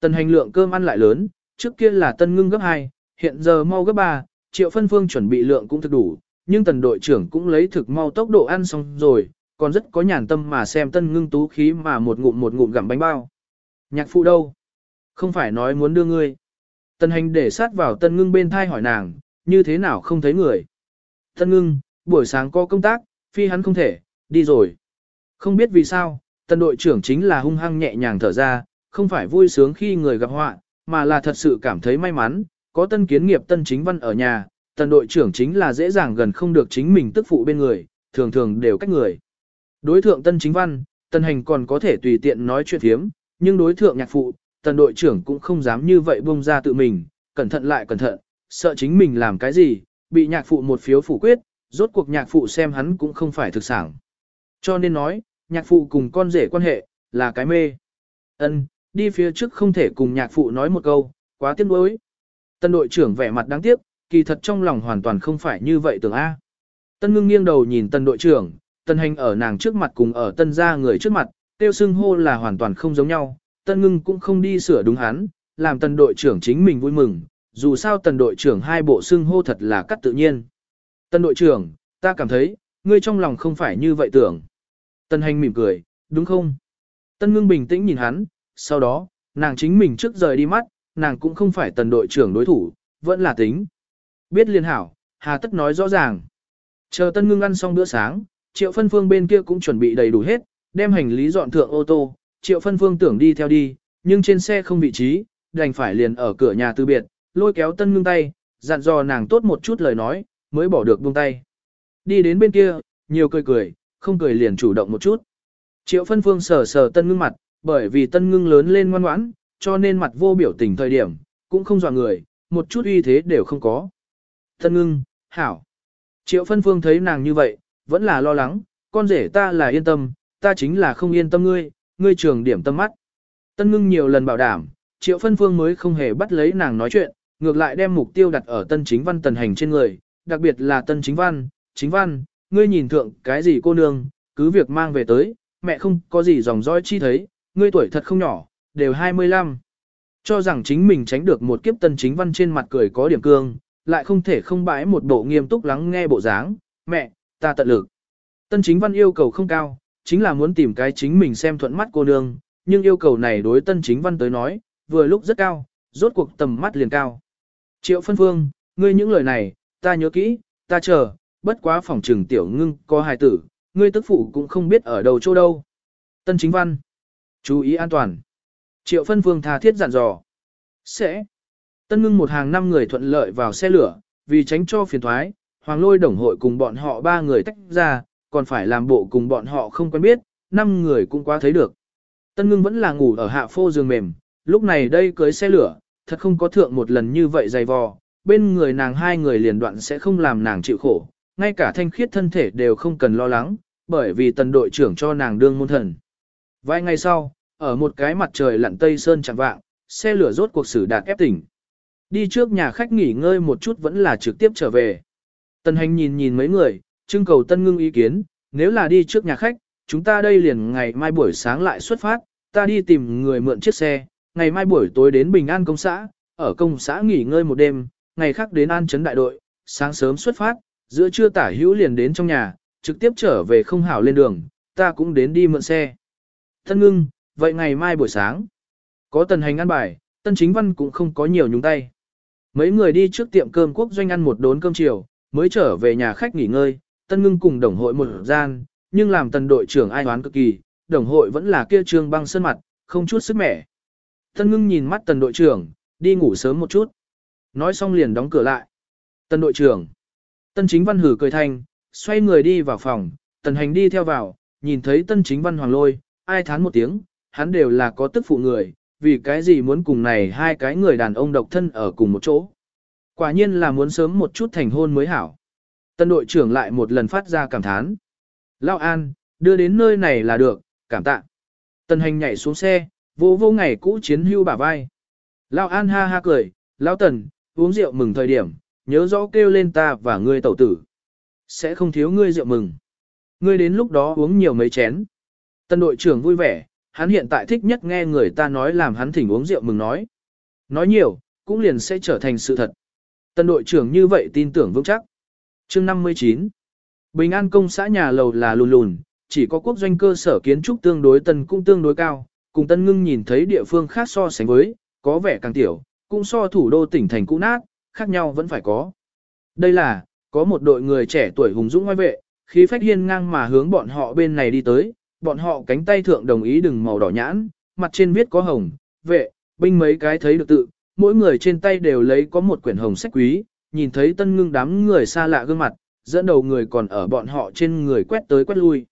Tần hành lượng cơm ăn lại lớn, trước kia là tân ngưng gấp 2, hiện giờ mau gấp 3, triệu phân phương chuẩn bị lượng cũng thực đủ, nhưng tần đội trưởng cũng lấy thực mau tốc độ ăn xong rồi, còn rất có nhàn tâm mà xem tân ngưng tú khí mà một ngụm một ngụm gặm bánh bao. Nhạc phụ đâu? Không phải nói muốn đưa ngươi. Tần hành để sát vào tân ngưng bên thai hỏi nàng, như thế nào không thấy người. Tân ngưng, buổi sáng có công tác, phi hắn không thể, đi rồi. Không biết vì sao, tân đội trưởng chính là hung hăng nhẹ nhàng thở ra, không phải vui sướng khi người gặp họa, mà là thật sự cảm thấy may mắn, có tân kiến nghiệp tân chính văn ở nhà, tân đội trưởng chính là dễ dàng gần không được chính mình tức phụ bên người, thường thường đều cách người. Đối thượng tân chính văn, tân hành còn có thể tùy tiện nói chuyện thiếm, nhưng đối thượng nhạc phụ, tân đội trưởng cũng không dám như vậy buông ra tự mình, cẩn thận lại cẩn thận, sợ chính mình làm cái gì, bị nhạc phụ một phiếu phủ quyết, rốt cuộc nhạc phụ xem hắn cũng không phải thực sản. Cho nên nói, nhạc phụ cùng con rể quan hệ, là cái mê. Ân, đi phía trước không thể cùng nhạc phụ nói một câu, quá tiếc nuối. Tân đội trưởng vẻ mặt đáng tiếc, kỳ thật trong lòng hoàn toàn không phải như vậy tưởng A. Tân ngưng nghiêng đầu nhìn tân đội trưởng, tân hành ở nàng trước mặt cùng ở tân gia người trước mặt, tiêu xưng hô là hoàn toàn không giống nhau, tân ngưng cũng không đi sửa đúng hắn, làm tân đội trưởng chính mình vui mừng, dù sao tân đội trưởng hai bộ xưng hô thật là cắt tự nhiên. Tân đội trưởng, ta cảm thấy, ngươi trong lòng không phải như vậy tưởng. Tân hành mỉm cười, đúng không? Tân ngưng bình tĩnh nhìn hắn, sau đó, nàng chính mình trước rời đi mắt, nàng cũng không phải tần đội trưởng đối thủ, vẫn là tính. Biết liên hảo, hà tất nói rõ ràng. Chờ tân ngưng ăn xong bữa sáng, triệu phân phương bên kia cũng chuẩn bị đầy đủ hết, đem hành lý dọn thượng ô tô, triệu phân phương tưởng đi theo đi, nhưng trên xe không vị trí, đành phải liền ở cửa nhà từ biệt, lôi kéo tân ngưng tay, dặn dò nàng tốt một chút lời nói, mới bỏ được buông tay. Đi đến bên kia, nhiều cười cười, không cười liền chủ động một chút. Triệu phân phương sờ sờ tân ngưng mặt, bởi vì tân ngưng lớn lên ngoan ngoãn, cho nên mặt vô biểu tình thời điểm, cũng không dọa người, một chút uy thế đều không có. Tân ngưng, hảo. Triệu phân phương thấy nàng như vậy, vẫn là lo lắng, con rể ta là yên tâm, ta chính là không yên tâm ngươi, ngươi trường điểm tâm mắt. Tân ngưng nhiều lần bảo đảm, triệu phân phương mới không hề bắt lấy nàng nói chuyện, ngược lại đem mục tiêu đặt ở tân chính văn tần hành trên người, đặc biệt là tân chính văn, chính văn, ngươi nhìn thượng cái gì cô nương, cứ việc mang về tới, mẹ không có gì dòng dõi chi thấy, ngươi tuổi thật không nhỏ, đều 25. Cho rằng chính mình tránh được một kiếp tân chính văn trên mặt cười có điểm cương, lại không thể không bãi một bộ nghiêm túc lắng nghe bộ dáng, mẹ, ta tận lực. Tân chính văn yêu cầu không cao, chính là muốn tìm cái chính mình xem thuận mắt cô nương, nhưng yêu cầu này đối tân chính văn tới nói, vừa lúc rất cao, rốt cuộc tầm mắt liền cao. Triệu phân phương, ngươi những lời này, ta nhớ kỹ, ta chờ, bất quá phòng trừng tiểu ngưng có hài tử, ngươi tức phụ cũng không biết ở đầu chỗ đâu. Tân chính văn. Chú ý an toàn. Triệu phân phương tha thiết dặn dò. Sẽ. Tân ngưng một hàng năm người thuận lợi vào xe lửa, vì tránh cho phiền thoái, hoàng lôi đồng hội cùng bọn họ ba người tách ra, còn phải làm bộ cùng bọn họ không quen biết, năm người cũng quá thấy được. Tân ngưng vẫn là ngủ ở hạ phô giường mềm, lúc này đây cưới xe lửa, thật không có thượng một lần như vậy dày vò, bên người nàng hai người liền đoạn sẽ không làm nàng chịu khổ, ngay cả thanh khiết thân thể đều không cần lo lắng, bởi vì tần đội trưởng cho nàng đương môn thần. Vài ngày sau, ở một cái mặt trời lặn tây sơn chẳng vạng, xe lửa rốt cuộc xử đạt ép tỉnh. Đi trước nhà khách nghỉ ngơi một chút vẫn là trực tiếp trở về. Tân hành nhìn nhìn mấy người, trưng cầu tân ngưng ý kiến, nếu là đi trước nhà khách, chúng ta đây liền ngày mai buổi sáng lại xuất phát, ta đi tìm người mượn chiếc xe, ngày mai buổi tối đến Bình An công xã, ở công xã nghỉ ngơi một đêm, ngày khác đến An Trấn đại đội, sáng sớm xuất phát, giữa trưa tả hữu liền đến trong nhà, trực tiếp trở về không hảo lên đường, ta cũng đến đi mượn xe. Tân ngưng, vậy ngày mai buổi sáng, có tần hành ăn bài, tân chính văn cũng không có nhiều nhúng tay. Mấy người đi trước tiệm cơm quốc doanh ăn một đốn cơm chiều, mới trở về nhà khách nghỉ ngơi, tân ngưng cùng đồng hội một gian, nhưng làm tần đội trưởng ai đoán cực kỳ, đồng hội vẫn là kia trương băng sơn mặt, không chút sức mẻ. Tân ngưng nhìn mắt tần đội trưởng, đi ngủ sớm một chút. Nói xong liền đóng cửa lại. Tần đội trưởng. Tân chính văn hử cười thanh, xoay người đi vào phòng, tần hành đi theo vào, nhìn thấy tân chính văn hoàng lôi, ai thán một tiếng, hắn đều là có tức phụ người, vì cái gì muốn cùng này hai cái người đàn ông độc thân ở cùng một chỗ. Quả nhiên là muốn sớm một chút thành hôn mới hảo. Tân đội trưởng lại một lần phát ra cảm thán. Lao An, đưa đến nơi này là được, cảm tạ. Tân hành nhảy xuống xe, vô vô ngày cũ chiến hưu bả vai. Lao An ha ha cười, Lao Tần, uống rượu mừng thời điểm, nhớ rõ kêu lên ta và ngươi tẩu tử. Sẽ không thiếu ngươi rượu mừng. Ngươi đến lúc đó uống nhiều mấy chén. Tân đội trưởng vui vẻ, hắn hiện tại thích nhất nghe người ta nói làm hắn thỉnh uống rượu mừng nói. Nói nhiều, cũng liền sẽ trở thành sự thật. Tân đội trưởng như vậy tin tưởng vững chắc. chương 59 Bình An công xã nhà lầu là lùn lùn, chỉ có quốc doanh cơ sở kiến trúc tương đối tân cũng tương đối cao, cùng tân ngưng nhìn thấy địa phương khác so sánh với, có vẻ càng tiểu, cũng so thủ đô tỉnh thành cũ nát, khác nhau vẫn phải có. Đây là, có một đội người trẻ tuổi hùng dũng ngoài vệ, khí phách hiên ngang mà hướng bọn họ bên này đi tới, bọn họ cánh tay thượng đồng ý đừng màu đỏ nhãn, mặt trên viết có hồng, vệ, binh mấy cái thấy được tự, mỗi người trên tay đều lấy có một quyển hồng sách quý, nhìn thấy tân ngưng đám người xa lạ gương mặt, dẫn đầu người còn ở bọn họ trên người quét tới quét lui.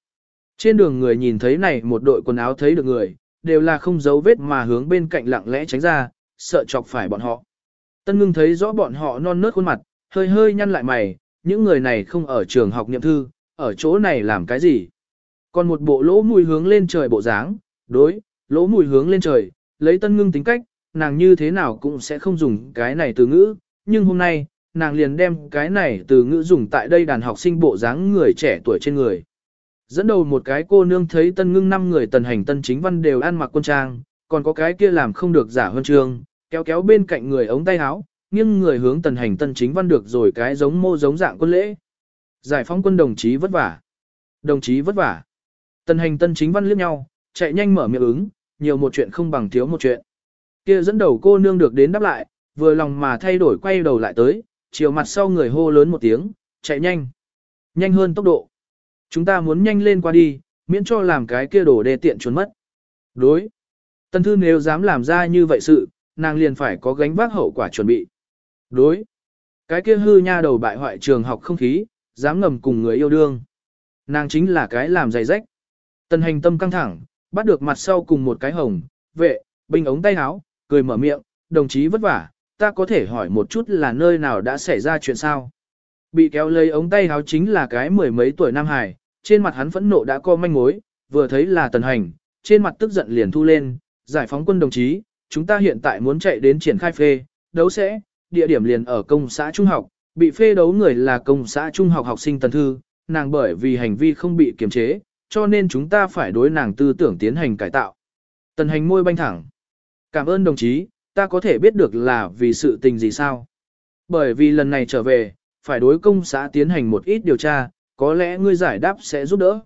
Trên đường người nhìn thấy này một đội quần áo thấy được người, đều là không giấu vết mà hướng bên cạnh lặng lẽ tránh ra, sợ chọc phải bọn họ. Tân ngưng thấy rõ bọn họ non nớt khuôn mặt, hơi hơi nhăn lại mày, những người này không ở trường học niệm thư, ở chỗ này làm cái gì? Còn một bộ lỗ mùi hướng lên trời bộ dáng, đối, lỗ mùi hướng lên trời, lấy tân ngưng tính cách, nàng như thế nào cũng sẽ không dùng cái này từ ngữ, nhưng hôm nay, nàng liền đem cái này từ ngữ dùng tại đây đàn học sinh bộ dáng người trẻ tuổi trên người. Dẫn đầu một cái cô nương thấy tân ngưng năm người tần hành tân chính văn đều ăn mặc quân trang, còn có cái kia làm không được giả hơn trường, kéo kéo bên cạnh người ống tay áo, nhưng người hướng tần hành tân chính văn được rồi cái giống mô giống dạng quân lễ. Giải phóng quân đồng chí vất vả. Đồng chí vất vả. Tần hành tân chính văn liếc nhau, chạy nhanh mở miệng ứng, nhiều một chuyện không bằng thiếu một chuyện. Kia dẫn đầu cô nương được đến đáp lại, vừa lòng mà thay đổi quay đầu lại tới, chiều mặt sau người hô lớn một tiếng, chạy nhanh. Nhanh hơn tốc độ. Chúng ta muốn nhanh lên qua đi, miễn cho làm cái kia đổ đề tiện trốn mất. Đối. Tân thư nếu dám làm ra như vậy sự, nàng liền phải có gánh vác hậu quả chuẩn bị. Đối. Cái kia hư nha đầu bại hoại trường học không khí, dám ngầm cùng người yêu đương. Nàng chính là cái làm dày rách. Tần hành tâm căng thẳng, bắt được mặt sau cùng một cái hồng, vệ, binh ống tay áo, cười mở miệng, đồng chí vất vả, ta có thể hỏi một chút là nơi nào đã xảy ra chuyện sao. Bị kéo lấy ống tay áo chính là cái mười mấy tuổi Nam Hải, trên mặt hắn phẫn nộ đã co manh mối, vừa thấy là tần hành, trên mặt tức giận liền thu lên, giải phóng quân đồng chí, chúng ta hiện tại muốn chạy đến triển khai phê, đấu sẽ, địa điểm liền ở công xã trung học, bị phê đấu người là công xã trung học học sinh tần thư, nàng bởi vì hành vi không bị kiềm chế, cho nên chúng ta phải đối nàng tư tưởng tiến hành cải tạo. Tần hành môi banh thẳng. Cảm ơn đồng chí, ta có thể biết được là vì sự tình gì sao. Bởi vì lần này trở về, phải đối công xã tiến hành một ít điều tra, có lẽ ngươi giải đáp sẽ giúp đỡ.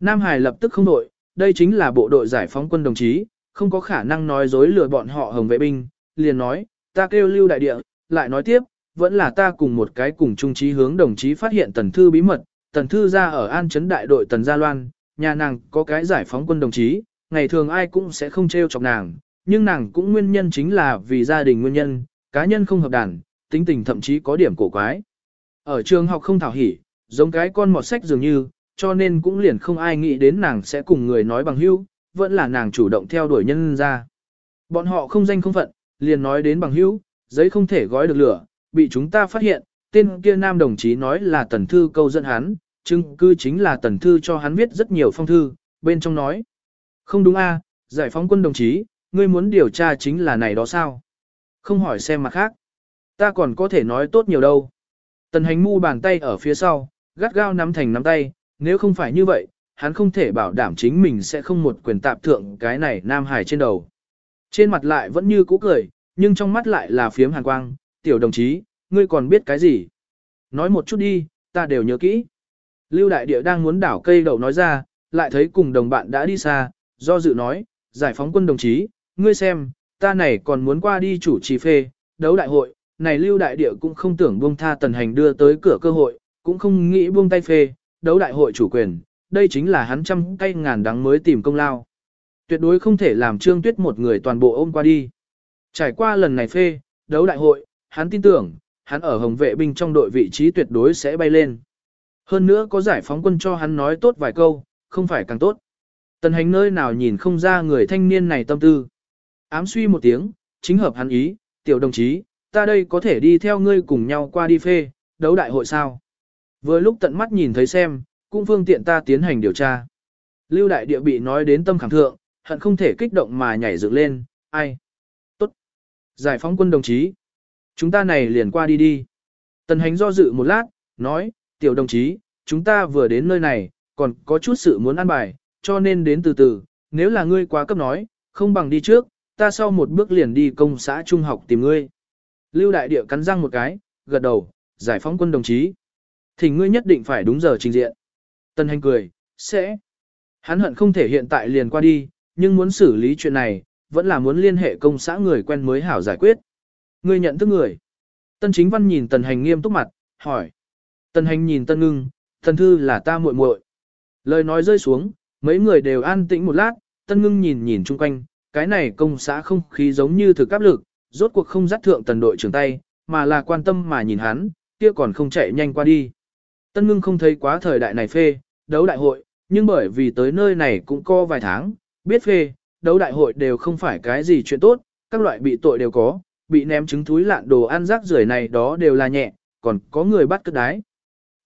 Nam Hải lập tức không đội, đây chính là bộ đội giải phóng quân đồng chí, không có khả năng nói dối lừa bọn họ hồng vệ binh, liền nói, ta kêu lưu đại địa, lại nói tiếp, vẫn là ta cùng một cái cùng trung trí hướng đồng chí phát hiện tần thư bí mật, tần thư ra ở an Trấn đại đội tần gia loan, nhà nàng có cái giải phóng quân đồng chí, ngày thường ai cũng sẽ không trêu chọc nàng, nhưng nàng cũng nguyên nhân chính là vì gia đình nguyên nhân, cá nhân không hợp đàn, tính tình thậm chí có điểm cổ quái. Ở trường học không thảo hỉ, giống cái con mọt sách dường như, cho nên cũng liền không ai nghĩ đến nàng sẽ cùng người nói bằng hữu, vẫn là nàng chủ động theo đuổi nhân ra. Bọn họ không danh không phận, liền nói đến bằng hữu, giấy không thể gói được lửa, bị chúng ta phát hiện, tên kia nam đồng chí nói là tần thư câu dẫn hắn, chứng cư chính là tần thư cho hắn viết rất nhiều phong thư, bên trong nói. Không đúng a, giải phóng quân đồng chí, ngươi muốn điều tra chính là này đó sao? Không hỏi xem mặt khác. Ta còn có thể nói tốt nhiều đâu. Tần hành mu bàn tay ở phía sau, gắt gao nắm thành nắm tay, nếu không phải như vậy, hắn không thể bảo đảm chính mình sẽ không một quyền tạp thượng cái này nam hải trên đầu. Trên mặt lại vẫn như cũ cười, nhưng trong mắt lại là phiếm hàn quang, tiểu đồng chí, ngươi còn biết cái gì? Nói một chút đi, ta đều nhớ kỹ. Lưu đại địa đang muốn đảo cây đầu nói ra, lại thấy cùng đồng bạn đã đi xa, do dự nói, giải phóng quân đồng chí, ngươi xem, ta này còn muốn qua đi chủ trì phê, đấu đại hội, này lưu đại địa cũng không tưởng buông tha tần hành đưa tới cửa cơ hội, cũng không nghĩ buông tay phê, đấu đại hội chủ quyền, đây chính là hắn trăm cây ngàn đắng mới tìm công lao. Tuyệt đối không thể làm trương tuyết một người toàn bộ ôm qua đi. Trải qua lần này phê, đấu đại hội, hắn tin tưởng, hắn ở hồng vệ binh trong đội vị trí tuyệt đối sẽ bay lên. Hơn nữa có giải phóng quân cho hắn nói tốt vài câu, không phải càng tốt. Tần hành nơi nào nhìn không ra người thanh niên này tâm tư. Ám suy một tiếng, chính hợp hắn ý, tiểu đồng chí, ta đây có thể đi theo ngươi cùng nhau qua đi phê, đấu đại hội sao. Vừa lúc tận mắt nhìn thấy xem, cũng phương tiện ta tiến hành điều tra. Lưu đại địa bị nói đến tâm khảm thượng, hận không thể kích động mà nhảy dựng lên, ai. Tốt. Giải phóng quân đồng chí. Chúng ta này liền qua đi đi. Tần hành do dự một lát, nói, tiểu đồng chí, chúng ta vừa đến nơi này, còn có chút sự muốn ăn bài, cho nên đến từ từ, nếu là ngươi quá cấp nói, không bằng đi trước, ta sau một bước liền đi công xã trung học tìm ngươi. Lưu đại địa cắn răng một cái, gật đầu, giải phóng quân đồng chí. Thì ngươi nhất định phải đúng giờ trình diện. Tân hành cười, sẽ. Hắn hận không thể hiện tại liền qua đi, nhưng muốn xử lý chuyện này, vẫn là muốn liên hệ công xã người quen mới hảo giải quyết. Ngươi nhận thức người. Tân chính văn nhìn tần hành nghiêm túc mặt, hỏi. Tần hành nhìn tân ngưng, thần thư là ta muội muội. Lời nói rơi xuống, mấy người đều an tĩnh một lát, tân ngưng nhìn nhìn chung quanh, cái này công xã không khí giống như thực áp lực, rốt cuộc không dắt thượng tần đội trưởng tay, mà là quan tâm mà nhìn hắn, kia còn không chạy nhanh qua đi. Tân ngưng không thấy quá thời đại này phê, đấu đại hội, nhưng bởi vì tới nơi này cũng có vài tháng, biết phê, đấu đại hội đều không phải cái gì chuyện tốt, các loại bị tội đều có, bị ném trứng túi lạn đồ ăn rác rưởi này đó đều là nhẹ, còn có người bắt cất đái.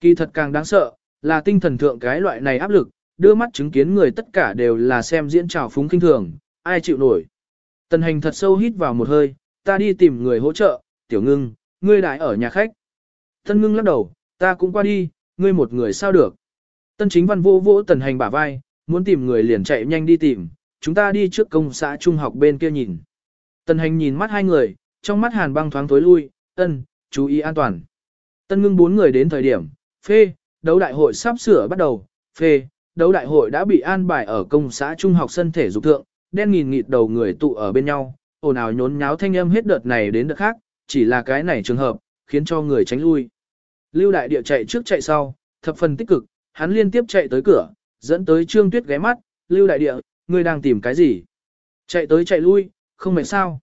Kỳ thật càng đáng sợ, là tinh thần thượng cái loại này áp lực, đưa mắt chứng kiến người tất cả đều là xem diễn trào phúng kinh thường, ai chịu nổi. Tần hành thật sâu hít vào một hơi, ta đi tìm người hỗ trợ, tiểu ngưng, ngươi đại ở nhà khách. Tân ngưng lắc đầu, ta cũng qua đi, ngươi một người sao được. Tân chính văn vô vỗ tần hành bả vai, muốn tìm người liền chạy nhanh đi tìm, chúng ta đi trước công xã trung học bên kia nhìn. Tần hành nhìn mắt hai người, trong mắt hàn băng thoáng tối lui, ân, chú ý an toàn. Tân ngưng bốn người đến thời điểm, phê, đấu đại hội sắp sửa bắt đầu, phê, đấu đại hội đã bị an bài ở công xã trung học sân thể dục thượng, đen nghìn nghịt đầu người tụ ở bên nhau, ồn ào nhốn nháo thanh âm hết đợt này đến đợt khác, chỉ là cái này trường hợp, khiến cho người tránh lui. Lưu đại địa chạy trước chạy sau, thập phần tích cực, hắn liên tiếp chạy tới cửa, dẫn tới Trương Tuyết ghé mắt, Lưu đại địa, ngươi đang tìm cái gì? Chạy tới chạy lui, không mệt sao?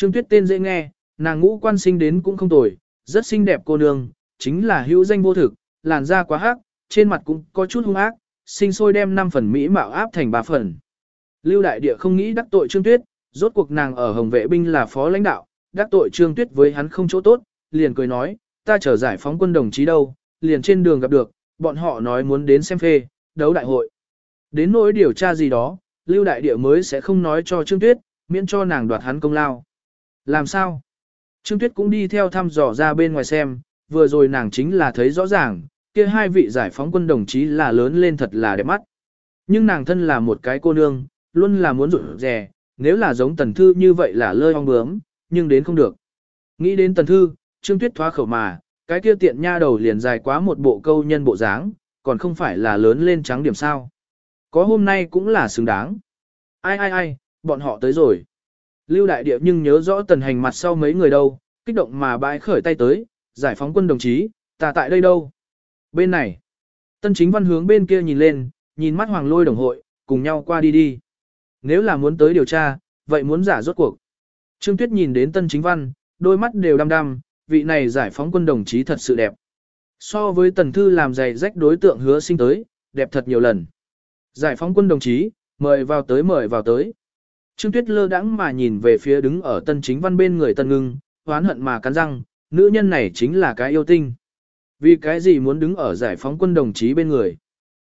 Trương Tuyết tên dễ nghe, nàng ngũ quan sinh đến cũng không tồi, rất xinh đẹp cô nương, chính là hữu danh vô thực, làn da quá hắc, trên mặt cũng có chút hung ác, sinh sôi đem 5 phần mỹ mạo áp thành 3 phần. Lưu Đại Địa không nghĩ đắc tội Trương Tuyết, rốt cuộc nàng ở Hồng Vệ binh là phó lãnh đạo, đắc tội Trương Tuyết với hắn không chỗ tốt, liền cười nói, ta chờ giải phóng quân đồng chí đâu, liền trên đường gặp được, bọn họ nói muốn đến xem phê, đấu đại hội. Đến nỗi điều tra gì đó, Lưu Đại Địa mới sẽ không nói cho Trương Tuyết, miễn cho nàng đoạt hắn công lao. Làm sao? Trương Tuyết cũng đi theo thăm dò ra bên ngoài xem, vừa rồi nàng chính là thấy rõ ràng, kia hai vị giải phóng quân đồng chí là lớn lên thật là đẹp mắt. Nhưng nàng thân là một cái cô nương, luôn là muốn rụt rè, nếu là giống tần thư như vậy là lơi ong bướm, nhưng đến không được. Nghĩ đến tần thư, Trương Tuyết thoá khẩu mà, cái kia tiện nha đầu liền dài quá một bộ câu nhân bộ dáng, còn không phải là lớn lên trắng điểm sao. Có hôm nay cũng là xứng đáng. Ai ai ai, bọn họ tới rồi. Lưu đại địa nhưng nhớ rõ tần hành mặt sau mấy người đâu, kích động mà bãi khởi tay tới, giải phóng quân đồng chí, ta tại đây đâu? Bên này. Tân chính văn hướng bên kia nhìn lên, nhìn mắt hoàng lôi đồng hội, cùng nhau qua đi đi. Nếu là muốn tới điều tra, vậy muốn giả rốt cuộc. Trương Tuyết nhìn đến tân chính văn, đôi mắt đều đăm đăm, vị này giải phóng quân đồng chí thật sự đẹp. So với tần thư làm giày rách đối tượng hứa sinh tới, đẹp thật nhiều lần. Giải phóng quân đồng chí, mời vào tới mời vào tới. Trương Tuyết lơ đãng mà nhìn về phía đứng ở tân chính văn bên người tân ngưng, oán hận mà cắn răng, nữ nhân này chính là cái yêu tinh. Vì cái gì muốn đứng ở giải phóng quân đồng chí bên người.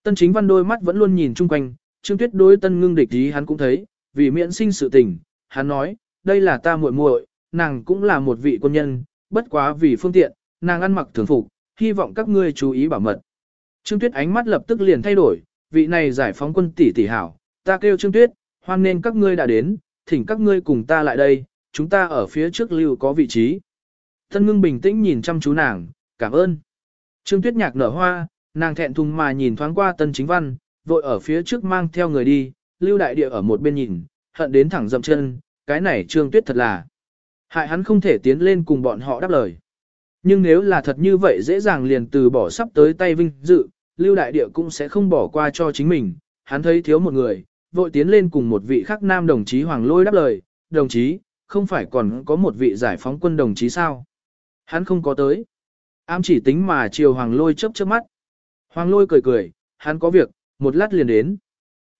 Tân chính văn đôi mắt vẫn luôn nhìn chung quanh, Trương Tuyết đối tân ngưng địch ý hắn cũng thấy, vì miễn sinh sự tình, hắn nói, đây là ta muội muội, nàng cũng là một vị quân nhân, bất quá vì phương tiện, nàng ăn mặc thường phục, hy vọng các ngươi chú ý bảo mật. Trương Tuyết ánh mắt lập tức liền thay đổi, vị này giải phóng quân tỷ tỷ hảo, ta kêu Trương Tuyết, hoan nên các ngươi đã đến, thỉnh các ngươi cùng ta lại đây, chúng ta ở phía trước lưu có vị trí. Tân ngưng bình tĩnh nhìn chăm chú nàng, cảm ơn. Trương Tuyết Nhạc nở hoa, nàng thẹn thùng mà nhìn thoáng qua Tân Chính Văn, vội ở phía trước mang theo người đi, Lưu Đại Địa ở một bên nhìn, hận đến thẳng dậm chân, cái này Trương Tuyết thật là. Hại hắn không thể tiến lên cùng bọn họ đáp lời. Nhưng nếu là thật như vậy dễ dàng liền từ bỏ sắp tới tay vinh dự, Lưu Đại Địa cũng sẽ không bỏ qua cho chính mình, hắn thấy thiếu một người, vội tiến lên cùng một vị khác nam đồng chí Hoàng Lôi đáp lời, đồng chí, không phải còn có một vị giải phóng quân đồng chí sao? Hắn không có tới. Ám chỉ tính mà chiều Hoàng Lôi chớp chớp mắt. Hoàng Lôi cười cười, hắn có việc, một lát liền đến.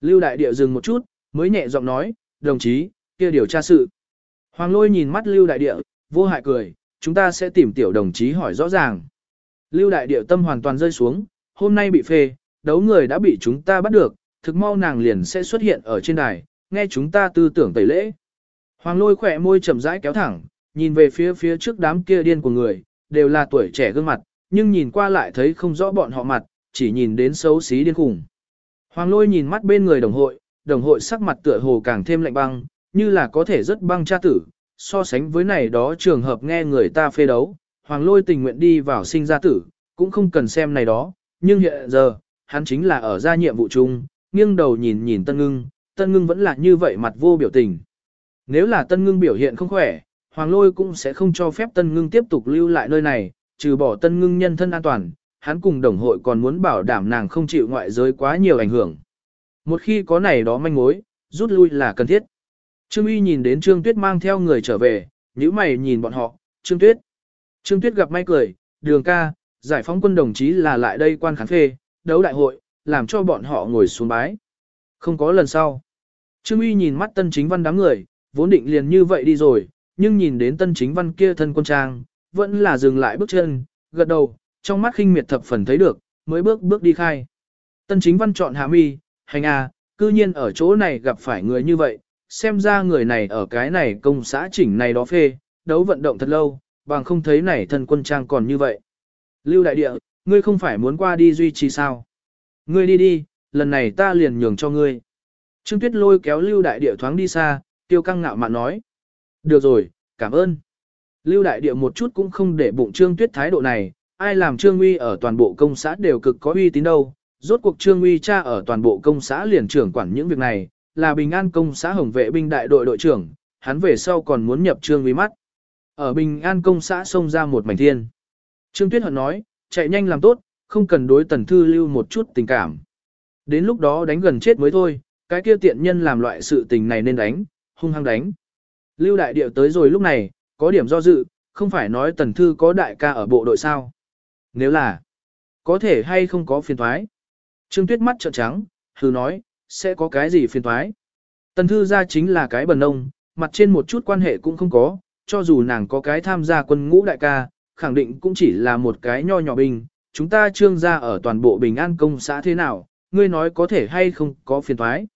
Lưu Đại Địa dừng một chút, mới nhẹ giọng nói, đồng chí, kia điều tra sự. Hoàng Lôi nhìn mắt Lưu Đại Địa, vô hại cười, chúng ta sẽ tìm tiểu đồng chí hỏi rõ ràng. Lưu Đại Địa tâm hoàn toàn rơi xuống, hôm nay bị phê, đấu người đã bị chúng ta bắt được, thực mau nàng liền sẽ xuất hiện ở trên đài, nghe chúng ta tư tưởng tẩy lễ. Hoàng lôi khỏe môi chậm rãi kéo thẳng, nhìn về phía phía trước đám kia điên của người, đều là tuổi trẻ gương mặt, nhưng nhìn qua lại thấy không rõ bọn họ mặt, chỉ nhìn đến xấu xí điên khủng. Hoàng lôi nhìn mắt bên người đồng hội, đồng hội sắc mặt tựa hồ càng thêm lạnh băng, như là có thể rất băng cha tử, so sánh với này đó trường hợp nghe người ta phê đấu, hoàng lôi tình nguyện đi vào sinh ra tử, cũng không cần xem này đó, nhưng hiện giờ, hắn chính là ở gia nhiệm vụ chung, nghiêng đầu nhìn nhìn tân ngưng, tân ngưng vẫn là như vậy mặt vô biểu tình. Nếu là tân ngưng biểu hiện không khỏe, hoàng lôi cũng sẽ không cho phép tân ngưng tiếp tục lưu lại nơi này, trừ bỏ tân ngưng nhân thân an toàn, hắn cùng đồng hội còn muốn bảo đảm nàng không chịu ngoại giới quá nhiều ảnh hưởng. Một khi có này đó manh mối, rút lui là cần thiết. Trương Uy nhìn đến Trương Tuyết mang theo người trở về, nhíu mày nhìn bọn họ, Trương Tuyết. Trương Tuyết gặp may cười, đường ca, giải phóng quân đồng chí là lại đây quan khán phê, đấu đại hội, làm cho bọn họ ngồi xuống bái. Không có lần sau. Trương Uy nhìn mắt tân chính văn đám người, vốn định liền như vậy đi rồi, nhưng nhìn đến tân chính văn kia thân quân trang, vẫn là dừng lại bước chân, gật đầu, trong mắt khinh miệt thập phần thấy được, mới bước bước đi khai. Tân chính văn chọn hạ mi, hành à, cư nhiên ở chỗ này gặp phải người như vậy, xem ra người này ở cái này công xã chỉnh này đó phê, đấu vận động thật lâu, bằng không thấy này thân quân trang còn như vậy. Lưu đại địa, ngươi không phải muốn qua đi duy trì sao? Ngươi đi đi, lần này ta liền nhường cho ngươi. Trương Tuyết lôi kéo Lưu đại địa thoáng đi xa, tiêu căng ngạo mạn nói. Được rồi, cảm ơn. Lưu đại địa một chút cũng không để bụng Trương Tuyết thái độ này, ai làm Trương Uy ở toàn bộ công xã đều cực có uy tín đâu. Rốt cuộc Trương Uy cha ở toàn bộ công xã liền trưởng quản những việc này, là Bình An công xã Hồng vệ binh đại đội đội trưởng, hắn về sau còn muốn nhập Trương Uy mắt. Ở Bình An công xã xông ra một mảnh thiên. Trương Tuyết Hận nói, chạy nhanh làm tốt, không cần đối tần thư lưu một chút tình cảm. Đến lúc đó đánh gần chết mới thôi, cái kia tiện nhân làm loại sự tình này nên đánh, hung hăng đánh. Lưu đại điệu tới rồi lúc này, có điểm do dự, không phải nói tần thư có đại ca ở bộ đội sao. Nếu là, có thể hay không có phiền thoái. Trương Tuyết mắt trợn trắng, hừ nói, sẽ có cái gì phiền thoái. Tần thư ra chính là cái bần ông, mặt trên một chút quan hệ cũng không có, cho dù nàng có cái tham gia quân ngũ đại ca, khẳng định cũng chỉ là một cái nho nhỏ bình chúng ta trương gia ở toàn bộ bình an công xã thế nào, ngươi nói có thể hay không có phiền thoái.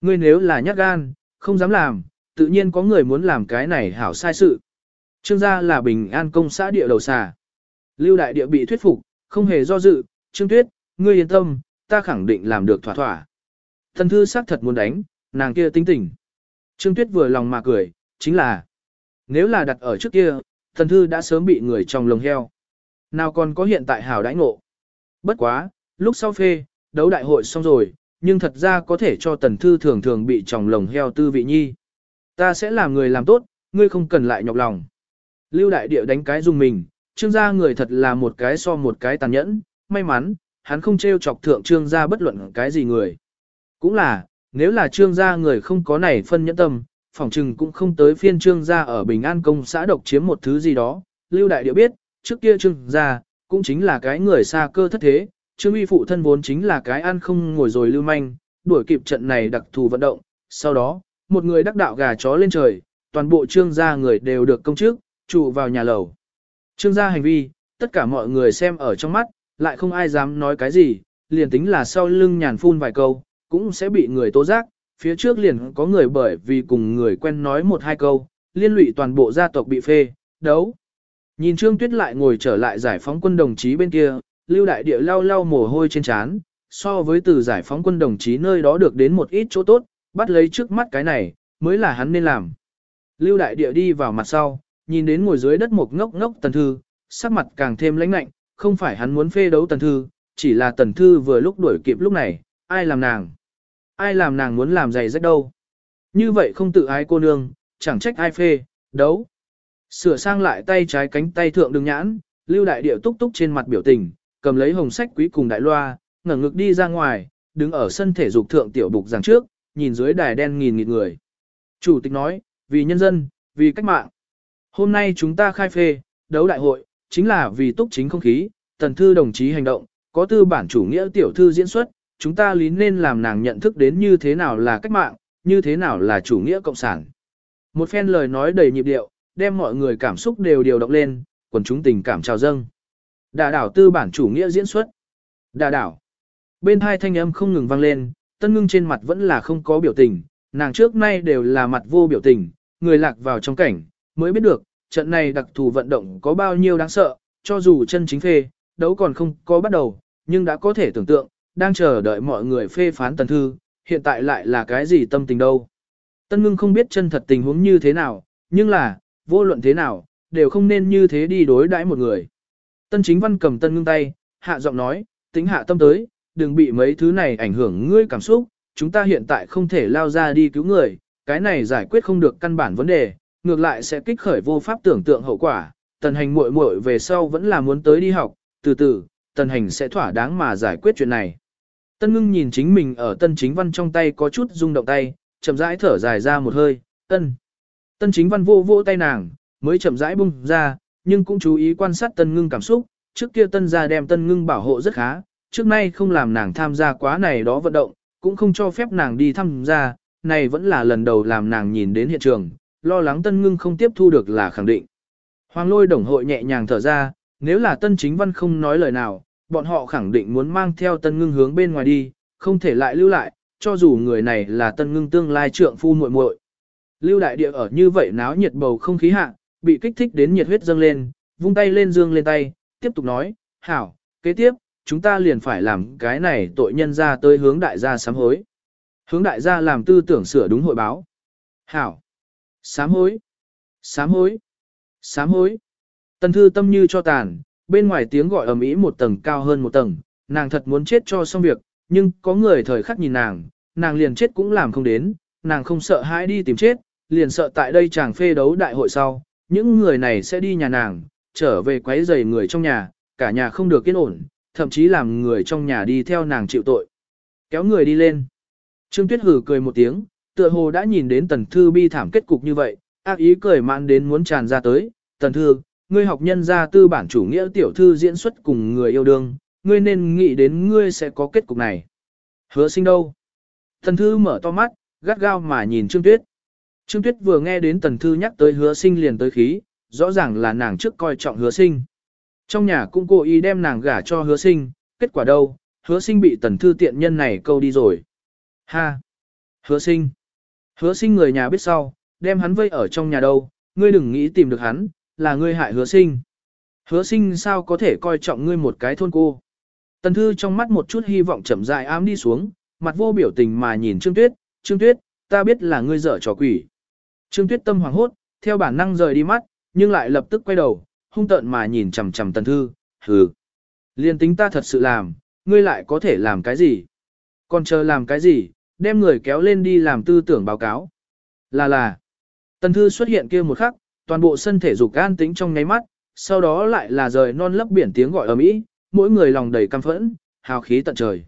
Ngươi nếu là nhát gan, không dám làm, tự nhiên có người muốn làm cái này hảo sai sự. Trương gia là bình an công xã địa đầu xà. Lưu đại địa bị thuyết phục, không hề do dự, Trương Tuyết, ngươi yên tâm, ta khẳng định làm được thỏa thỏa. Thần thư xác thật muốn đánh, nàng kia tính tình. Trương Tuyết vừa lòng mà cười, chính là, nếu là đặt ở trước kia, thần thư đã sớm bị người trong lồng heo. Nào còn có hiện tại hảo đãi ngộ. Bất quá, lúc sau phê, đấu đại hội xong rồi, nhưng thật ra có thể cho tần thư thường thường bị tròng lồng heo tư vị nhi. Ta sẽ làm người làm tốt, ngươi không cần lại nhọc lòng. Lưu đại địa đánh cái dùng mình, trương gia người thật là một cái so một cái tàn nhẫn, may mắn, hắn không trêu chọc thượng trương gia bất luận cái gì người. Cũng là, nếu là trương gia người không có này phân nhẫn tâm, phỏng chừng cũng không tới phiên trương gia ở Bình An công xã độc chiếm một thứ gì đó. Lưu đại địa biết, trước kia trương gia, cũng chính là cái người xa cơ thất thế, trương uy phụ thân vốn chính là cái ăn không ngồi rồi lưu manh, đuổi kịp trận này đặc thù vận động. Sau đó, một người đắc đạo gà chó lên trời, toàn bộ trương gia người đều được công chức, trụ vào nhà lầu. Trương gia hành vi, tất cả mọi người xem ở trong mắt, lại không ai dám nói cái gì, liền tính là sau lưng nhàn phun vài câu, cũng sẽ bị người tố giác, phía trước liền có người bởi vì cùng người quen nói một hai câu, liên lụy toàn bộ gia tộc bị phê, đấu. Nhìn Trương Tuyết lại ngồi trở lại giải phóng quân đồng chí bên kia, lưu đại địa lau lau mồ hôi trên trán, so với từ giải phóng quân đồng chí nơi đó được đến một ít chỗ tốt, bắt lấy trước mắt cái này, mới là hắn nên làm. Lưu đại địa đi vào mặt sau, nhìn đến ngồi dưới đất một ngốc ngốc tần thư, sắc mặt càng thêm lãnh lạnh, không phải hắn muốn phê đấu tần thư, chỉ là tần thư vừa lúc đuổi kịp lúc này, ai làm nàng. Ai làm nàng muốn làm giày rách đâu. Như vậy không tự ai cô nương, chẳng trách ai phê, đấu. Sửa sang lại tay trái cánh tay thượng đường nhãn, lưu đại điệu túc túc trên mặt biểu tình, cầm lấy hồng sách quý cùng đại loa, ngẩng ngực đi ra ngoài, đứng ở sân thể dục thượng tiểu bục giảng trước, nhìn dưới đài đen nghìn nghịt người. Chủ tịch nói, vì nhân dân, vì cách mạng. Hôm nay chúng ta khai phê, đấu đại hội, chính là vì túc chính không khí, tần thư đồng chí hành động, có tư bản chủ nghĩa tiểu thư diễn xuất, chúng ta lý nên làm nàng nhận thức đến như thế nào là cách mạng, như thế nào là chủ nghĩa cộng sản. Một phen lời nói đầy nhịp điệu, đem mọi người cảm xúc đều điều động lên, quần chúng tình cảm trào dâng. Đà đảo tư bản chủ nghĩa diễn xuất. Đà đảo. Bên hai thanh âm không ngừng vang lên, tân ngưng trên mặt vẫn là không có biểu tình, nàng trước nay đều là mặt vô biểu tình, người lạc vào trong cảnh, mới biết được, trận này đặc thù vận động có bao nhiêu đáng sợ, cho dù chân chính phê, đấu còn không có bắt đầu, nhưng đã có thể tưởng tượng, đang chờ đợi mọi người phê phán tần thư, hiện tại lại là cái gì tâm tình đâu. Tân ngưng không biết chân thật tình huống như thế nào, nhưng là, vô luận thế nào, đều không nên như thế đi đối đãi một người. Tân chính văn cầm tân ngưng tay, hạ giọng nói, tính hạ tâm tới, đừng bị mấy thứ này ảnh hưởng ngươi cảm xúc, chúng ta hiện tại không thể lao ra đi cứu người, cái này giải quyết không được căn bản vấn đề, ngược lại sẽ kích khởi vô pháp tưởng tượng hậu quả, tần hành muội muội về sau vẫn là muốn tới đi học, từ từ, tần hành sẽ thỏa đáng mà giải quyết chuyện này. Tân ngưng nhìn chính mình ở tân chính văn trong tay có chút rung động tay, chậm rãi thở dài ra một hơi, tân. Tân chính văn vô vô tay nàng, mới chậm rãi bung ra, nhưng cũng chú ý quan sát tân ngưng cảm xúc, trước kia tân gia đem tân ngưng bảo hộ rất khá, trước nay không làm nàng tham gia quá này đó vận động, cũng không cho phép nàng đi tham gia, này vẫn là lần đầu làm nàng nhìn đến hiện trường, lo lắng tân ngưng không tiếp thu được là khẳng định. Hoàng lôi đồng hội nhẹ nhàng thở ra, nếu là tân chính văn không nói lời nào, bọn họ khẳng định muốn mang theo tân ngưng hướng bên ngoài đi, không thể lại lưu lại, cho dù người này là tân ngưng tương lai trượng phu muội muội. Lưu đại địa ở như vậy náo nhiệt bầu không khí hạ, bị kích thích đến nhiệt huyết dâng lên, vung tay lên dương lên tay, tiếp tục nói, hảo, kế tiếp, chúng ta liền phải làm cái này tội nhân ra tới hướng đại gia sám hối. Hướng đại gia làm tư tưởng sửa đúng hội báo. Hảo, sám hối, sám hối, sám hối. Tần thư tâm như cho tàn, bên ngoài tiếng gọi ầm ĩ một tầng cao hơn một tầng, nàng thật muốn chết cho xong việc, nhưng có người thời khắc nhìn nàng, nàng liền chết cũng làm không đến, nàng không sợ hãi đi tìm chết, liền sợ tại đây chàng phê đấu đại hội sau, những người này sẽ đi nhà nàng, trở về quấy rầy người trong nhà, cả nhà không được yên ổn, thậm chí làm người trong nhà đi theo nàng chịu tội. Kéo người đi lên. Trương Tuyết hử cười một tiếng, tựa hồ đã nhìn đến tần thư bi thảm kết cục như vậy, ác ý cười mạn đến muốn tràn ra tới, tần thư, ngươi học nhân gia tư bản chủ nghĩa tiểu thư diễn xuất cùng người yêu đương, ngươi nên nghĩ đến ngươi sẽ có kết cục này. Hứa sinh đâu? Tần thư mở to mắt, gắt gao mà nhìn Trương Tuyết. Trương Tuyết vừa nghe đến tần thư nhắc tới hứa sinh liền tới khí, rõ ràng là nàng trước coi trọng hứa sinh. Trong nhà cũng cố ý đem nàng gả cho hứa sinh, kết quả đâu, hứa sinh bị tần thư tiện nhân này câu đi rồi. Ha! Hứa sinh! Hứa sinh người nhà biết sau, đem hắn vây ở trong nhà đâu, ngươi đừng nghĩ tìm được hắn, là ngươi hại hứa sinh. Hứa sinh sao có thể coi trọng ngươi một cái thôn cô. Tần thư trong mắt một chút hy vọng chậm rãi ám đi xuống, mặt vô biểu tình mà nhìn Trương Tuyết, Trương Tuyết, ta biết là ngươi dở trò quỷ. Trương Tuyết tâm hoảng hốt, theo bản năng rời đi mắt, nhưng lại lập tức quay đầu, hung tợn mà nhìn chằm chằm tần thư, hừ. Liên tính ta thật sự làm, ngươi lại có thể làm cái gì? Còn chờ làm cái gì, đem người kéo lên đi làm tư tưởng báo cáo. Là là, tần thư xuất hiện kia một khắc, toàn bộ sân thể dục an tĩnh trong nháy mắt, sau đó lại là rời non lấp biển tiếng gọi ở mỹ, mỗi người lòng đầy căm phẫn, hào khí tận trời.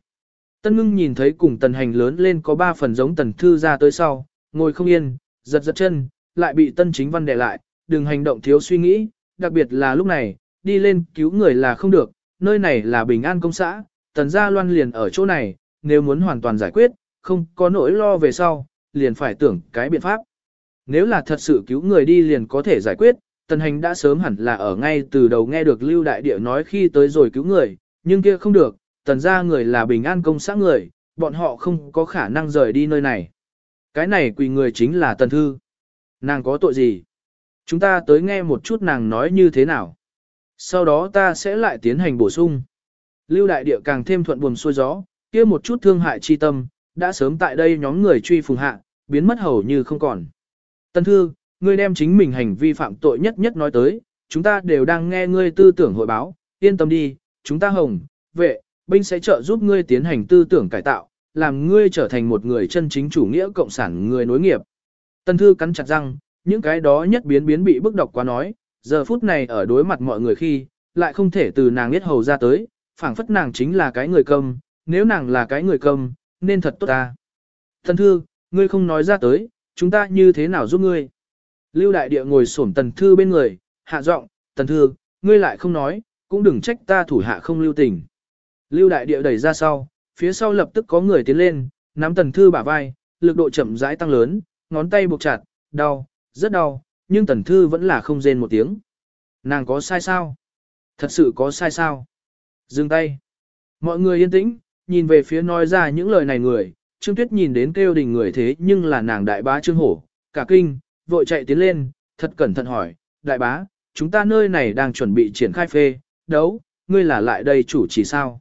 Tân ngưng nhìn thấy cùng tần hành lớn lên có ba phần giống tần thư ra tới sau, ngồi không yên, giật giật chân, lại bị tân chính văn đè lại, đừng hành động thiếu suy nghĩ, đặc biệt là lúc này, đi lên cứu người là không được, nơi này là bình an công xã, tần gia loan liền ở chỗ này, nếu muốn hoàn toàn giải quyết, không có nỗi lo về sau, liền phải tưởng cái biện pháp. Nếu là thật sự cứu người đi liền có thể giải quyết, tần hành đã sớm hẳn là ở ngay từ đầu nghe được lưu đại địa nói khi tới rồi cứu người, nhưng kia không được, tần gia người là bình an công xã người, bọn họ không có khả năng rời đi nơi này. Cái này quỳ người chính là tần thư. Nàng có tội gì? Chúng ta tới nghe một chút nàng nói như thế nào. Sau đó ta sẽ lại tiến hành bổ sung. Lưu đại địa càng thêm thuận buồm xuôi gió, kia một chút thương hại chi tâm, đã sớm tại đây nhóm người truy phùng hạ, biến mất hầu như không còn. Tân thư, ngươi đem chính mình hành vi phạm tội nhất nhất nói tới, chúng ta đều đang nghe ngươi tư tưởng hội báo, yên tâm đi, chúng ta hồng, vệ, binh sẽ trợ giúp ngươi tiến hành tư tưởng cải tạo, làm ngươi trở thành một người chân chính chủ nghĩa cộng sản người nối nghiệp. Tân thư cắn chặt răng, những cái đó nhất biến biến bị bức độc quá nói, giờ phút này ở đối mặt mọi người khi, lại không thể từ nàng biết hầu ra tới, phảng phất nàng chính là cái người câm, nếu nàng là cái người câm, nên thật tốt ta. Tân thư, ngươi không nói ra tới, chúng ta như thế nào giúp ngươi? Lưu đại địa ngồi xổm tần thư bên người, hạ giọng, tần thư, ngươi lại không nói, cũng đừng trách ta thủ hạ không lưu tình. Lưu đại địa đẩy ra sau, phía sau lập tức có người tiến lên, nắm tần thư bả vai, lực độ chậm rãi tăng lớn, ngón tay buộc chặt, đau, rất đau, nhưng tần thư vẫn là không rên một tiếng. Nàng có sai sao? Thật sự có sai sao? Dừng tay. Mọi người yên tĩnh, nhìn về phía nói ra những lời này người, Trương Tuyết nhìn đến kêu đình người thế nhưng là nàng đại bá Trương Hổ, cả kinh, vội chạy tiến lên, thật cẩn thận hỏi, đại bá, chúng ta nơi này đang chuẩn bị triển khai phê, đấu, ngươi là lại đây chủ chỉ sao?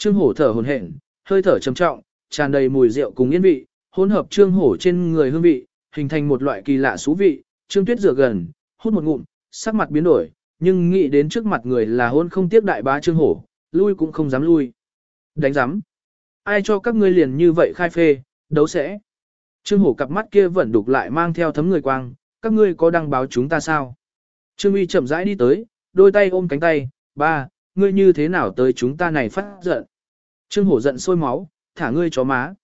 Trương Hổ thở hồn hển, hơi thở trầm trọng, tràn đầy mùi rượu cùng yên vị, hỗn hợp trương hổ trên người hương vị, hình thành một loại kỳ lạ xú vị, trương tuyết rửa gần, hút một ngụm, sắc mặt biến đổi, nhưng nghĩ đến trước mặt người là hôn không tiếp đại bá trương hổ, lui cũng không dám lui. Đánh giám. Ai cho các ngươi liền như vậy khai phê, đấu sẽ. Trương hổ cặp mắt kia vẫn đục lại mang theo thấm người quang, các ngươi có đăng báo chúng ta sao? Trương uy chậm rãi đi tới, đôi tay ôm cánh tay, ba, ngươi như thế nào tới chúng ta này phát giận. Trương hổ giận sôi máu, thả ngươi chó má.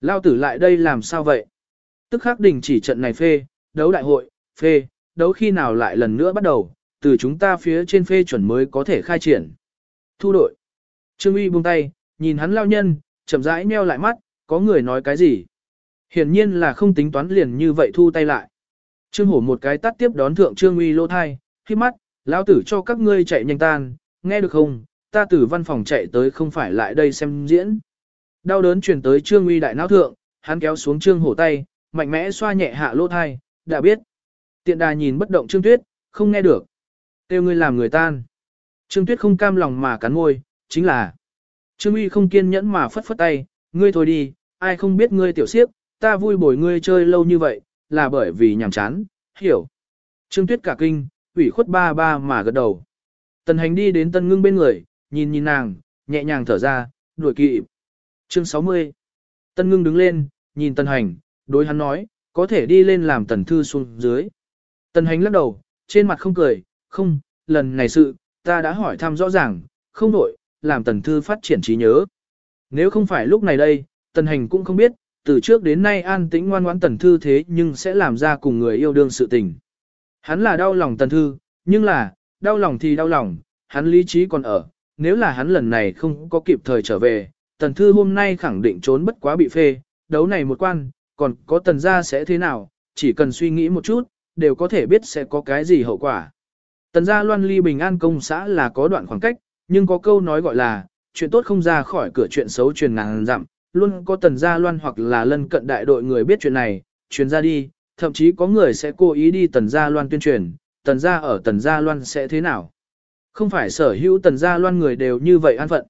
Lao tử lại đây làm sao vậy? Tức khắc đình chỉ trận này phê, đấu đại hội, phê, đấu khi nào lại lần nữa bắt đầu, từ chúng ta phía trên phê chuẩn mới có thể khai triển. Thu đội. Trương uy buông tay, nhìn hắn lao nhân, chậm rãi nheo lại mắt, có người nói cái gì? Hiển nhiên là không tính toán liền như vậy thu tay lại. Trương hổ một cái tắt tiếp đón thượng trương uy lô thai, khi mắt, lão tử cho các ngươi chạy nhanh tan, nghe được không, ta từ văn phòng chạy tới không phải lại đây xem diễn. Đau đớn truyền tới trương uy đại não thượng, hắn kéo xuống trương hổ tay, mạnh mẽ xoa nhẹ hạ lỗ thai, đã biết. Tiện đà nhìn bất động trương tuyết, không nghe được. Têu ngươi làm người tan. Trương tuyết không cam lòng mà cắn môi, chính là. Trương uy không kiên nhẫn mà phất phất tay, ngươi thôi đi, ai không biết ngươi tiểu siếp, ta vui bồi ngươi chơi lâu như vậy, là bởi vì nhàm chán, hiểu. Trương tuyết cả kinh, ủy khuất ba ba mà gật đầu. Tần hành đi đến tân ngưng bên người, nhìn nhìn nàng, nhẹ nhàng thở ra, đuổi kỵ. Chương 60 Tân ngưng đứng lên, nhìn tần hành, đối hắn nói, có thể đi lên làm tần thư xuống dưới. Tần hành lắc đầu, trên mặt không cười, không, lần này sự, ta đã hỏi thăm rõ ràng, không đổi, làm tần thư phát triển trí nhớ. Nếu không phải lúc này đây, tần hành cũng không biết, từ trước đến nay an tĩnh ngoan ngoãn tần thư thế nhưng sẽ làm ra cùng người yêu đương sự tình. Hắn là đau lòng tần thư, nhưng là, đau lòng thì đau lòng, hắn lý trí còn ở, nếu là hắn lần này không có kịp thời trở về, tần thư hôm nay khẳng định trốn bất quá bị phê, đấu này một quan, còn có tần gia sẽ thế nào, chỉ cần suy nghĩ một chút, đều có thể biết sẽ có cái gì hậu quả. Tần gia loan ly bình an công xã là có đoạn khoảng cách, nhưng có câu nói gọi là, chuyện tốt không ra khỏi cửa chuyện xấu truyền ngàn dặm, luôn có tần gia loan hoặc là lân cận đại đội người biết chuyện này, truyền ra đi, thậm chí có người sẽ cố ý đi tần gia loan tuyên truyền, tần gia ở tần gia loan sẽ thế nào. Không phải sở hữu tần gia loan người đều như vậy an phận.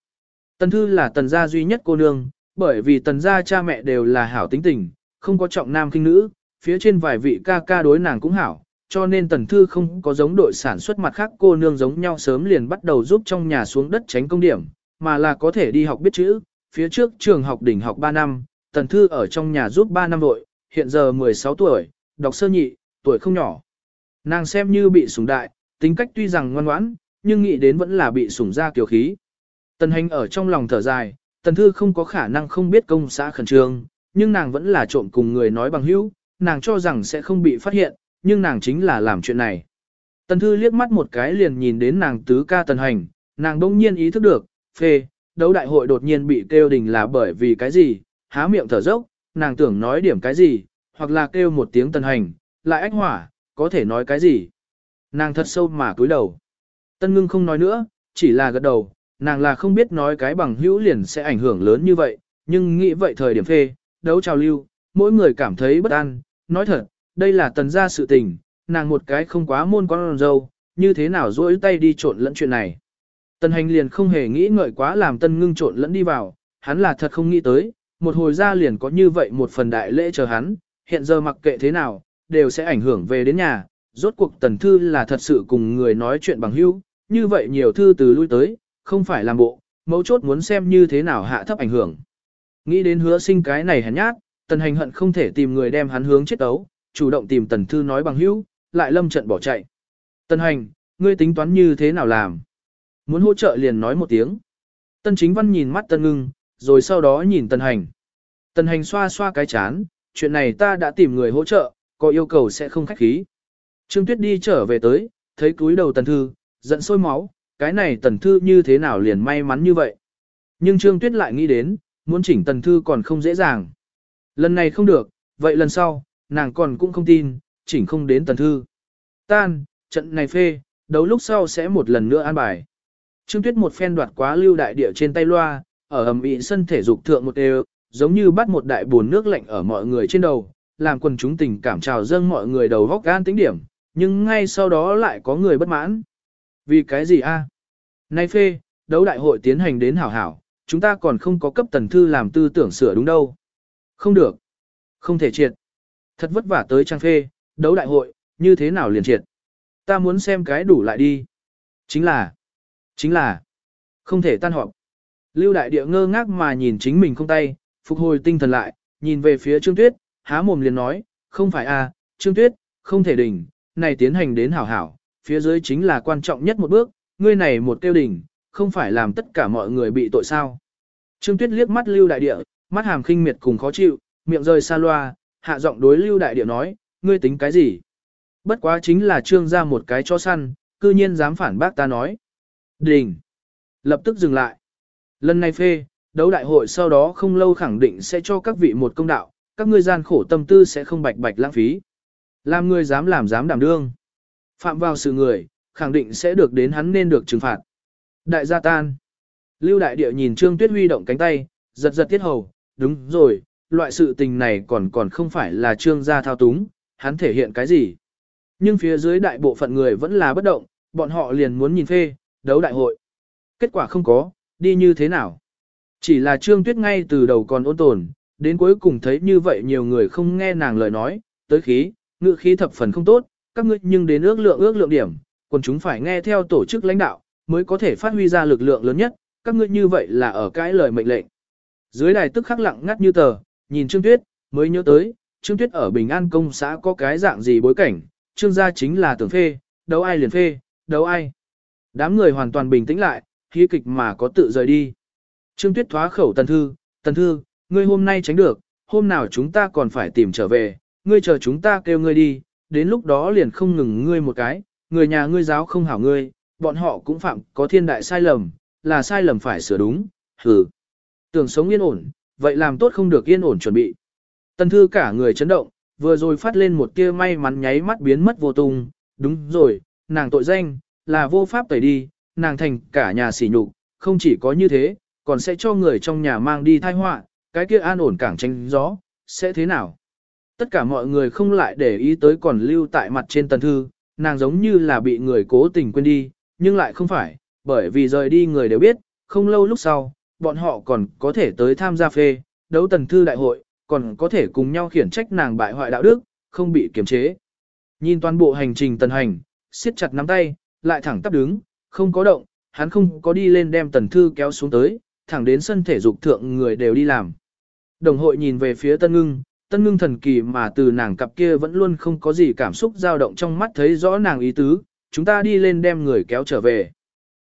Tần thư là tần gia duy nhất cô nương, bởi vì tần gia cha mẹ đều là hảo tính tình, không có trọng nam kinh nữ, phía trên vài vị ca ca đối nàng cũng hảo, cho nên tần thư không có giống đội sản xuất mặt khác cô nương giống nhau sớm liền bắt đầu giúp trong nhà xuống đất tránh công điểm, mà là có thể đi học biết chữ, phía trước trường học đỉnh học 3 năm, tần thư ở trong nhà giúp 3 năm đội, hiện giờ 16 tuổi, đọc sơ nhị, tuổi không nhỏ. Nàng xem như bị sủng đại, tính cách tuy rằng ngoan ngoãn, nhưng nghĩ đến vẫn là bị sủng ra kiều khí. Tần hành ở trong lòng thở dài, tần thư không có khả năng không biết công xã khẩn trương, nhưng nàng vẫn là trộm cùng người nói bằng hữu, nàng cho rằng sẽ không bị phát hiện, nhưng nàng chính là làm chuyện này. Tần thư liếc mắt một cái liền nhìn đến nàng tứ ca tần hành, nàng đông nhiên ý thức được, phê, đấu đại hội đột nhiên bị kêu đình là bởi vì cái gì, há miệng thở dốc, nàng tưởng nói điểm cái gì, hoặc là kêu một tiếng tần hành, lại ách hỏa, có thể nói cái gì. Nàng thật sâu mà cúi đầu. Tân ngưng không nói nữa, chỉ là gật đầu, nàng là không biết nói cái bằng hữu liền sẽ ảnh hưởng lớn như vậy, nhưng nghĩ vậy thời điểm phê, đấu trào lưu, mỗi người cảm thấy bất an, nói thật, đây là tần gia sự tình, nàng một cái không quá môn con dâu, như thế nào dỗi tay đi trộn lẫn chuyện này. Tần hành liền không hề nghĩ ngợi quá làm tân ngưng trộn lẫn đi vào, hắn là thật không nghĩ tới, một hồi ra liền có như vậy một phần đại lễ chờ hắn, hiện giờ mặc kệ thế nào, đều sẽ ảnh hưởng về đến nhà, rốt cuộc tần thư là thật sự cùng người nói chuyện bằng hữu, như vậy nhiều thư từ lui tới, không phải làm bộ, mấu chốt muốn xem như thế nào hạ thấp ảnh hưởng. Nghĩ đến hứa sinh cái này hèn nhát, tần hành hận không thể tìm người đem hắn hướng chết ấu, chủ động tìm tần thư nói bằng hữu, lại lâm trận bỏ chạy. Tần hành, ngươi tính toán như thế nào làm? Muốn hỗ trợ liền nói một tiếng. Tân chính văn nhìn mắt tân ngưng, rồi sau đó nhìn tần hành. Tần hành xoa xoa cái chán, chuyện này ta đã tìm người hỗ trợ, có yêu cầu sẽ không khách khí. Trương Tuyết đi trở về tới, thấy cúi đầu tần thư, giận sôi máu, cái này tần thư như thế nào liền may mắn như vậy. Nhưng Trương Tuyết lại nghĩ đến, muốn chỉnh tần thư còn không dễ dàng. Lần này không được, vậy lần sau, nàng còn cũng không tin, chỉnh không đến tần thư. Tan, trận này phê, đấu lúc sau sẽ một lần nữa an bài. Trương Tuyết một phen đoạt quá lưu đại địa trên tay loa, ở hầm ĩ sân thể dục thượng một đều, giống như bắt một đại buồn nước lạnh ở mọi người trên đầu, làm quần chúng tình cảm trào dâng mọi người đầu góc gan tính điểm, nhưng ngay sau đó lại có người bất mãn. Vì cái gì a? Nay phê, đấu đại hội tiến hành đến hảo hảo, chúng ta còn không có cấp tần thư làm tư tưởng sửa đúng đâu. Không được. Không thể triệt. Thật vất vả tới trang phê, đấu đại hội, như thế nào liền triệt. Ta muốn xem cái đủ lại đi. Chính là, chính là, không thể tan họp. Lưu đại địa ngơ ngác mà nhìn chính mình không tay, phục hồi tinh thần lại, nhìn về phía Trương Tuyết, há mồm liền nói, không phải à, Trương Tuyết, không thể đỉnh, này tiến hành đến hảo hảo, phía dưới chính là quan trọng nhất một bước, ngươi này một tiêu đỉnh, không phải làm tất cả mọi người bị tội sao. Trương Tuyết liếc mắt Lưu Đại Địa, mắt hàm khinh miệt cùng khó chịu, miệng rơi xa loa, hạ giọng đối Lưu Đại Địa nói, ngươi tính cái gì? Bất quá chính là trương ra một cái cho săn, cư nhiên dám phản bác ta nói. Đình! Lập tức dừng lại. Lần này phê, đấu đại hội sau đó không lâu khẳng định sẽ cho các vị một công đạo, các ngươi gian khổ tâm tư sẽ không bạch bạch lãng phí. Làm người dám làm dám đảm đương. Phạm vào sự người, khẳng định sẽ được đến hắn nên được trừng phạt. Đại gia tan. Lưu đại địa nhìn Trương Tuyết huy động cánh tay, giật giật tiết hầu, đúng rồi, loại sự tình này còn còn không phải là Trương gia thao túng, hắn thể hiện cái gì. Nhưng phía dưới đại bộ phận người vẫn là bất động, bọn họ liền muốn nhìn phê, đấu đại hội. Kết quả không có, đi như thế nào. Chỉ là Trương Tuyết ngay từ đầu còn ôn tồn, đến cuối cùng thấy như vậy nhiều người không nghe nàng lời nói, tới khí, ngự khí thập phần không tốt, các ngươi nhưng đến ước lượng ước lượng điểm, còn chúng phải nghe theo tổ chức lãnh đạo, mới có thể phát huy ra lực lượng lớn nhất, các ngươi như vậy là ở cái lời mệnh lệnh. Dưới đài tức khắc lặng ngắt như tờ, nhìn Trương Tuyết, mới nhớ tới, Trương Tuyết ở Bình An công xã có cái dạng gì bối cảnh, Trương gia chính là tưởng phê, đấu ai liền phê, đấu ai. Đám người hoàn toàn bình tĩnh lại, khí kịch mà có tự rời đi. Trương Tuyết thoá khẩu tần thư, tần thư, ngươi hôm nay tránh được, hôm nào chúng ta còn phải tìm trở về, ngươi chờ chúng ta kêu ngươi đi, đến lúc đó liền không ngừng ngươi một cái, người nhà ngươi giáo không hảo ngươi, bọn họ cũng phạm có thiên đại sai lầm, là sai lầm phải sửa đúng, hừ. Tưởng sống yên ổn, vậy làm tốt không được yên ổn chuẩn bị. Tần thư cả người chấn động, vừa rồi phát lên một tia may mắn nháy mắt biến mất vô tung, đúng rồi, nàng tội danh, là vô pháp tẩy đi, nàng thành cả nhà sỉ nhục, không chỉ có như thế, còn sẽ cho người trong nhà mang đi thai họa, cái kia an ổn cảng tranh gió, sẽ thế nào? Tất cả mọi người không lại để ý tới còn lưu tại mặt trên tần thư, nàng giống như là bị người cố tình quên đi, nhưng lại không phải, bởi vì rời đi người đều biết, không lâu lúc sau, bọn họ còn có thể tới tham gia phê, đấu tần thư đại hội, còn có thể cùng nhau khiển trách nàng bại hoại đạo đức, không bị kiềm chế. Nhìn toàn bộ hành trình tần hành, siết chặt nắm tay, lại thẳng tắp đứng, không có động, hắn không có đi lên đem tần thư kéo xuống tới, thẳng đến sân thể dục thượng người đều đi làm. Đồng hội nhìn về phía tân ngưng, tân ngưng thần kỳ mà từ nàng cặp kia vẫn luôn không có gì cảm xúc dao động trong mắt thấy rõ nàng ý tứ, chúng ta đi lên đem người kéo trở về.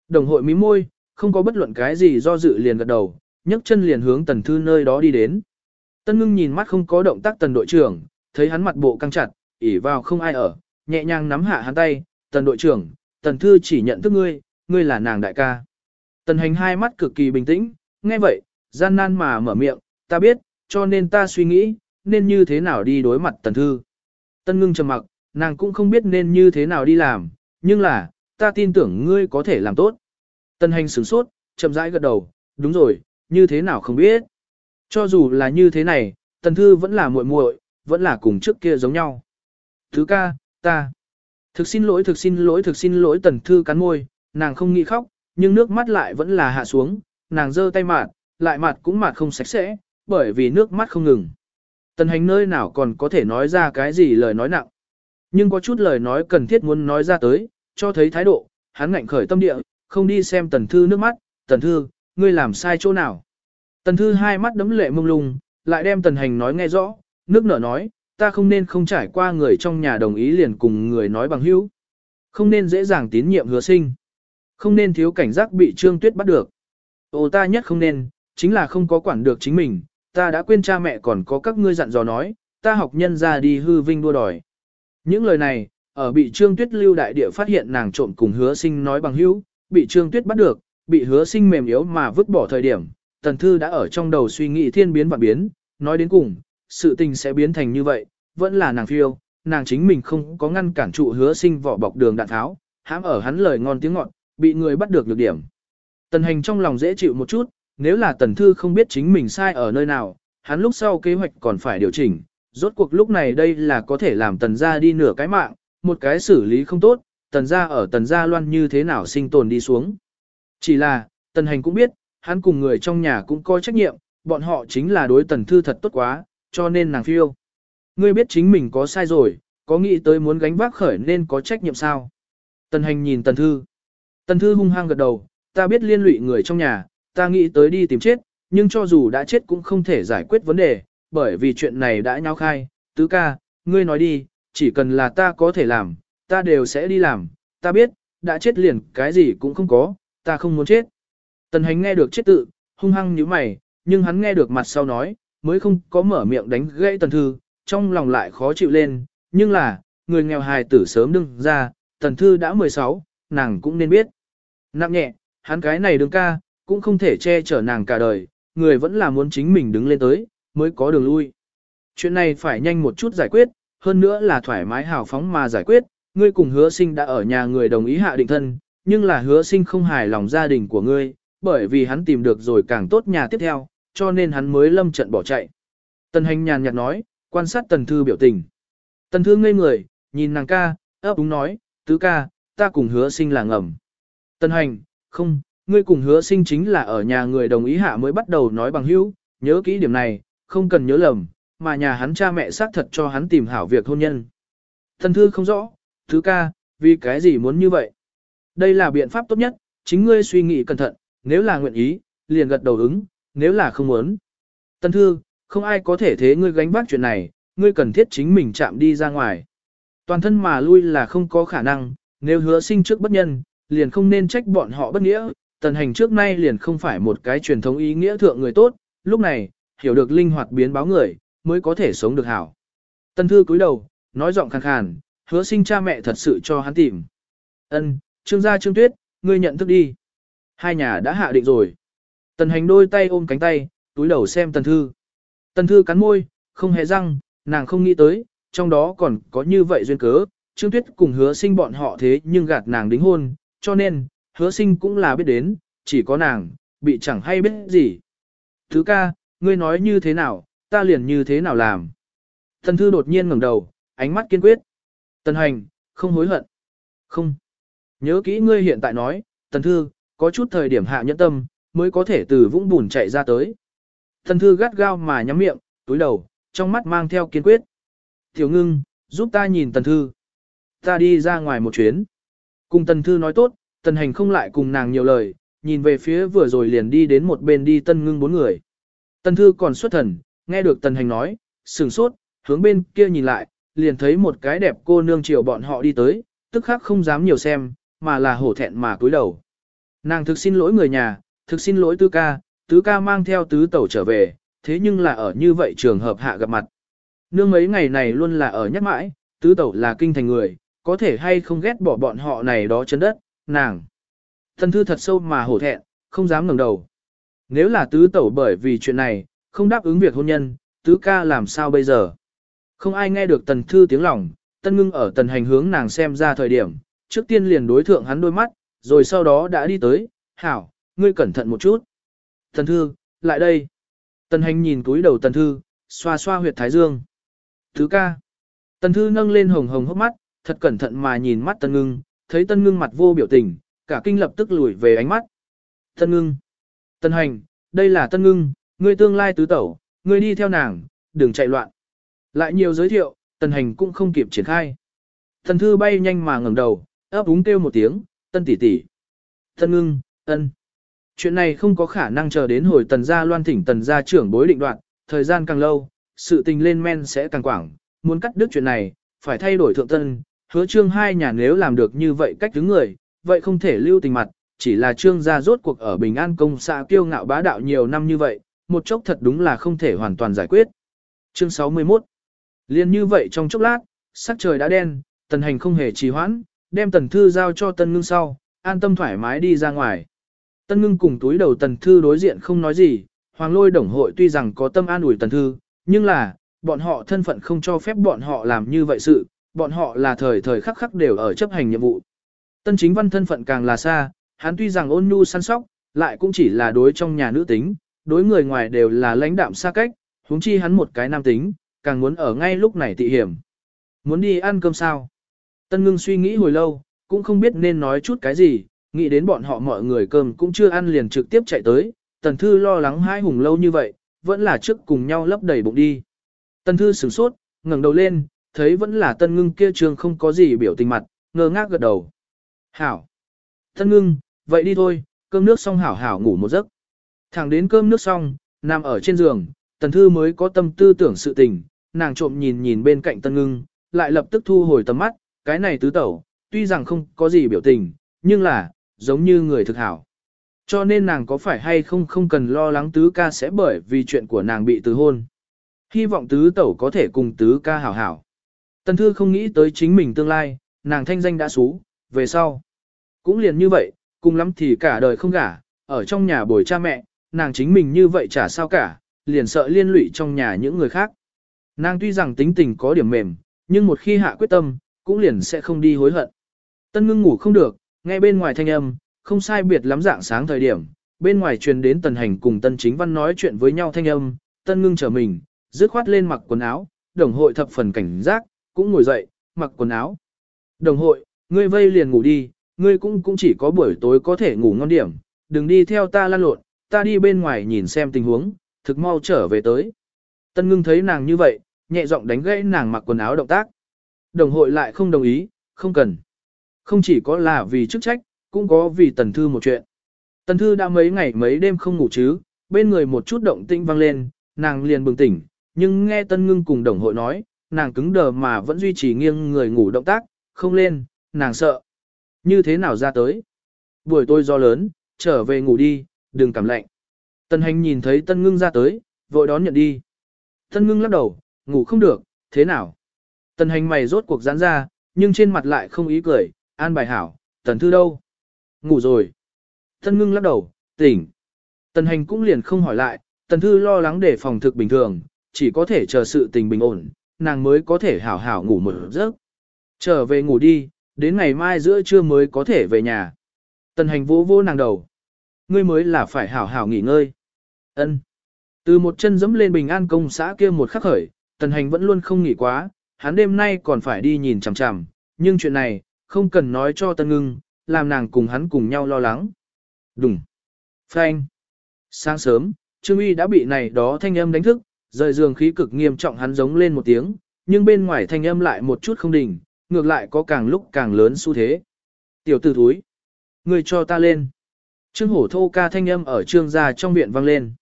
Đồng hội mí môi, không có bất luận cái gì do dự liền gật đầu, nhấc chân liền hướng tần thư nơi đó đi đến. Tân ngưng nhìn mắt không có động tác tần đội trưởng, thấy hắn mặt bộ căng chặt, ỉ vào không ai ở, nhẹ nhàng nắm hạ hắn tay, tần đội trưởng, tần thư chỉ nhận thức ngươi, ngươi là nàng đại ca. Tần hành hai mắt cực kỳ bình tĩnh, nghe vậy, gian nan mà mở miệng, ta biết, cho nên ta suy nghĩ, nên như thế nào đi đối mặt tần thư. Tân ngưng trầm mặc, nàng cũng không biết nên như thế nào đi làm, nhưng là, ta tin tưởng ngươi có thể làm tốt. tân hành sửng sốt, chậm rãi gật đầu, đúng rồi, như thế nào không biết. Cho dù là như thế này, tần thư vẫn là muội muội, vẫn là cùng trước kia giống nhau. Thứ ca, ta. Thực xin lỗi, thực xin lỗi, thực xin lỗi tần thư cắn môi, nàng không nghĩ khóc, nhưng nước mắt lại vẫn là hạ xuống, nàng giơ tay mạt, lại mạt cũng mạt không sạch sẽ, bởi vì nước mắt không ngừng. Tần hành nơi nào còn có thể nói ra cái gì lời nói nặng. Nhưng có chút lời nói cần thiết muốn nói ra tới, cho thấy thái độ, hắn ngạnh khởi tâm địa, không đi xem tần thư nước mắt, tần thư, ngươi làm sai chỗ nào. Tần thư hai mắt đấm lệ mông lung, lại đem tần hành nói nghe rõ, nước nở nói, ta không nên không trải qua người trong nhà đồng ý liền cùng người nói bằng hữu. Không nên dễ dàng tín nhiệm hứa sinh. Không nên thiếu cảnh giác bị trương tuyết bắt được. Ô ta nhất không nên, chính là không có quản được chính mình, ta đã quên cha mẹ còn có các ngươi dặn dò nói, ta học nhân ra đi hư vinh đua đòi. Những lời này, ở bị trương tuyết lưu đại địa phát hiện nàng trộm cùng hứa sinh nói bằng hữu, bị trương tuyết bắt được, bị hứa sinh mềm yếu mà vứt bỏ thời điểm, tần thư đã ở trong đầu suy nghĩ thiên biến và biến, nói đến cùng, sự tình sẽ biến thành như vậy, vẫn là nàng phiêu, nàng chính mình không có ngăn cản trụ hứa sinh vỏ bọc đường đạn tháo, hãm ở hắn lời ngon tiếng ngọt, bị người bắt được lược điểm. Tần hành trong lòng dễ chịu một chút, nếu là tần thư không biết chính mình sai ở nơi nào, hắn lúc sau kế hoạch còn phải điều chỉnh, rốt cuộc lúc này đây là có thể làm tần gia đi nửa cái mạng, một cái xử lý không tốt, tần gia ở tần gia loan như thế nào sinh tồn đi xuống. Chỉ là, tần hành cũng biết, hắn cùng người trong nhà cũng có trách nhiệm, bọn họ chính là đối tần thư thật tốt quá, cho nên nàng phiêu. Ngươi biết chính mình có sai rồi, có nghĩ tới muốn gánh vác khởi nên có trách nhiệm sao? Tần hành nhìn tần thư. Tần thư hung hăng gật đầu, ta biết liên lụy người trong nhà, ta nghĩ tới đi tìm chết, nhưng cho dù đã chết cũng không thể giải quyết vấn đề, bởi vì chuyện này đã nháo khai, tứ ca, ngươi nói đi, chỉ cần là ta có thể làm, ta đều sẽ đi làm, ta biết, đã chết liền cái gì cũng không có, ta không muốn chết. Tần hành nghe được chết tự, hung hăng như mày, nhưng hắn nghe được mặt sau nói, mới không có mở miệng đánh gãy tần thư, trong lòng lại khó chịu lên, nhưng là, người nghèo hài tử sớm đừng ra, tần thư đã 16, nàng cũng nên biết. Nặng nhẹ, hắn cái này đứng ca, cũng không thể che chở nàng cả đời, người vẫn là muốn chính mình đứng lên tới, mới có đường lui. Chuyện này phải nhanh một chút giải quyết, hơn nữa là thoải mái hào phóng mà giải quyết, ngươi cùng hứa sinh đã ở nhà người đồng ý hạ định thân, nhưng là hứa sinh không hài lòng gia đình của ngươi, bởi vì hắn tìm được rồi càng tốt nhà tiếp theo, cho nên hắn mới lâm trận bỏ chạy. Tần hành nhàn nhạt nói, quan sát tần thư biểu tình. Tần thư ngây người, nhìn nàng ca, ấp úng nói, tứ ca, ta cùng hứa sinh là ngầm. Tần hành, không, ngươi cùng hứa sinh chính là ở nhà người đồng ý hạ mới bắt đầu nói bằng hữu, nhớ kỹ điểm này, không cần nhớ lầm, mà nhà hắn cha mẹ xác thật cho hắn tìm hảo việc hôn nhân. Thần thư không rõ, thứ ca, vì cái gì muốn như vậy? Đây là biện pháp tốt nhất, chính ngươi suy nghĩ cẩn thận, nếu là nguyện ý, liền gật đầu ứng, nếu là không muốn. Tân thư, không ai có thể thế ngươi gánh vác chuyện này, ngươi cần thiết chính mình chạm đi ra ngoài. Toàn thân mà lui là không có khả năng, nếu hứa sinh trước bất nhân, liền không nên trách bọn họ bất nghĩa, tần hành trước nay liền không phải một cái truyền thống ý nghĩa thượng người tốt, lúc này, hiểu được linh hoạt biến báo người, mới có thể sống được hảo. Tần thư cúi đầu, nói giọng khàn khàn, hứa sinh cha mẹ thật sự cho hắn tìm. Ân, trương gia trương tuyết, ngươi nhận thức đi. Hai nhà đã hạ định rồi. Tần hành đôi tay ôm cánh tay, túi đầu xem tần thư. Tần thư cắn môi, không hề răng, nàng không nghĩ tới, trong đó còn có như vậy duyên cớ, Trương Tuyết cùng hứa sinh bọn họ thế nhưng gạt nàng đính hôn, cho nên, hứa sinh cũng là biết đến, chỉ có nàng, bị chẳng hay biết gì. Thứ ca, ngươi nói như thế nào, ta liền như thế nào làm. Tần thư đột nhiên ngẩng đầu, ánh mắt kiên quyết. Tần hành, không hối hận. Không. Nhớ kỹ ngươi hiện tại nói, tần thư, có chút thời điểm hạ nhẫn tâm, mới có thể từ vũng bùn chạy ra tới. Thần thư gắt gao mà nhắm miệng, túi đầu, trong mắt mang theo kiên quyết. Tiểu ngưng, giúp ta nhìn tần thư. Ta đi ra ngoài một chuyến. Cùng tần thư nói tốt, tần hành không lại cùng nàng nhiều lời, nhìn về phía vừa rồi liền đi đến một bên đi tân ngưng bốn người. Tần thư còn xuất thần, nghe được tần hành nói, sửng sốt, hướng bên kia nhìn lại, liền thấy một cái đẹp cô nương chiều bọn họ đi tới, tức khắc không dám nhiều xem, mà là hổ thẹn mà cúi đầu. Nàng thực xin lỗi người nhà, thực xin lỗi tứ ca, tứ ca mang theo tứ tẩu trở về, thế nhưng là ở như vậy trường hợp hạ gặp mặt. Nương mấy ngày này luôn là ở nhắc mãi, tứ tẩu là kinh thành người, có thể hay không ghét bỏ bọn họ này đó chân đất, nàng. Thần thư thật sâu mà hổ thẹn, không dám ngẩng đầu. Nếu là tứ tẩu bởi vì chuyện này, không đáp ứng việc hôn nhân, tứ ca làm sao bây giờ? Không ai nghe được tần thư tiếng lòng, tân ngưng ở tần hành hướng nàng xem ra thời điểm, trước tiên liền đối thượng hắn đôi mắt, rồi sau đó đã đi tới, hảo, ngươi cẩn thận một chút. Tần thư, lại đây. Tần hành nhìn túi đầu tần thư, xoa xoa huyệt thái dương. tứ ca. Tần thư nâng lên hồng hồng hốc mắt, thật cẩn thận mà nhìn mắt tân ngưng, thấy tân ngưng mặt vô biểu tình, cả kinh lập tức lùi về ánh mắt. Tân ngưng. Tân hành, đây là tân ngưng, ngươi tương lai tứ tẩu, ngươi đi theo nàng, đừng chạy loạn. Lại nhiều giới thiệu, tân hành cũng không kịp triển khai. Thần thư bay nhanh mà ngẩng đầu, ấp úng kêu một tiếng, tân tỷ tỷ. Tân ngưng, ân. Chuyện này không có khả năng chờ đến hồi tần gia loan thỉnh tần gia trưởng bối định đoạn, thời gian càng lâu, sự tình lên men sẽ càng quảng, muốn cắt đứt chuyện này, phải thay đổi thượng tân, hứa trương hai nhà nếu làm được như vậy cách đứng người, vậy không thể lưu tình mặt, chỉ là trương gia rốt cuộc ở Bình An công xã kiêu ngạo bá đạo nhiều năm như vậy, một chốc thật đúng là không thể hoàn toàn giải quyết. Chương 61 Liên như vậy trong chốc lát, sắc trời đã đen, tần hành không hề trì hoãn, đem tần thư giao cho tân ngưng sau, an tâm thoải mái đi ra ngoài. Tân ngưng cùng túi đầu tần thư đối diện không nói gì, hoàng lôi đồng hội tuy rằng có tâm an ủi tần thư, nhưng là, bọn họ thân phận không cho phép bọn họ làm như vậy sự, bọn họ là thời thời khắc khắc đều ở chấp hành nhiệm vụ. Tân chính văn thân phận càng là xa, hắn tuy rằng ôn nhu săn sóc, lại cũng chỉ là đối trong nhà nữ tính, đối người ngoài đều là lãnh đạm xa cách, huống chi hắn một cái nam tính, càng muốn ở ngay lúc này tị hiểm. Muốn đi ăn cơm sao? Tân ngưng suy nghĩ hồi lâu, cũng không biết nên nói chút cái gì, nghĩ đến bọn họ mọi người cơm cũng chưa ăn liền trực tiếp chạy tới, tần thư lo lắng hai hùng lâu như vậy, vẫn là trước cùng nhau lấp đầy bụng đi. Tần thư sửng sốt, ngẩng đầu lên, thấy vẫn là tân ngưng kia trường không có gì biểu tình mặt, ngơ ngác gật đầu. Hảo. Tân ngưng, vậy đi thôi, cơm nước xong hảo hảo ngủ một giấc. Thẳng đến cơm nước xong, nằm ở trên giường, tần thư mới có tâm tư tưởng sự tình, nàng trộm nhìn nhìn bên cạnh tân ngưng, lại lập tức thu hồi tầm mắt, cái này tứ tẩu, tuy rằng không có gì biểu tình, nhưng là, giống như người thực hảo. Cho nên nàng có phải hay không không cần lo lắng tứ ca sẽ bởi vì chuyện của nàng bị từ hôn. Hy vọng tứ tẩu có thể cùng tứ ca hảo hảo. Tần thư không nghĩ tới chính mình tương lai, nàng thanh danh đã xú, về sau. Cũng liền như vậy, cùng lắm thì cả đời không gả, ở trong nhà bồi cha mẹ, nàng chính mình như vậy chả sao cả, liền sợ liên lụy trong nhà những người khác. Nàng tuy rằng tính tình có điểm mềm, nhưng một khi hạ quyết tâm, cũng liền sẽ không đi hối hận. Tân ngưng ngủ không được, nghe bên ngoài thanh âm, không sai biệt lắm dạng sáng thời điểm, bên ngoài truyền đến tần hành cùng tân chính văn nói chuyện với nhau thanh âm, tân ngưng trở mình, dứt khoát lên mặc quần áo, đồng hội thập phần cảnh giác, cũng ngồi dậy, mặc quần áo. Đồng hội, ngươi vây liền ngủ đi, ngươi cũng cũng chỉ có buổi tối có thể ngủ ngon điểm, đừng đi theo ta lan lộn, ta đi bên ngoài nhìn xem tình huống, thực mau trở về tới. Tân ngưng thấy nàng như vậy, nhẹ giọng đánh gãy nàng mặc quần áo động tác. Đồng hội lại không đồng ý, không cần. Không chỉ có là vì chức trách, cũng có vì tần thư một chuyện. Tần thư đã mấy ngày mấy đêm không ngủ chứ, bên người một chút động tĩnh vang lên, nàng liền bừng tỉnh, nhưng nghe tân ngưng cùng đồng hội nói, nàng cứng đờ mà vẫn duy trì nghiêng người ngủ động tác, không lên, nàng sợ. Như thế nào ra tới? Buổi tôi do lớn, trở về ngủ đi, đừng cảm lạnh. Tân hành nhìn thấy tân ngưng ra tới, vội đón nhận đi. Tân ngưng lắc đầu, ngủ không được, thế nào? Tân hành mày rốt cuộc giãn ra, nhưng trên mặt lại không ý cười, an bài hảo, tần thư đâu? Ngủ rồi. Tân ngưng lắc đầu, tỉnh. tân hành cũng liền không hỏi lại, tần thư lo lắng để phòng thực bình thường, chỉ có thể chờ sự tình bình ổn, nàng mới có thể hảo hảo ngủ một giấc. Trở về ngủ đi, đến ngày mai giữa trưa mới có thể về nhà. Tần hành vô vô nàng đầu. Ngươi mới là phải hảo hảo nghỉ ngơi. Ân. Từ một chân dẫm lên bình an công xã kia một khắc khởi, tần hành vẫn luôn không nghỉ quá, hắn đêm nay còn phải đi nhìn chằm chằm, nhưng chuyện này, không cần nói cho tân ngưng, làm nàng cùng hắn cùng nhau lo lắng. Đúng. Phanh. Sáng sớm, Trương Uy đã bị này đó thanh âm đánh thức, rời giường khí cực nghiêm trọng hắn giống lên một tiếng, nhưng bên ngoài thanh âm lại một chút không đỉnh, ngược lại có càng lúc càng lớn xu thế. Tiểu tử thúi. Người cho ta lên. Trương hổ thô ca thanh âm ở trương gia trong viện vang lên.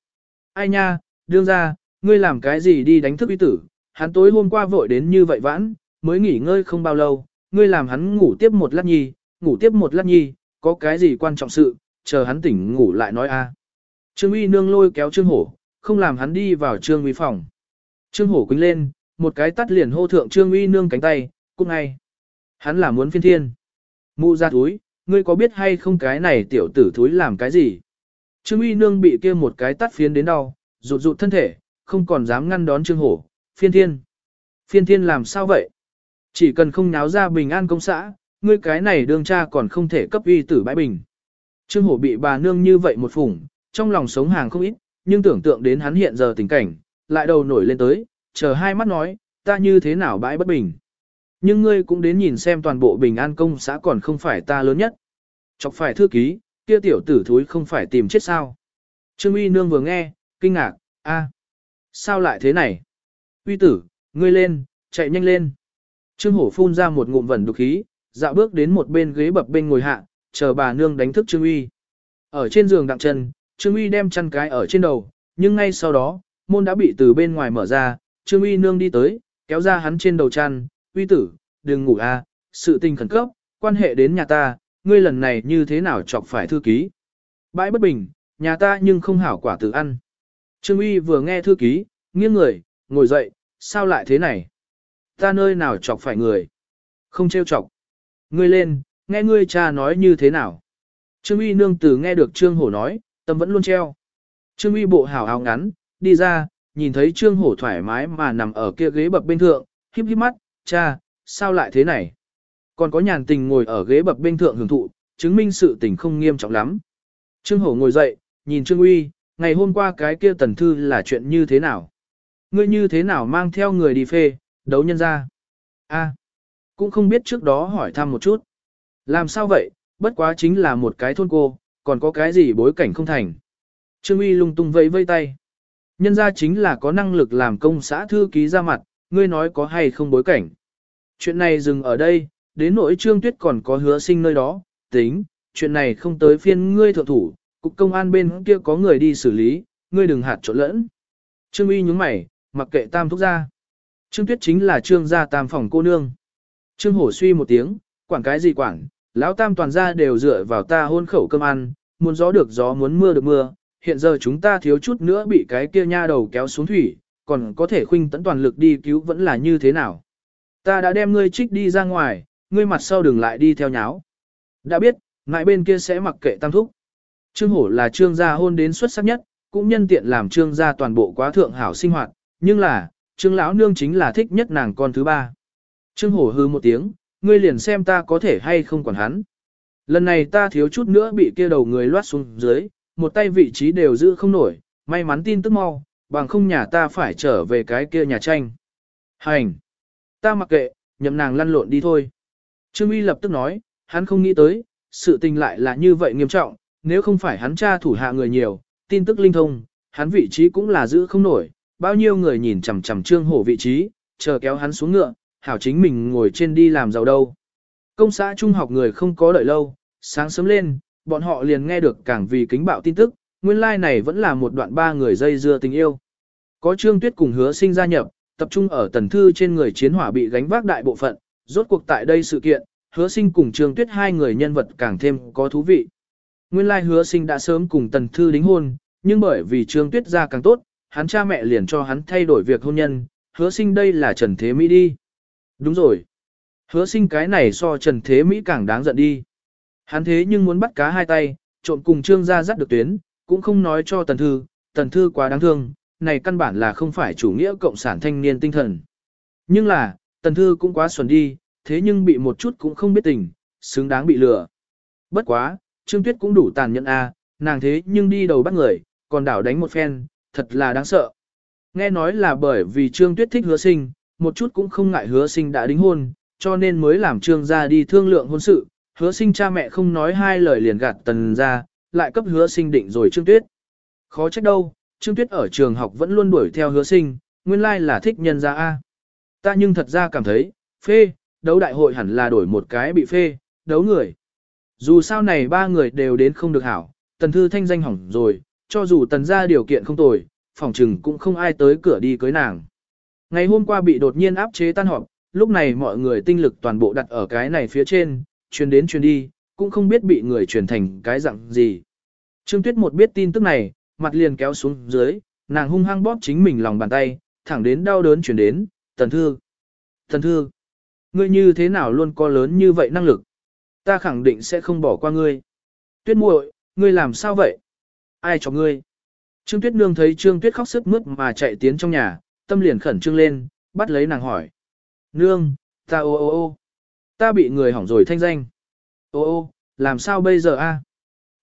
Ai nha, đương ra, ngươi làm cái gì đi đánh thức uy tử, hắn tối hôm qua vội đến như vậy vãn, mới nghỉ ngơi không bao lâu, ngươi làm hắn ngủ tiếp một lát nhi, ngủ tiếp một lát nhi, có cái gì quan trọng sự, chờ hắn tỉnh ngủ lại nói a. Trương uy nương lôi kéo trương hổ, không làm hắn đi vào trương uy phòng. Trương hổ quýnh lên, một cái tắt liền hô thượng trương uy nương cánh tay, cũng ngay. Hắn là muốn phiên thiên. Mụ ra túi, ngươi có biết hay không cái này tiểu tử thúi làm cái gì? Trương uy nương bị kia một cái tắt phiến đến đau, rụt rụt thân thể, không còn dám ngăn đón trương hổ, phiên thiên. Phiên thiên làm sao vậy? Chỉ cần không náo ra bình an công xã, ngươi cái này đương cha còn không thể cấp uy tử bãi bình. Trương hổ bị bà nương như vậy một phủng, trong lòng sống hàng không ít, nhưng tưởng tượng đến hắn hiện giờ tình cảnh, lại đầu nổi lên tới, chờ hai mắt nói, ta như thế nào bãi bất bình. Nhưng ngươi cũng đến nhìn xem toàn bộ bình an công xã còn không phải ta lớn nhất. Chọc phải thư ký, kia tiểu tử thúi không phải tìm chết sao. Trương uy nương vừa nghe, kinh ngạc, a, sao lại thế này? Uy tử, ngươi lên, chạy nhanh lên. Trương hổ phun ra một ngụm vẩn đục khí, dạo bước đến một bên ghế bập bên ngồi hạ, chờ bà nương đánh thức Trương uy. Ở trên giường đặng chân, Trương uy đem chăn cái ở trên đầu, nhưng ngay sau đó, môn đã bị từ bên ngoài mở ra, Trương uy nương đi tới, kéo ra hắn trên đầu chăn, uy tử, đừng ngủ a, sự tình khẩn cấp, quan hệ đến nhà ta, ngươi lần này như thế nào chọc phải thư ký. Bãi bất bình, nhà ta nhưng không hảo quả tự ăn. Trương uy vừa nghe thư ký, nghiêng người, ngồi dậy, sao lại thế này? Ta nơi nào chọc phải người? Không trêu chọc. Ngươi lên, nghe ngươi cha nói như thế nào? Trương uy nương tử nghe được Trương hổ nói, tâm vẫn luôn treo. Trương uy bộ hảo áo ngắn, đi ra, nhìn thấy Trương hổ thoải mái mà nằm ở kia ghế bập bên thượng, híp híp mắt, cha, sao lại thế này? Còn có nhàn tình ngồi ở ghế bập bên thượng hưởng thụ, chứng minh sự tình không nghiêm trọng lắm. Trương Hổ ngồi dậy, nhìn Trương Uy, ngày hôm qua cái kia tần thư là chuyện như thế nào? Ngươi như thế nào mang theo người đi phê, đấu nhân ra? A, cũng không biết trước đó hỏi thăm một chút. Làm sao vậy, bất quá chính là một cái thôn cô, còn có cái gì bối cảnh không thành. Trương Uy lung tung vẫy vây tay. Nhân ra chính là có năng lực làm công xã thư ký ra mặt, ngươi nói có hay không bối cảnh. Chuyện này dừng ở đây, đến nỗi Trương Tuyết còn có hứa sinh nơi đó, tính, chuyện này không tới phiên ngươi thượng thủ, cục công an bên kia có người đi xử lý, ngươi đừng hạt trộn lẫn. Trương Uy nhúng mày, mặc kệ tam thúc ra. Trương Tuyết chính là trương gia tam phòng cô nương. Trương Hổ suy một tiếng, quản cái gì quản, lão tam toàn gia đều dựa vào ta hôn khẩu cơm ăn, muốn gió được gió muốn mưa được mưa, hiện giờ chúng ta thiếu chút nữa bị cái kia nha đầu kéo xuống thủy, còn có thể khuynh tấn toàn lực đi cứu vẫn là như thế nào. Ta đã đem ngươi trích đi ra ngoài, ngươi mặt sau đừng lại đi theo nháo. Đã biết, ngại bên kia sẽ mặc kệ tam thúc. Trương Hổ là trương gia hôn đến xuất sắc nhất, cũng nhân tiện làm trương gia toàn bộ quá thượng hảo sinh hoạt, nhưng là, trương lão nương chính là thích nhất nàng con thứ ba. Trương Hổ hư một tiếng, ngươi liền xem ta có thể hay không quản hắn. Lần này ta thiếu chút nữa bị kia đầu người loát xuống dưới, một tay vị trí đều giữ không nổi, may mắn tin tức mau, bằng không nhà ta phải trở về cái kia nhà tranh. Hành! Ta mặc kệ, nhậm nàng lăn lộn đi thôi. Trương Uy lập tức nói, hắn không nghĩ tới, sự tình lại là như vậy nghiêm trọng, nếu không phải hắn cha thủ hạ người nhiều, tin tức linh thông, hắn vị trí cũng là giữ không nổi, bao nhiêu người nhìn chằm chằm trương hổ vị trí, chờ kéo hắn xuống ngựa, hảo chính mình ngồi trên đi làm giàu đâu. Công xã trung học người không có đợi lâu, sáng sớm lên, bọn họ liền nghe được càng vì kính bạo tin tức, nguyên lai like này vẫn là một đoạn ba người dây dưa tình yêu. Có trương tuyết cùng hứa sinh gia nhập, tập trung ở tần thư trên người chiến hỏa bị gánh vác đại bộ phận, rốt cuộc tại đây sự kiện, hứa sinh cùng trương tuyết hai người nhân vật càng thêm có thú vị. Nguyên lai like hứa sinh đã sớm cùng tần thư đính hôn, nhưng bởi vì trương tuyết ra càng tốt, hắn cha mẹ liền cho hắn thay đổi việc hôn nhân, hứa sinh đây là Trần Thế Mỹ đi. Đúng rồi. Hứa sinh cái này so Trần Thế Mỹ càng đáng giận đi. Hắn thế nhưng muốn bắt cá hai tay, trộn cùng trương gia dắt được tuyến, cũng không nói cho tần thư, tần thư quá đáng thương, này căn bản là không phải chủ nghĩa cộng sản thanh niên tinh thần. Nhưng là, tần thư cũng quá xuẩn đi, thế nhưng bị một chút cũng không biết tình, xứng đáng bị lừa. Bất quá, Trương Tuyết cũng đủ tàn nhẫn a, nàng thế nhưng đi đầu bắt người, còn đảo đánh một phen, thật là đáng sợ. Nghe nói là bởi vì Trương Tuyết thích hứa sinh, một chút cũng không ngại hứa sinh đã đính hôn, cho nên mới làm Trương gia đi thương lượng hôn sự, hứa sinh cha mẹ không nói hai lời liền gạt tần ra, lại cấp hứa sinh định rồi Trương Tuyết. Khó trách đâu, Trương Tuyết ở trường học vẫn luôn đuổi theo hứa sinh, nguyên lai là thích nhân gia A. Ta nhưng thật ra cảm thấy, phê, đấu đại hội hẳn là đổi một cái bị phê, đấu người. Dù sao này ba người đều đến không được hảo, tần thư thanh danh hỏng rồi, cho dù tần ra điều kiện không tồi, phòng trừng cũng không ai tới cửa đi cưới nàng. Ngày hôm qua bị đột nhiên áp chế tan họp, lúc này mọi người tinh lực toàn bộ đặt ở cái này phía trên, truyền đến truyền đi, cũng không biết bị người truyền thành cái dạng gì. Trương Tuyết một biết tin tức này, mặt liền kéo xuống dưới, nàng hung hăng bóp chính mình lòng bàn tay, thẳng đến đau đớn truyền đến, tần thư. Tần thư, ngươi như thế nào luôn có lớn như vậy năng lực? Ta khẳng định sẽ không bỏ qua ngươi. Tuyết muội, ngươi làm sao vậy? Ai cho ngươi? Trương Tuyết Nương thấy Trương Tuyết khóc sức mướt mà chạy tiến trong nhà, tâm liền khẩn trương lên, bắt lấy nàng hỏi. Nương, ta ô ô ô. Ta bị người hỏng rồi thanh danh. Ô ô, làm sao bây giờ a?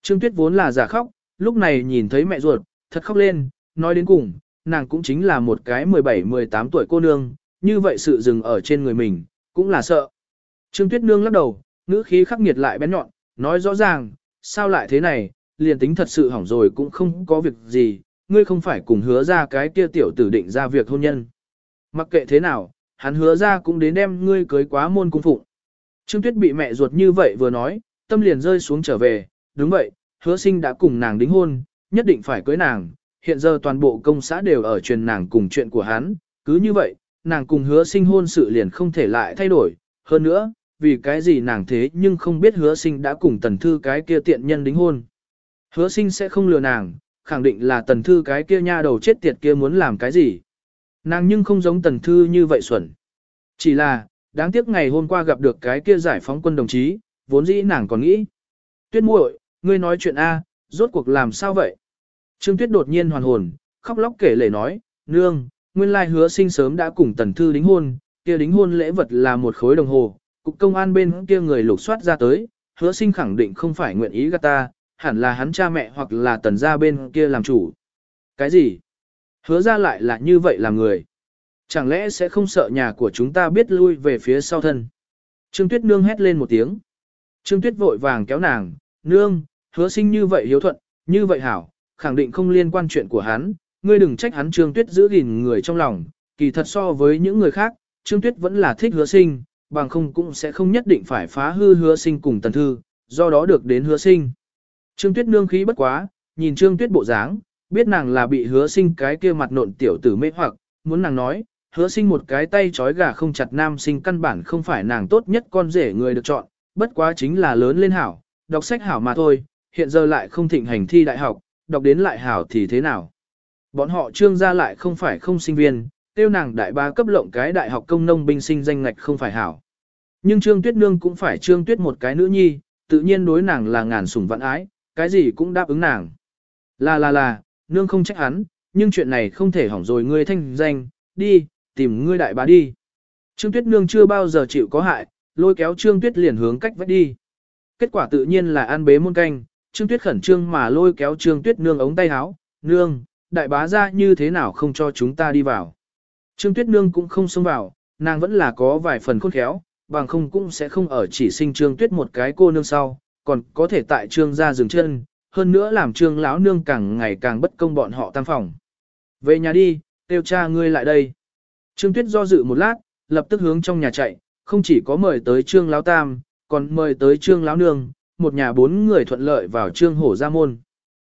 Trương Tuyết vốn là giả khóc, lúc này nhìn thấy mẹ ruột, thật khóc lên, nói đến cùng, nàng cũng chính là một cái 17-18 tuổi cô nương, như vậy sự dừng ở trên người mình, cũng là sợ. Trương Tuyết Nương lắc đầu, ngữ khí khắc nghiệt lại bén nhọn, nói rõ ràng, sao lại thế này, liền tính thật sự hỏng rồi cũng không có việc gì, ngươi không phải cùng hứa ra cái kia tiểu tử định ra việc hôn nhân. Mặc kệ thế nào, hắn hứa ra cũng đến đem ngươi cưới quá môn cung phụng. Trương Tuyết bị mẹ ruột như vậy vừa nói, tâm liền rơi xuống trở về, đúng vậy, hứa sinh đã cùng nàng đính hôn, nhất định phải cưới nàng, hiện giờ toàn bộ công xã đều ở truyền nàng cùng chuyện của hắn, cứ như vậy, nàng cùng hứa sinh hôn sự liền không thể lại thay đổi, hơn nữa, vì cái gì nàng thế nhưng không biết hứa sinh đã cùng tần thư cái kia tiện nhân đính hôn. Hứa sinh sẽ không lừa nàng, khẳng định là tần thư cái kia nha đầu chết tiệt kia muốn làm cái gì. Nàng nhưng không giống tần thư như vậy xuẩn. Chỉ là, đáng tiếc ngày hôm qua gặp được cái kia giải phóng quân đồng chí, vốn dĩ nàng còn nghĩ. Tuyết muội, ngươi nói chuyện A, rốt cuộc làm sao vậy? Trương Tuyết đột nhiên hoàn hồn, khóc lóc kể lể nói, nương, nguyên lai hứa sinh sớm đã cùng tần thư đính hôn, kia đính hôn lễ vật là một khối đồng hồ, cục công an bên kia người lục soát ra tới, hứa sinh khẳng định không phải nguyện ý gạt ta, hẳn là hắn cha mẹ hoặc là tần gia bên kia làm chủ. Cái gì? Hứa ra lại là như vậy làm người. Chẳng lẽ sẽ không sợ nhà của chúng ta biết lui về phía sau thân? Trương Tuyết Nương hét lên một tiếng. Trương Tuyết vội vàng kéo nàng, Nương, hứa sinh như vậy hiếu thuận, như vậy hảo, khẳng định không liên quan chuyện của hắn, ngươi đừng trách hắn Trương Tuyết giữ gìn người trong lòng, kỳ thật so với những người khác, Trương Tuyết vẫn là thích hứa sinh, bằng không cũng sẽ không nhất định phải phá hư hứa sinh cùng tần thư, do đó được đến hứa sinh. Trương Tuyết nương khí bất quá, nhìn Trương Tuyết bộ dáng, biết nàng là bị hứa sinh cái kia mặt nộn tiểu tử mê hoặc, muốn nàng nói, hứa sinh một cái tay trói gà không chặt nam sinh căn bản không phải nàng tốt nhất con rể người được chọn, bất quá chính là lớn lên hảo, đọc sách hảo mà thôi, hiện giờ lại không thịnh hành thi đại học, đọc đến lại hảo thì thế nào. Bọn họ trương gia lại không phải không sinh viên, tiêu nàng đại ba cấp lộng cái đại học công nông binh sinh danh ngạch không phải hảo. Nhưng trương tuyết nương cũng phải trương tuyết một cái nữ nhi, tự nhiên đối nàng là ngàn sủng vạn ái, cái gì cũng đáp ứng nàng. Là là là, nương không trách hắn, nhưng chuyện này không thể hỏng rồi ngươi thanh danh, đi, tìm ngươi đại bá đi. Trương Tuyết Nương chưa bao giờ chịu có hại, lôi kéo Trương Tuyết liền hướng cách vách đi. Kết quả tự nhiên là ăn bế muôn canh, Trương Tuyết khẩn trương mà lôi kéo Trương Tuyết Nương ống tay áo, "Nương, đại bá ra như thế nào không cho chúng ta đi vào?" Trương Tuyết Nương cũng không xông vào, nàng vẫn là có vài phần khôn khéo, bằng không cũng sẽ không ở chỉ sinh Trương Tuyết một cái cô nương sau, còn có thể tại Trương gia dừng chân, hơn nữa làm Trương lão nương càng ngày càng bất công bọn họ tam phòng. "Về nhà đi, tiêu cha ngươi lại đây." Trương Tuyết do dự một lát, lập tức hướng trong nhà chạy, không chỉ có mời tới Trương Lão Tam, còn mời tới Trương Lão Nương, một nhà bốn người thuận lợi vào Trương Hổ ra môn.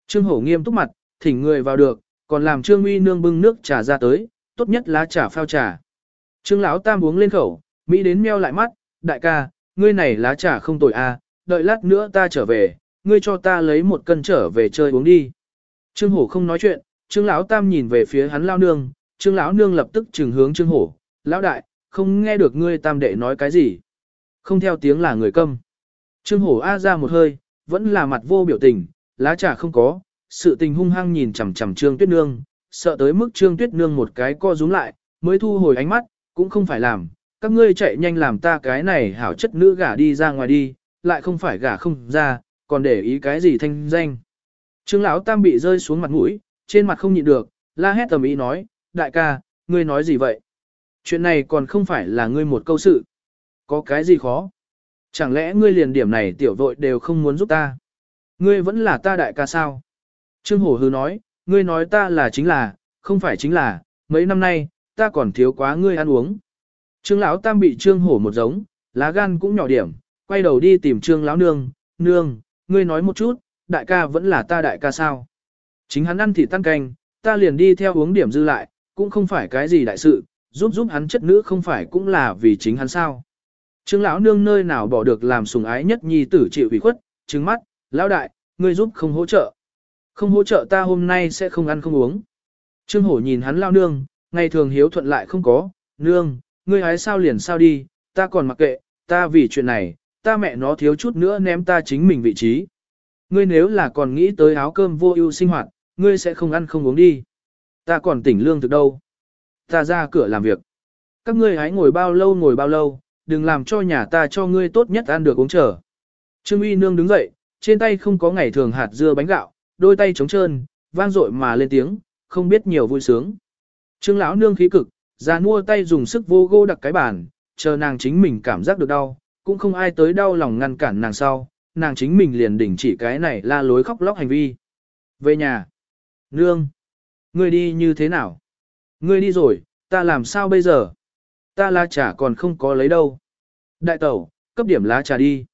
Trương Hổ nghiêm túc mặt, thỉnh người vào được, còn làm Trương Uy Nương bưng nước trà ra tới, tốt nhất lá trà phao trà. Trương Lão Tam uống lên khẩu, Mỹ đến meo lại mắt, đại ca, ngươi này lá trà không tồi à, đợi lát nữa ta trở về, ngươi cho ta lấy một cân trở về chơi uống đi. Trương Hổ không nói chuyện, Trương Lão Tam nhìn về phía hắn Lao Nương, Trương lão nương lập tức trừng hướng Trương Hổ, "Lão đại, không nghe được ngươi tam đệ nói cái gì?" Không theo tiếng là người câm. Trương Hổ a ra một hơi, vẫn là mặt vô biểu tình, lá trà không có, sự tình hung hăng nhìn chằm chằm Trương Tuyết Nương, sợ tới mức Trương Tuyết Nương một cái co rúm lại, mới thu hồi ánh mắt, cũng không phải làm, các ngươi chạy nhanh làm ta cái này hảo chất nữ gả đi ra ngoài đi, lại không phải gả không ra, còn để ý cái gì thanh danh. Trương lão tam bị rơi xuống mặt mũi, trên mặt không nhịn được, la hét tầm ý nói, đại ca, ngươi nói gì vậy? Chuyện này còn không phải là ngươi một câu sự. Có cái gì khó? Chẳng lẽ ngươi liền điểm này tiểu vội đều không muốn giúp ta? Ngươi vẫn là ta đại ca sao? Trương Hổ hư nói, ngươi nói ta là chính là, không phải chính là, mấy năm nay, ta còn thiếu quá ngươi ăn uống. Trương Lão Tam bị Trương Hổ một giống, lá gan cũng nhỏ điểm, quay đầu đi tìm Trương Lão Nương, Nương, ngươi nói một chút, đại ca vẫn là ta đại ca sao? Chính hắn ăn thì tan canh, ta liền đi theo uống điểm dư lại, cũng không phải cái gì đại sự, giúp giúp hắn chất nữ không phải cũng là vì chính hắn sao. Trương lão nương nơi nào bỏ được làm sùng ái nhất nhi tử chịu ủy khuất, trứng mắt, lão đại, ngươi giúp không hỗ trợ. Không hỗ trợ ta hôm nay sẽ không ăn không uống. Trương hổ nhìn hắn lao nương, ngày thường hiếu thuận lại không có, nương, ngươi hái sao liền sao đi, ta còn mặc kệ, ta vì chuyện này, ta mẹ nó thiếu chút nữa ném ta chính mình vị trí. Ngươi nếu là còn nghĩ tới áo cơm vô ưu sinh hoạt, ngươi sẽ không ăn không uống đi. Ta còn tỉnh lương thực đâu. Ta ra cửa làm việc. Các ngươi hãy ngồi bao lâu ngồi bao lâu, đừng làm cho nhà ta cho ngươi tốt nhất ăn được uống trở. Trương uy nương đứng dậy, trên tay không có ngày thường hạt dưa bánh gạo, đôi tay trống trơn, vang dội mà lên tiếng, không biết nhiều vui sướng. Trương lão nương khí cực, ra mua tay dùng sức vô gô đặt cái bàn, chờ nàng chính mình cảm giác được đau, cũng không ai tới đau lòng ngăn cản nàng sau, nàng chính mình liền đình chỉ cái này la lối khóc lóc hành vi. Về nhà. Nương. Ngươi đi như thế nào? Ngươi đi rồi, ta làm sao bây giờ? Ta lá trà còn không có lấy đâu. Đại tẩu, cấp điểm lá trà đi.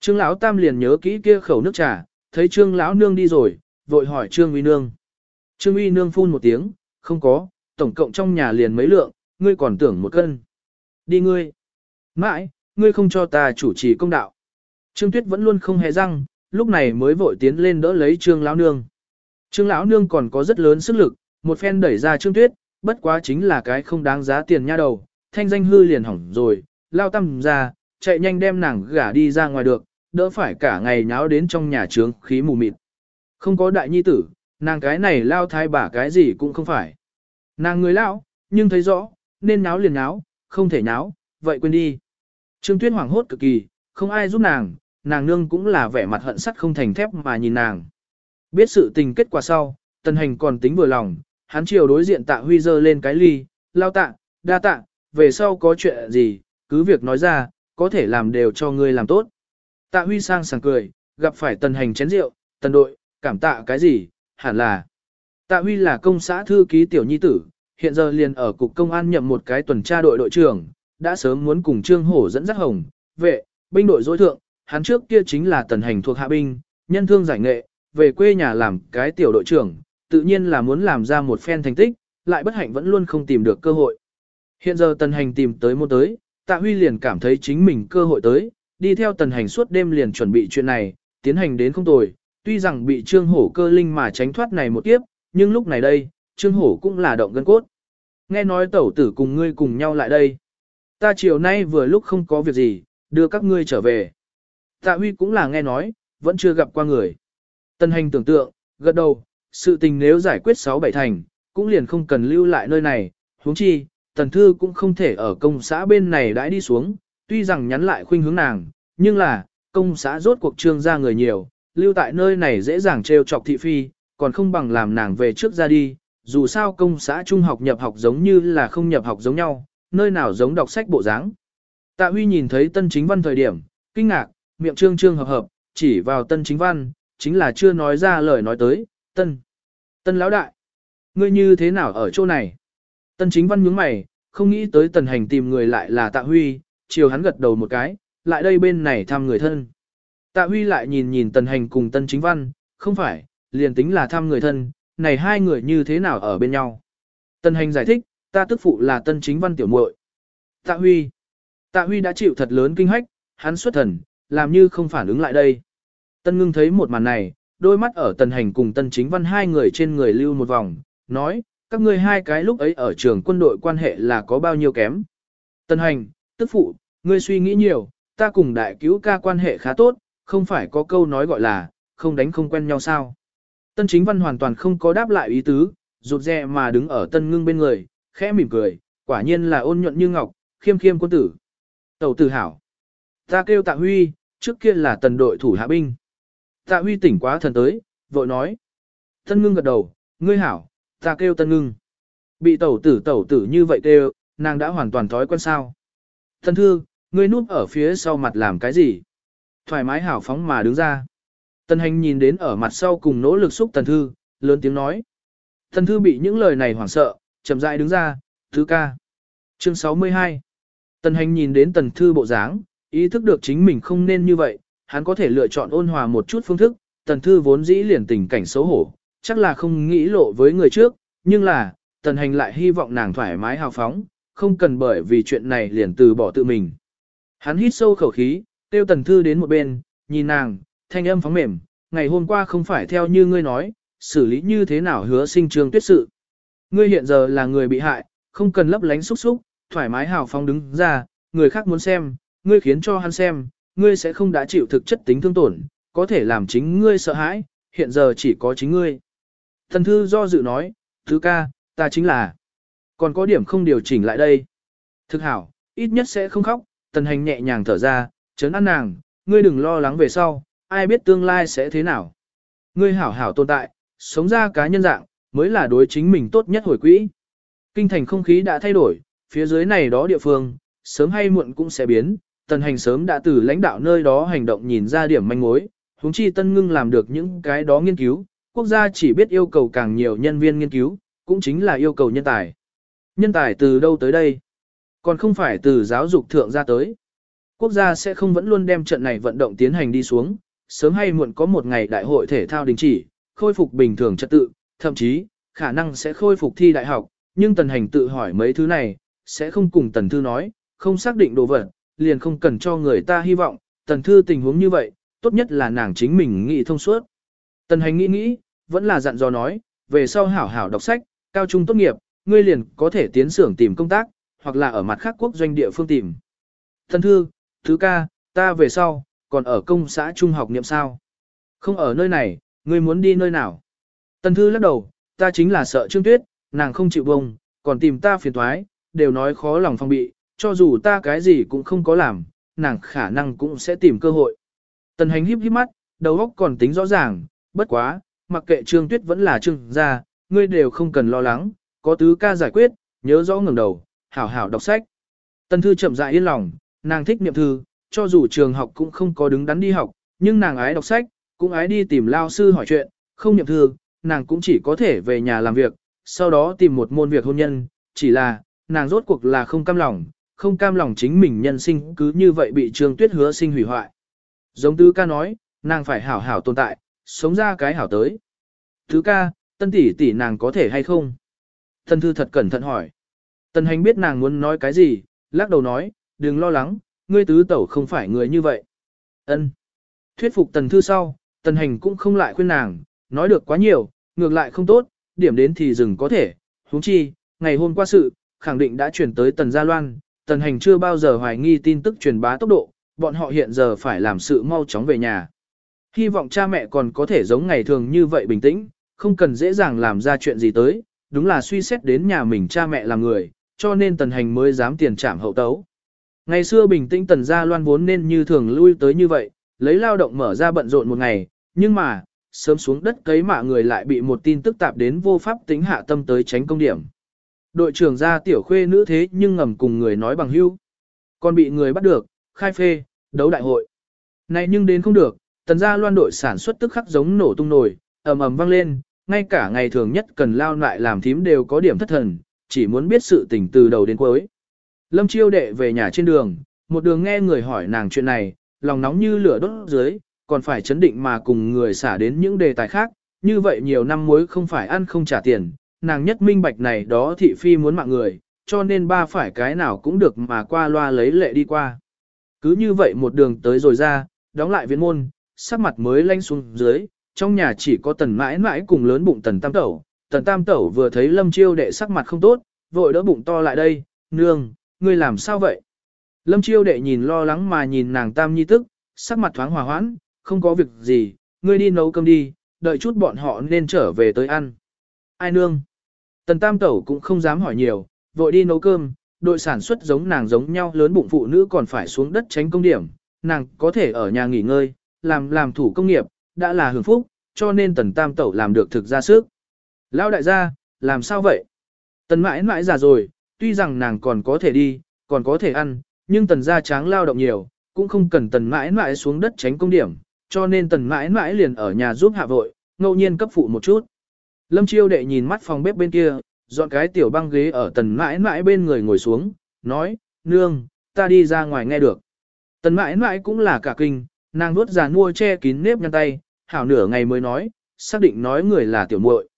Trương lão tam liền nhớ kỹ kia khẩu nước trà, thấy trương lão nương đi rồi, vội hỏi trương uy nương. Trương uy nương phun một tiếng, không có, tổng cộng trong nhà liền mấy lượng, ngươi còn tưởng một cân. Đi ngươi. Mãi, ngươi không cho ta chủ trì công đạo. Trương tuyết vẫn luôn không hề răng, lúc này mới vội tiến lên đỡ lấy trương lão nương. Trương lão nương còn có rất lớn sức lực, một phen đẩy ra Trương Tuyết, bất quá chính là cái không đáng giá tiền nha đầu, thanh danh hư liền hỏng rồi, lao tâm ra, chạy nhanh đem nàng gả đi ra ngoài được, đỡ phải cả ngày nháo đến trong nhà trướng khí mù mịt. Không có đại nhi tử, nàng cái này lao thái bả cái gì cũng không phải. Nàng người lão, nhưng thấy rõ, nên náo liền náo, không thể náo, vậy quên đi. Trương Tuyết hoảng hốt cực kỳ, không ai giúp nàng, nàng nương cũng là vẻ mặt hận sắt không thành thép mà nhìn nàng. Biết sự tình kết quả sau, tần hành còn tính vừa lòng, hắn chiều đối diện tạ huy giơ lên cái ly, lao tạ, đa tạ, về sau có chuyện gì, cứ việc nói ra, có thể làm đều cho ngươi làm tốt. Tạ huy sang sảng cười, gặp phải tần hành chén rượu, tần đội, cảm tạ cái gì, hẳn là. Tạ Huy là công xã thư ký tiểu nhi tử, hiện giờ liền ở cục công an nhậm một cái tuần tra đội đội trưởng, đã sớm muốn cùng Trương Hổ dẫn dắt hồng, vệ, binh đội dối thượng, hắn trước kia chính là tần hành thuộc hạ binh, nhân thương giải nghệ, về quê nhà làm cái tiểu đội trưởng, tự nhiên là muốn làm ra một phen thành tích, lại bất hạnh vẫn luôn không tìm được cơ hội. Hiện giờ tần hành tìm tới một tới, tạ huy liền cảm thấy chính mình cơ hội tới, đi theo tần hành suốt đêm liền chuẩn bị chuyện này, tiến hành đến không tồi, tuy rằng bị trương hổ cơ linh mà tránh thoát này một kiếp, nhưng lúc này đây, trương hổ cũng là động gân cốt. Nghe nói tẩu tử cùng ngươi cùng nhau lại đây. Ta chiều nay vừa lúc không có việc gì, đưa các ngươi trở về. Tạ huy cũng là nghe nói, vẫn chưa gặp qua người. Tần hành tưởng tượng, gật đầu, sự tình nếu giải quyết 6-7 thành, cũng liền không cần lưu lại nơi này, huống chi, tần thư cũng không thể ở công xã bên này đãi đi xuống, tuy rằng nhắn lại khuynh hướng nàng, nhưng là, công xã rốt cuộc trương ra người nhiều, lưu tại nơi này dễ dàng trêu chọc thị phi, còn không bằng làm nàng về trước ra đi, dù sao công xã trung học nhập học giống như là không nhập học giống nhau, nơi nào giống đọc sách bộ dáng. Tạ Huy nhìn thấy tân chính văn thời điểm, kinh ngạc, miệng trương trương hợp hợp, chỉ vào tân chính văn, chính là chưa nói ra lời nói tới, tân. Tân lão đại, ngươi như thế nào ở chỗ này? Tân chính văn nhướng mày, không nghĩ tới tần hành tìm người lại là tạ huy, chiều hắn gật đầu một cái, lại đây bên này thăm người thân. Tạ huy lại nhìn nhìn tần hành cùng tân chính văn, không phải, liền tính là thăm người thân, này hai người như thế nào ở bên nhau. Tần hành giải thích, ta tức phụ là tân chính văn tiểu muội. Tạ huy. Tạ huy đã chịu thật lớn kinh hách, hắn xuất thần, làm như không phản ứng lại đây. Tân ngưng thấy một màn này, đôi mắt ở tần hành cùng tân chính văn hai người trên người lưu một vòng, nói, các ngươi hai cái lúc ấy ở trường quân đội quan hệ là có bao nhiêu kém. Tân hành, tức phụ, ngươi suy nghĩ nhiều, ta cùng đại cứu ca quan hệ khá tốt, không phải có câu nói gọi là, không đánh không quen nhau sao. Tân chính văn hoàn toàn không có đáp lại ý tứ, rụt rè mà đứng ở tân ngưng bên người, khẽ mỉm cười, quả nhiên là ôn nhuận như ngọc, khiêm khiêm quân tử. Tẩu tử hảo. Ta kêu tạ huy, trước kia là tần đội thủ hạ binh. Tạ huy tỉnh quá thần tới, vội nói. Tân ngưng gật đầu, ngươi hảo, ta kêu tân ngưng. Bị tẩu tử tẩu tử như vậy kêu, nàng đã hoàn toàn thói quen sao. Tân thư, ngươi núp ở phía sau mặt làm cái gì? Thoải mái hảo phóng mà đứng ra. Tân hành nhìn đến ở mặt sau cùng nỗ lực xúc tần thư, lớn tiếng nói. Tần thư bị những lời này hoảng sợ, chậm rãi đứng ra, thứ ca. Chương 62 Tần hành nhìn đến tần thư bộ dáng, ý thức được chính mình không nên như vậy, hắn có thể lựa chọn ôn hòa một chút phương thức, tần thư vốn dĩ liền tình cảnh xấu hổ, chắc là không nghĩ lộ với người trước, nhưng là, tần hành lại hy vọng nàng thoải mái hào phóng, không cần bởi vì chuyện này liền từ bỏ tự mình. Hắn hít sâu khẩu khí, tiêu tần thư đến một bên, nhìn nàng, thanh âm phóng mềm, ngày hôm qua không phải theo như ngươi nói, xử lý như thế nào hứa sinh Trường tuyết sự. Ngươi hiện giờ là người bị hại, không cần lấp lánh xúc xúc, thoải mái hào phóng đứng ra, người khác muốn xem, ngươi khiến cho hắn xem, ngươi sẽ không đã chịu thực chất tính thương tổn, có thể làm chính ngươi sợ hãi, hiện giờ chỉ có chính ngươi. Thần thư do dự nói, thứ ca, ta chính là, còn có điểm không điều chỉnh lại đây. Thực hảo, ít nhất sẽ không khóc, tần hành nhẹ nhàng thở ra, chấn an nàng, ngươi đừng lo lắng về sau, ai biết tương lai sẽ thế nào. Ngươi hảo hảo tồn tại, sống ra cá nhân dạng, mới là đối chính mình tốt nhất hồi quỹ. Kinh thành không khí đã thay đổi, phía dưới này đó địa phương, sớm hay muộn cũng sẽ biến, tần hành sớm đã từ lãnh đạo nơi đó hành động nhìn ra điểm manh mối, huống chi tân ngưng làm được những cái đó nghiên cứu, quốc gia chỉ biết yêu cầu càng nhiều nhân viên nghiên cứu, cũng chính là yêu cầu nhân tài. Nhân tài từ đâu tới đây? Còn không phải từ giáo dục thượng ra tới. Quốc gia sẽ không vẫn luôn đem trận này vận động tiến hành đi xuống, sớm hay muộn có một ngày đại hội thể thao đình chỉ, khôi phục bình thường trật tự, thậm chí, khả năng sẽ khôi phục thi đại học, nhưng tần hành tự hỏi mấy thứ này, sẽ không cùng tần thư nói, không xác định đồ vật, liền không cần cho người ta hy vọng, tần thư tình huống như vậy, tốt nhất là nàng chính mình nghĩ thông suốt. Tần hành nghĩ nghĩ, vẫn là dặn dò nói, về sau hảo hảo đọc sách, cao trung tốt nghiệp, ngươi liền có thể tiến xưởng tìm công tác, hoặc là ở mặt khác quốc doanh địa phương tìm. Tần thư, thứ ca, ta về sau, còn ở công xã trung học niệm sao? Không ở nơi này, ngươi muốn đi nơi nào? Tần thư lắc đầu, ta chính là sợ Trương Tuyết, nàng không chịu bông, còn tìm ta phiền thoái, đều nói khó lòng phong bị, cho dù ta cái gì cũng không có làm, nàng khả năng cũng sẽ tìm cơ hội. Tần hành híp híp mắt, đầu óc còn tính rõ ràng, bất quá, mặc kệ Trương Tuyết vẫn là Trương gia, ngươi đều không cần lo lắng, có tứ ca giải quyết, nhớ rõ ngẩng đầu, hảo hảo đọc sách. Tần thư chậm rãi yên lòng, nàng thích niệm thư, cho dù trường học cũng không có đứng đắn đi học, nhưng nàng ái đọc sách, cũng ái đi tìm lao sư hỏi chuyện, không niệm thư, nàng cũng chỉ có thể về nhà làm việc, sau đó tìm một môn việc hôn nhân, chỉ là, nàng rốt cuộc là không cam lòng, không cam lòng chính mình nhân sinh cứ như vậy bị Trương Tuyết hứa sinh hủy hoại. Giống tứ ca nói, nàng phải hảo hảo tồn tại, sống ra cái hảo tới. Tứ ca, tân tỷ tỷ nàng có thể hay không? Tân thư thật cẩn thận hỏi. tân hành biết nàng muốn nói cái gì, lắc đầu nói, đừng lo lắng, ngươi tứ tẩu không phải người như vậy. Ân. Thuyết phục tần thư sau, tần hành cũng không lại khuyên nàng, nói được quá nhiều, ngược lại không tốt, điểm đến thì dừng có thể, huống chi, ngày hôm qua sự, khẳng định đã chuyển tới tần gia loan, tần hành chưa bao giờ hoài nghi tin tức truyền bá tốc độ, bọn họ hiện giờ phải làm sự mau chóng về nhà. Hy vọng cha mẹ còn có thể giống ngày thường như vậy bình tĩnh, không cần dễ dàng làm ra chuyện gì tới, đúng là suy xét đến nhà mình cha mẹ làm người, cho nên tần hành mới dám tiền trảm hậu tấu. Ngày xưa bình tĩnh tần gia loan vốn nên như thường lui tới như vậy, lấy lao động mở ra bận rộn một ngày, nhưng mà, sớm xuống đất cấy mạ người lại bị một tin tức tạp đến vô pháp tính hạ tâm tới tránh công điểm. Đội trưởng ra tiểu khuê nữ thế nhưng ngầm cùng người nói bằng hưu. Còn bị người bắt được, khai phê, đấu đại hội. Này nhưng đến không được, tần gia loan đội sản xuất tức khắc giống nổ tung nổi, ầm ầm vang lên, ngay cả ngày thường nhất cần lao lại làm thím đều có điểm thất thần, chỉ muốn biết sự tình từ đầu đến cuối. Lâm chiêu đệ về nhà trên đường, một đường nghe người hỏi nàng chuyện này, lòng nóng như lửa đốt dưới, còn phải chấn định mà cùng người xả đến những đề tài khác, như vậy nhiều năm muối không phải ăn không trả tiền, nàng nhất minh bạch này đó thị phi muốn mạng người, cho nên ba phải cái nào cũng được mà qua loa lấy lệ đi qua. Cứ như vậy một đường tới rồi ra, đóng lại viên môn, sắc mặt mới lanh xuống dưới, trong nhà chỉ có tần mãi mãi cùng lớn bụng tần tam tẩu. Tần tam tẩu vừa thấy lâm chiêu đệ sắc mặt không tốt, vội đỡ bụng to lại đây, nương, ngươi làm sao vậy? Lâm chiêu đệ nhìn lo lắng mà nhìn nàng tam nhi tức, sắc mặt thoáng hòa hoãn, không có việc gì, ngươi đi nấu cơm đi, đợi chút bọn họ nên trở về tới ăn. Ai nương? Tần tam tẩu cũng không dám hỏi nhiều, vội đi nấu cơm, đội sản xuất giống nàng giống nhau lớn bụng phụ nữ còn phải xuống đất tránh công điểm, nàng có thể ở nhà nghỉ ngơi, làm làm thủ công nghiệp, đã là hưởng phúc, cho nên tần tam tẩu làm được thực ra sức. Lão đại gia, làm sao vậy? Tần mãi mãi già rồi, tuy rằng nàng còn có thể đi, còn có thể ăn, nhưng tần gia tráng lao động nhiều, cũng không cần tần mãi mãi xuống đất tránh công điểm, cho nên tần mãi mãi liền ở nhà giúp hạ vội, ngẫu nhiên cấp phụ một chút. Lâm chiêu đệ nhìn mắt phòng bếp bên kia, dọn cái tiểu băng ghế ở tần mãi mãi bên người ngồi xuống, nói, nương, ta đi ra ngoài nghe được. Tần mãi mãi cũng là cả kinh, nàng nuốt già mua che kín nếp nhăn tay, hảo nửa ngày mới nói, xác định nói người là tiểu muội.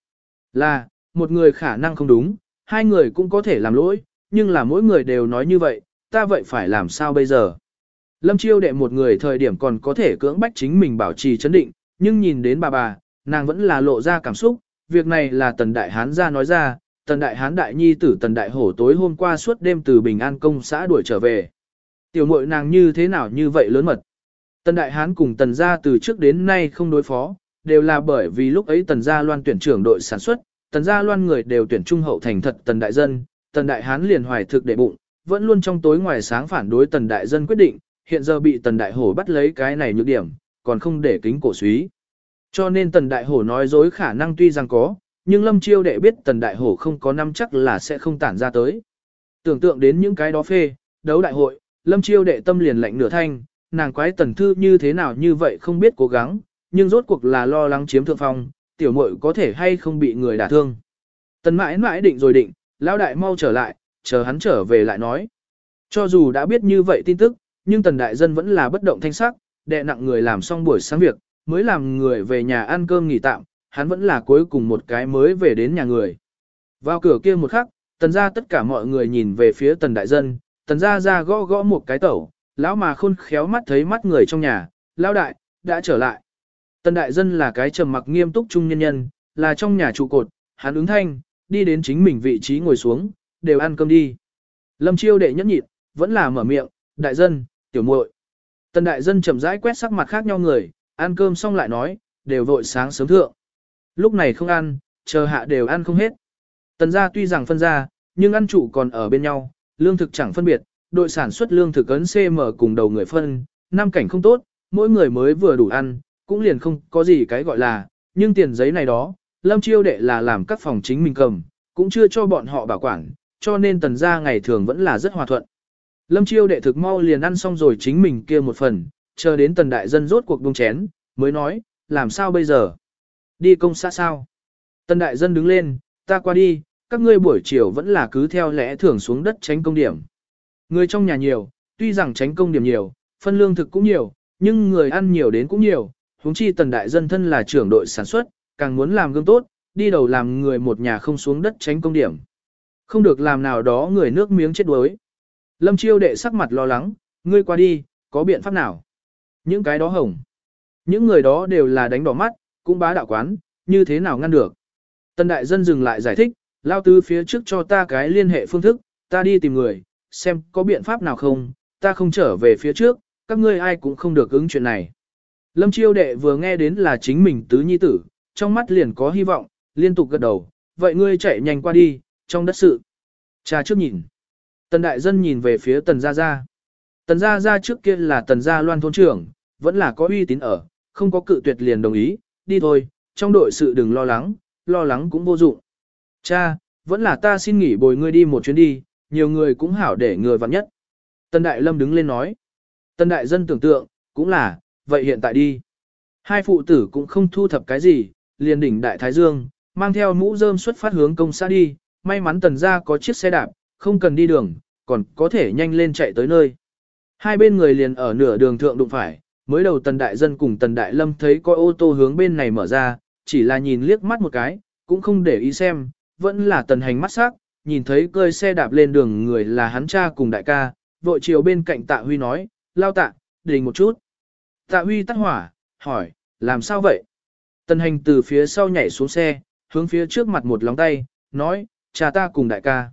Là, một người khả năng không đúng, hai người cũng có thể làm lỗi, nhưng là mỗi người đều nói như vậy, ta vậy phải làm sao bây giờ? Lâm chiêu đệ một người thời điểm còn có thể cưỡng bách chính mình bảo trì chấn định, nhưng nhìn đến bà bà, nàng vẫn là lộ ra cảm xúc, việc này là tần đại hán ra nói ra, tần đại hán đại nhi tử tần đại hổ tối hôm qua suốt đêm từ Bình An công xã đuổi trở về. Tiểu muội nàng như thế nào như vậy lớn mật. Tần đại hán cùng tần gia từ trước đến nay không đối phó, đều là bởi vì lúc ấy tần gia loan tuyển trưởng đội sản xuất, tần gia loan người đều tuyển trung hậu thành thật tần đại dân, tần đại hán liền hoài thực để bụng, vẫn luôn trong tối ngoài sáng phản đối tần đại dân quyết định, hiện giờ bị tần đại hổ bắt lấy cái này nhược điểm, còn không để kính cổ suý. Cho nên tần đại hổ nói dối khả năng tuy rằng có, nhưng lâm chiêu đệ biết tần đại hổ không có năm chắc là sẽ không tản ra tới. Tưởng tượng đến những cái đó phê, đấu đại hội, lâm chiêu đệ tâm liền lạnh nửa thanh, nàng quái tần thư như thế nào như vậy không biết cố gắng, nhưng rốt cuộc là lo lắng chiếm thượng phong, tiểu muội có thể hay không bị người đả thương. Tần mãi mãi định rồi định, lão đại mau trở lại, chờ hắn trở về lại nói. Cho dù đã biết như vậy tin tức, nhưng tần đại dân vẫn là bất động thanh sắc, đệ nặng người làm xong buổi sáng việc, mới làm người về nhà ăn cơm nghỉ tạm, hắn vẫn là cuối cùng một cái mới về đến nhà người. Vào cửa kia một khắc, tần ra tất cả mọi người nhìn về phía tần đại dân, tần ra ra gõ gõ một cái tẩu, lão mà khôn khéo mắt thấy mắt người trong nhà, lão đại, đã trở lại. Tần đại dân là cái trầm mặc nghiêm túc trung nhân nhân, là trong nhà trụ cột, hắn ứng thanh, đi đến chính mình vị trí ngồi xuống, đều ăn cơm đi. Lâm chiêu đệ nhẫn nhịn, vẫn là mở miệng, đại dân, tiểu muội. Tần đại dân chậm rãi quét sắc mặt khác nhau người, ăn cơm xong lại nói, đều vội sáng sớm thượng. Lúc này không ăn, chờ hạ đều ăn không hết. Tần gia tuy rằng phân ra, nhưng ăn chủ còn ở bên nhau, lương thực chẳng phân biệt, đội sản xuất lương thực ấn CM cùng đầu người phân, năm cảnh không tốt, mỗi người mới vừa đủ ăn, cũng liền không có gì cái gọi là, nhưng tiền giấy này đó, lâm chiêu đệ là làm các phòng chính mình cầm, cũng chưa cho bọn họ bảo quản, cho nên tần gia ngày thường vẫn là rất hòa thuận. Lâm chiêu đệ thực mau liền ăn xong rồi chính mình kia một phần, chờ đến tần đại dân rốt cuộc buông chén, mới nói, làm sao bây giờ? Đi công xã sao? Tần đại dân đứng lên, ta qua đi, các ngươi buổi chiều vẫn là cứ theo lẽ thường xuống đất tránh công điểm. Người trong nhà nhiều, tuy rằng tránh công điểm nhiều, phân lương thực cũng nhiều, nhưng người ăn nhiều đến cũng nhiều, huống chi tần đại dân thân là trưởng đội sản xuất, càng muốn làm gương tốt, đi đầu làm người một nhà không xuống đất tránh công điểm. Không được làm nào đó người nước miếng chết đuối. Lâm chiêu đệ sắc mặt lo lắng, ngươi qua đi, có biện pháp nào? Những cái đó hồng. Những người đó đều là đánh đỏ mắt, cũng bá đạo quán, như thế nào ngăn được? Tần đại dân dừng lại giải thích, lao tư phía trước cho ta cái liên hệ phương thức, ta đi tìm người, xem có biện pháp nào không, ta không trở về phía trước, các ngươi ai cũng không được ứng chuyện này. Lâm chiêu đệ vừa nghe đến là chính mình tứ nhi tử, trong mắt liền có hy vọng, liên tục gật đầu, vậy ngươi chạy nhanh qua đi, trong đất sự. Cha trước nhìn. Tần đại dân nhìn về phía tần gia gia. Tần gia gia trước kia là tần gia loan thôn trưởng, vẫn là có uy tín ở, không có cự tuyệt liền đồng ý, đi thôi, trong đội sự đừng lo lắng, lo lắng cũng vô dụng. Cha, vẫn là ta xin nghỉ bồi ngươi đi một chuyến đi, nhiều người cũng hảo để người vặn nhất. Tần Đại Lâm đứng lên nói. Tần Đại Dân tưởng tượng, cũng là, vậy hiện tại đi. Hai phụ tử cũng không thu thập cái gì, liền đỉnh Đại Thái Dương, mang theo mũ rơm xuất phát hướng công xã đi, may mắn tần Gia có chiếc xe đạp, không cần đi đường, còn có thể nhanh lên chạy tới nơi. Hai bên người liền ở nửa đường thượng đụng phải, mới đầu tần đại dân cùng tần đại lâm thấy coi ô tô hướng bên này mở ra, chỉ là nhìn liếc mắt một cái, cũng không để ý xem, vẫn là tần hành mắt sắc, nhìn thấy cơi xe đạp lên đường người là hắn cha cùng đại ca, vội chiều bên cạnh tạ huy nói, lao tạ, đình một chút. Tạ huy tắt hỏa, hỏi, làm sao vậy? Tần hành từ phía sau nhảy xuống xe, hướng phía trước mặt một lóng tay, nói, cha ta cùng đại ca.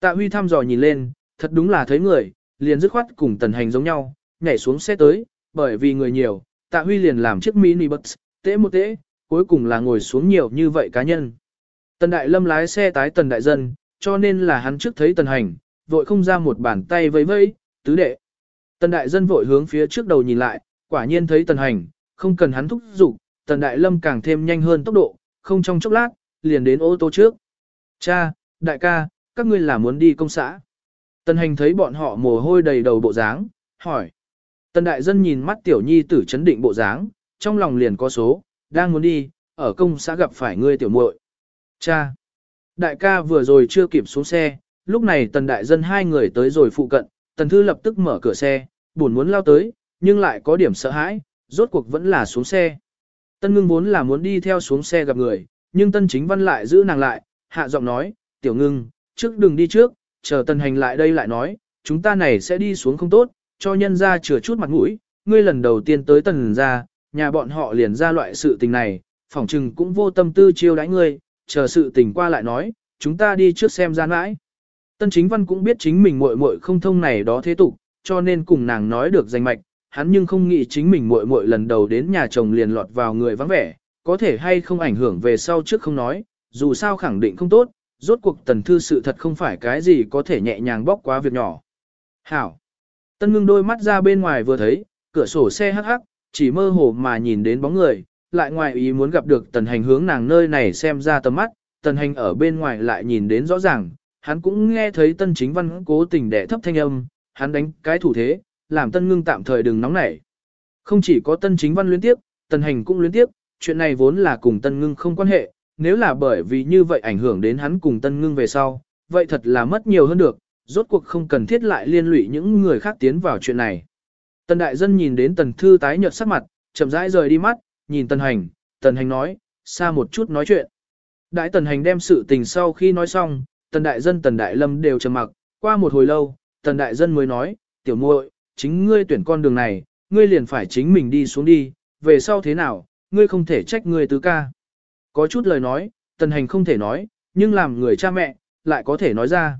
Tạ huy thăm dò nhìn lên, thật đúng là thấy người, liền dứt khoát cùng tần hành giống nhau, nhảy xuống xe tới, bởi vì người nhiều, tạ huy liền làm chiếc mini bus, tễ một tễ, cuối cùng là ngồi xuống nhiều như vậy cá nhân. Tần đại lâm lái xe tái tần đại dân, cho nên là hắn trước thấy tần hành, vội không ra một bàn tay vẫy vẫy, tứ đệ. Tần đại dân vội hướng phía trước đầu nhìn lại, quả nhiên thấy tần hành, không cần hắn thúc giục, tần đại lâm càng thêm nhanh hơn tốc độ, không trong chốc lát, liền đến ô tô trước. Cha, đại ca, các ngươi là muốn đi công xã. Tần hành thấy bọn họ mồ hôi đầy đầu bộ dáng, hỏi. Tần đại dân nhìn mắt tiểu nhi tử chấn định bộ dáng, trong lòng liền có số, đang muốn đi, ở công xã gặp phải ngươi tiểu muội. Cha. Đại ca vừa rồi chưa kịp xuống xe, lúc này tần đại dân hai người tới rồi phụ cận, tần thư lập tức mở cửa xe, buồn muốn lao tới, nhưng lại có điểm sợ hãi, rốt cuộc vẫn là xuống xe. Tân ngưng vốn là muốn đi theo xuống xe gặp người, nhưng tân chính văn lại giữ nàng lại, hạ giọng nói, tiểu ngưng, trước đừng đi trước, chờ tần hành lại đây lại nói, chúng ta này sẽ đi xuống không tốt, cho nhân ra chừa chút mặt mũi, ngươi lần đầu tiên tới tần ra, nhà bọn họ liền ra loại sự tình này, phỏng chừng cũng vô tâm tư chiêu đãi ngươi, chờ sự tình qua lại nói, chúng ta đi trước xem ra mãi. Tân chính văn cũng biết chính mình muội muội không thông này đó thế tục, cho nên cùng nàng nói được danh mạch, hắn nhưng không nghĩ chính mình muội muội lần đầu đến nhà chồng liền lọt vào người vắng vẻ, có thể hay không ảnh hưởng về sau trước không nói, dù sao khẳng định không tốt, rốt cuộc tần thư sự thật không phải cái gì có thể nhẹ nhàng bóc quá việc nhỏ. Hảo! Tân ngưng đôi mắt ra bên ngoài vừa thấy, cửa sổ xe hắc hắc, chỉ mơ hồ mà nhìn đến bóng người, lại ngoài ý muốn gặp được tần hành hướng nàng nơi này xem ra tầm mắt, tần hành ở bên ngoài lại nhìn đến rõ ràng, hắn cũng nghe thấy tân chính văn cố tình đẻ thấp thanh âm, hắn đánh cái thủ thế, làm tân ngưng tạm thời đừng nóng nảy. Không chỉ có tân chính văn liên tiếp, tần hành cũng liên tiếp, chuyện này vốn là cùng tân ngưng không quan hệ, nếu là bởi vì như vậy ảnh hưởng đến hắn cùng tân ngưng về sau, vậy thật là mất nhiều hơn được, rốt cuộc không cần thiết lại liên lụy những người khác tiến vào chuyện này. Tần đại dân nhìn đến tần thư tái nhợt sắc mặt, chậm rãi rời đi mắt, nhìn tần hành, tần hành nói, xa một chút nói chuyện. Đại tần hành đem sự tình sau khi nói xong, tần đại dân tần đại lâm đều trầm mặc, qua một hồi lâu, tần đại dân mới nói, tiểu muội, chính ngươi tuyển con đường này, ngươi liền phải chính mình đi xuống đi, về sau thế nào, ngươi không thể trách ngươi tứ ca. Có chút lời nói, tần hành không thể nói, nhưng làm người cha mẹ, lại có thể nói ra.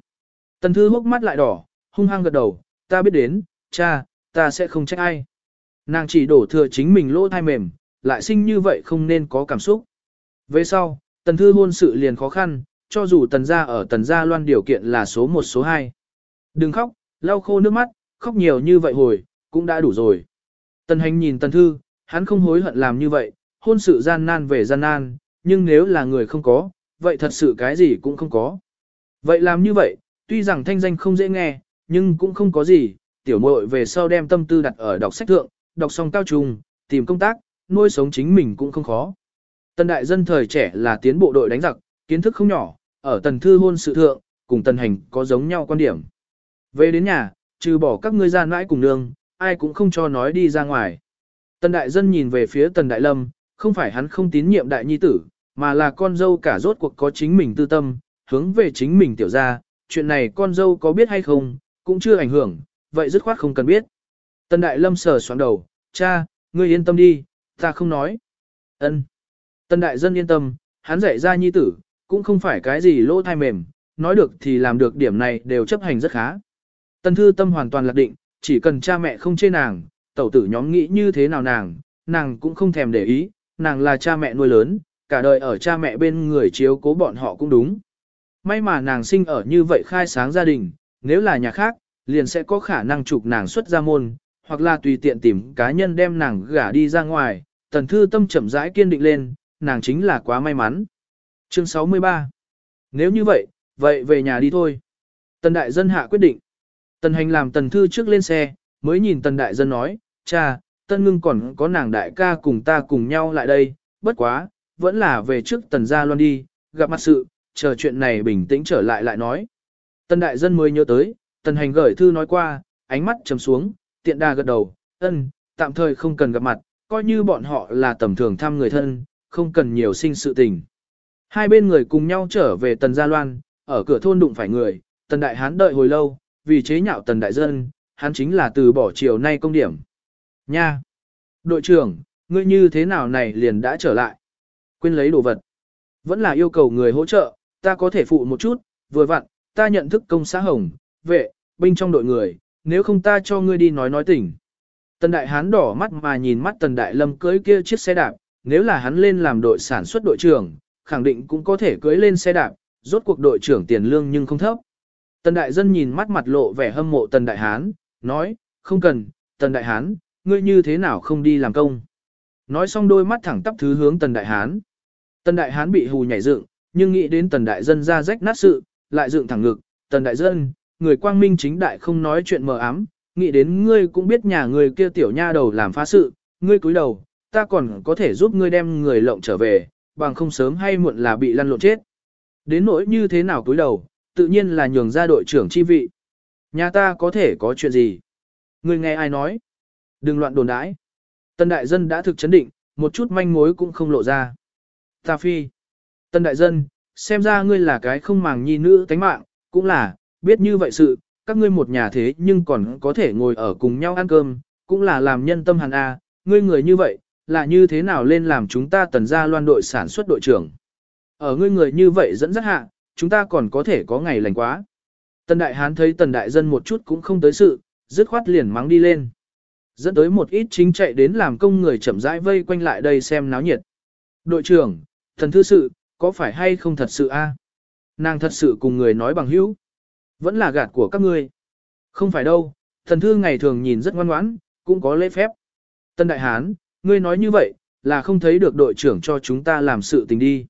Tần thư hốc mắt lại đỏ, hung hăng gật đầu, ta biết đến, cha, ta sẽ không trách ai. Nàng chỉ đổ thừa chính mình lỗ thai mềm, lại sinh như vậy không nên có cảm xúc. Về sau, tần thư hôn sự liền khó khăn, cho dù tần gia ở tần gia loan điều kiện là số 1 số 2. Đừng khóc, lau khô nước mắt, khóc nhiều như vậy hồi, cũng đã đủ rồi. Tần hành nhìn tần thư, hắn không hối hận làm như vậy, hôn sự gian nan về gian nan, nhưng nếu là người không có, vậy thật sự cái gì cũng không có. Vậy làm như vậy, tuy rằng thanh danh không dễ nghe, nhưng cũng không có gì, tiểu muội về sau đem tâm tư đặt ở đọc sách thượng, đọc xong cao trung, tìm công tác, nuôi sống chính mình cũng không khó. Tần đại dân thời trẻ là tiến bộ đội đánh giặc, kiến thức không nhỏ, ở tần thư hôn sự thượng, cùng tần hành có giống nhau quan điểm. Về đến nhà, trừ bỏ các ngươi gian mãi cùng nương, ai cũng không cho nói đi ra ngoài. Tần đại dân nhìn về phía tần đại lâm, không phải hắn không tín nhiệm đại nhi tử, mà là con dâu cả rốt cuộc có chính mình tư tâm, hướng về chính mình tiểu ra, chuyện này con dâu có biết hay không, cũng chưa ảnh hưởng, vậy dứt khoát không cần biết. tân đại lâm sờ xoắn đầu, cha, ngươi yên tâm đi, ta không nói. ân tân đại dân yên tâm, hắn dạy ra nhi tử, cũng không phải cái gì lỗ thai mềm, nói được thì làm được điểm này đều chấp hành rất khá. tân thư tâm hoàn toàn lạc định, chỉ cần cha mẹ không chê nàng, tẩu tử nhóm nghĩ như thế nào nàng, nàng cũng không thèm để ý, nàng là cha mẹ nuôi lớn, cả đời ở cha mẹ bên người chiếu cố bọn họ cũng đúng. May mà nàng sinh ở như vậy khai sáng gia đình, nếu là nhà khác, liền sẽ có khả năng chụp nàng xuất ra môn, hoặc là tùy tiện tìm cá nhân đem nàng gả đi ra ngoài, tần thư tâm chậm rãi kiên định lên, nàng chính là quá may mắn. Chương 63 Nếu như vậy, vậy về nhà đi thôi. Tần đại dân hạ quyết định. Tần hành làm tần thư trước lên xe, mới nhìn tần đại dân nói, cha, tân ngưng còn có nàng đại ca cùng ta cùng nhau lại đây, bất quá, vẫn là về trước tần gia loan đi, gặp mặt sự, chờ chuyện này bình tĩnh trở lại lại nói. Tần đại dân mới nhớ tới, tần hành gửi thư nói qua, ánh mắt trầm xuống, tiện đà gật đầu, ân, tạm thời không cần gặp mặt, coi như bọn họ là tầm thường thăm người thân, không cần nhiều sinh sự tình. Hai bên người cùng nhau trở về tần gia loan, ở cửa thôn đụng phải người, tần đại hán đợi hồi lâu, vì chế nhạo tần đại dân, hắn chính là từ bỏ chiều nay công điểm. Nha! Đội trưởng, ngươi như thế nào này liền đã trở lại? Quên lấy đồ vật. Vẫn là yêu cầu người hỗ trợ, ta có thể phụ một chút, vừa vặn, ta nhận thức công xã hồng, vệ, binh trong đội người, nếu không ta cho ngươi đi nói nói tỉnh. Tần đại hán đỏ mắt mà nhìn mắt tần đại lâm cưới kia chiếc xe đạp, nếu là hắn lên làm đội sản xuất đội trưởng, khẳng định cũng có thể cưới lên xe đạp, rốt cuộc đội trưởng tiền lương nhưng không thấp. Tần đại dân nhìn mắt mặt lộ vẻ hâm mộ tần đại hán, nói, không cần, tần đại hán, ngươi như thế nào không đi làm công. Nói xong đôi mắt thẳng tắp thứ hướng tần đại hán. Tần đại hán bị hù nhảy dựng, nhưng nghĩ đến tần đại dân ra rách nát sự, lại dựng thẳng ngực, tần đại dân, người quang minh chính đại không nói chuyện mờ ám, nghĩ đến ngươi cũng biết nhà người kia tiểu nha đầu làm phá sự, ngươi cúi đầu, ta còn có thể giúp ngươi đem người lộng trở về, bằng không sớm hay muộn là bị lăn lộn chết. Đến nỗi như thế nào cúi đầu, tự nhiên là nhường ra đội trưởng chi vị. Nhà ta có thể có chuyện gì? Ngươi nghe ai nói? Đừng loạn đồn đãi. Tân đại dân đã thực chấn định, một chút manh mối cũng không lộ ra. Ta phi. Tân đại dân, xem ra ngươi là cái không màng nhi nữ tánh mạng, cũng là, biết như vậy sự, các ngươi một nhà thế nhưng còn có thể ngồi ở cùng nhau ăn cơm, cũng là làm nhân tâm hàn A, ngươi người như vậy, là như thế nào lên làm chúng ta tần gia loan đội sản xuất đội trưởng. Ở ngươi người như vậy dẫn dắt hạ, chúng ta còn có thể có ngày lành quá. Tần đại hán thấy tần đại dân một chút cũng không tới sự, dứt khoát liền mắng đi lên. Dẫn tới một ít chính chạy đến làm công người chậm rãi vây quanh lại đây xem náo nhiệt. Đội trưởng, thần thư sự, có phải hay không thật sự a? Nàng thật sự cùng người nói bằng hữu. Vẫn là gạt của các ngươi. Không phải đâu, thần thư ngày thường nhìn rất ngoan ngoãn, cũng có lễ phép. Tân Đại Hán, ngươi nói như vậy, là không thấy được đội trưởng cho chúng ta làm sự tình đi.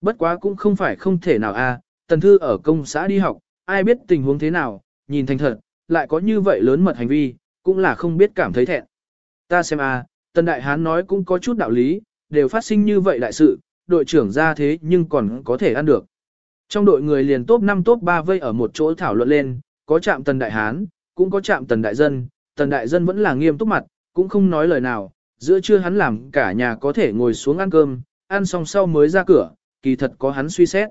Bất quá cũng không phải không thể nào a. tần thư ở công xã đi học, ai biết tình huống thế nào, nhìn thành thật, lại có như vậy lớn mật hành vi, cũng là không biết cảm thấy thẹn. Ta xem a, tần đại hán nói cũng có chút đạo lý, đều phát sinh như vậy đại sự, đội trưởng ra thế nhưng còn có thể ăn được. Trong đội người liền top 5 top 3 vây ở một chỗ thảo luận lên, có chạm tần đại hán, cũng có chạm tần đại dân, tần đại dân vẫn là nghiêm túc mặt, cũng không nói lời nào, giữa trưa hắn làm cả nhà có thể ngồi xuống ăn cơm, ăn xong sau mới ra cửa, kỳ thật có hắn suy xét.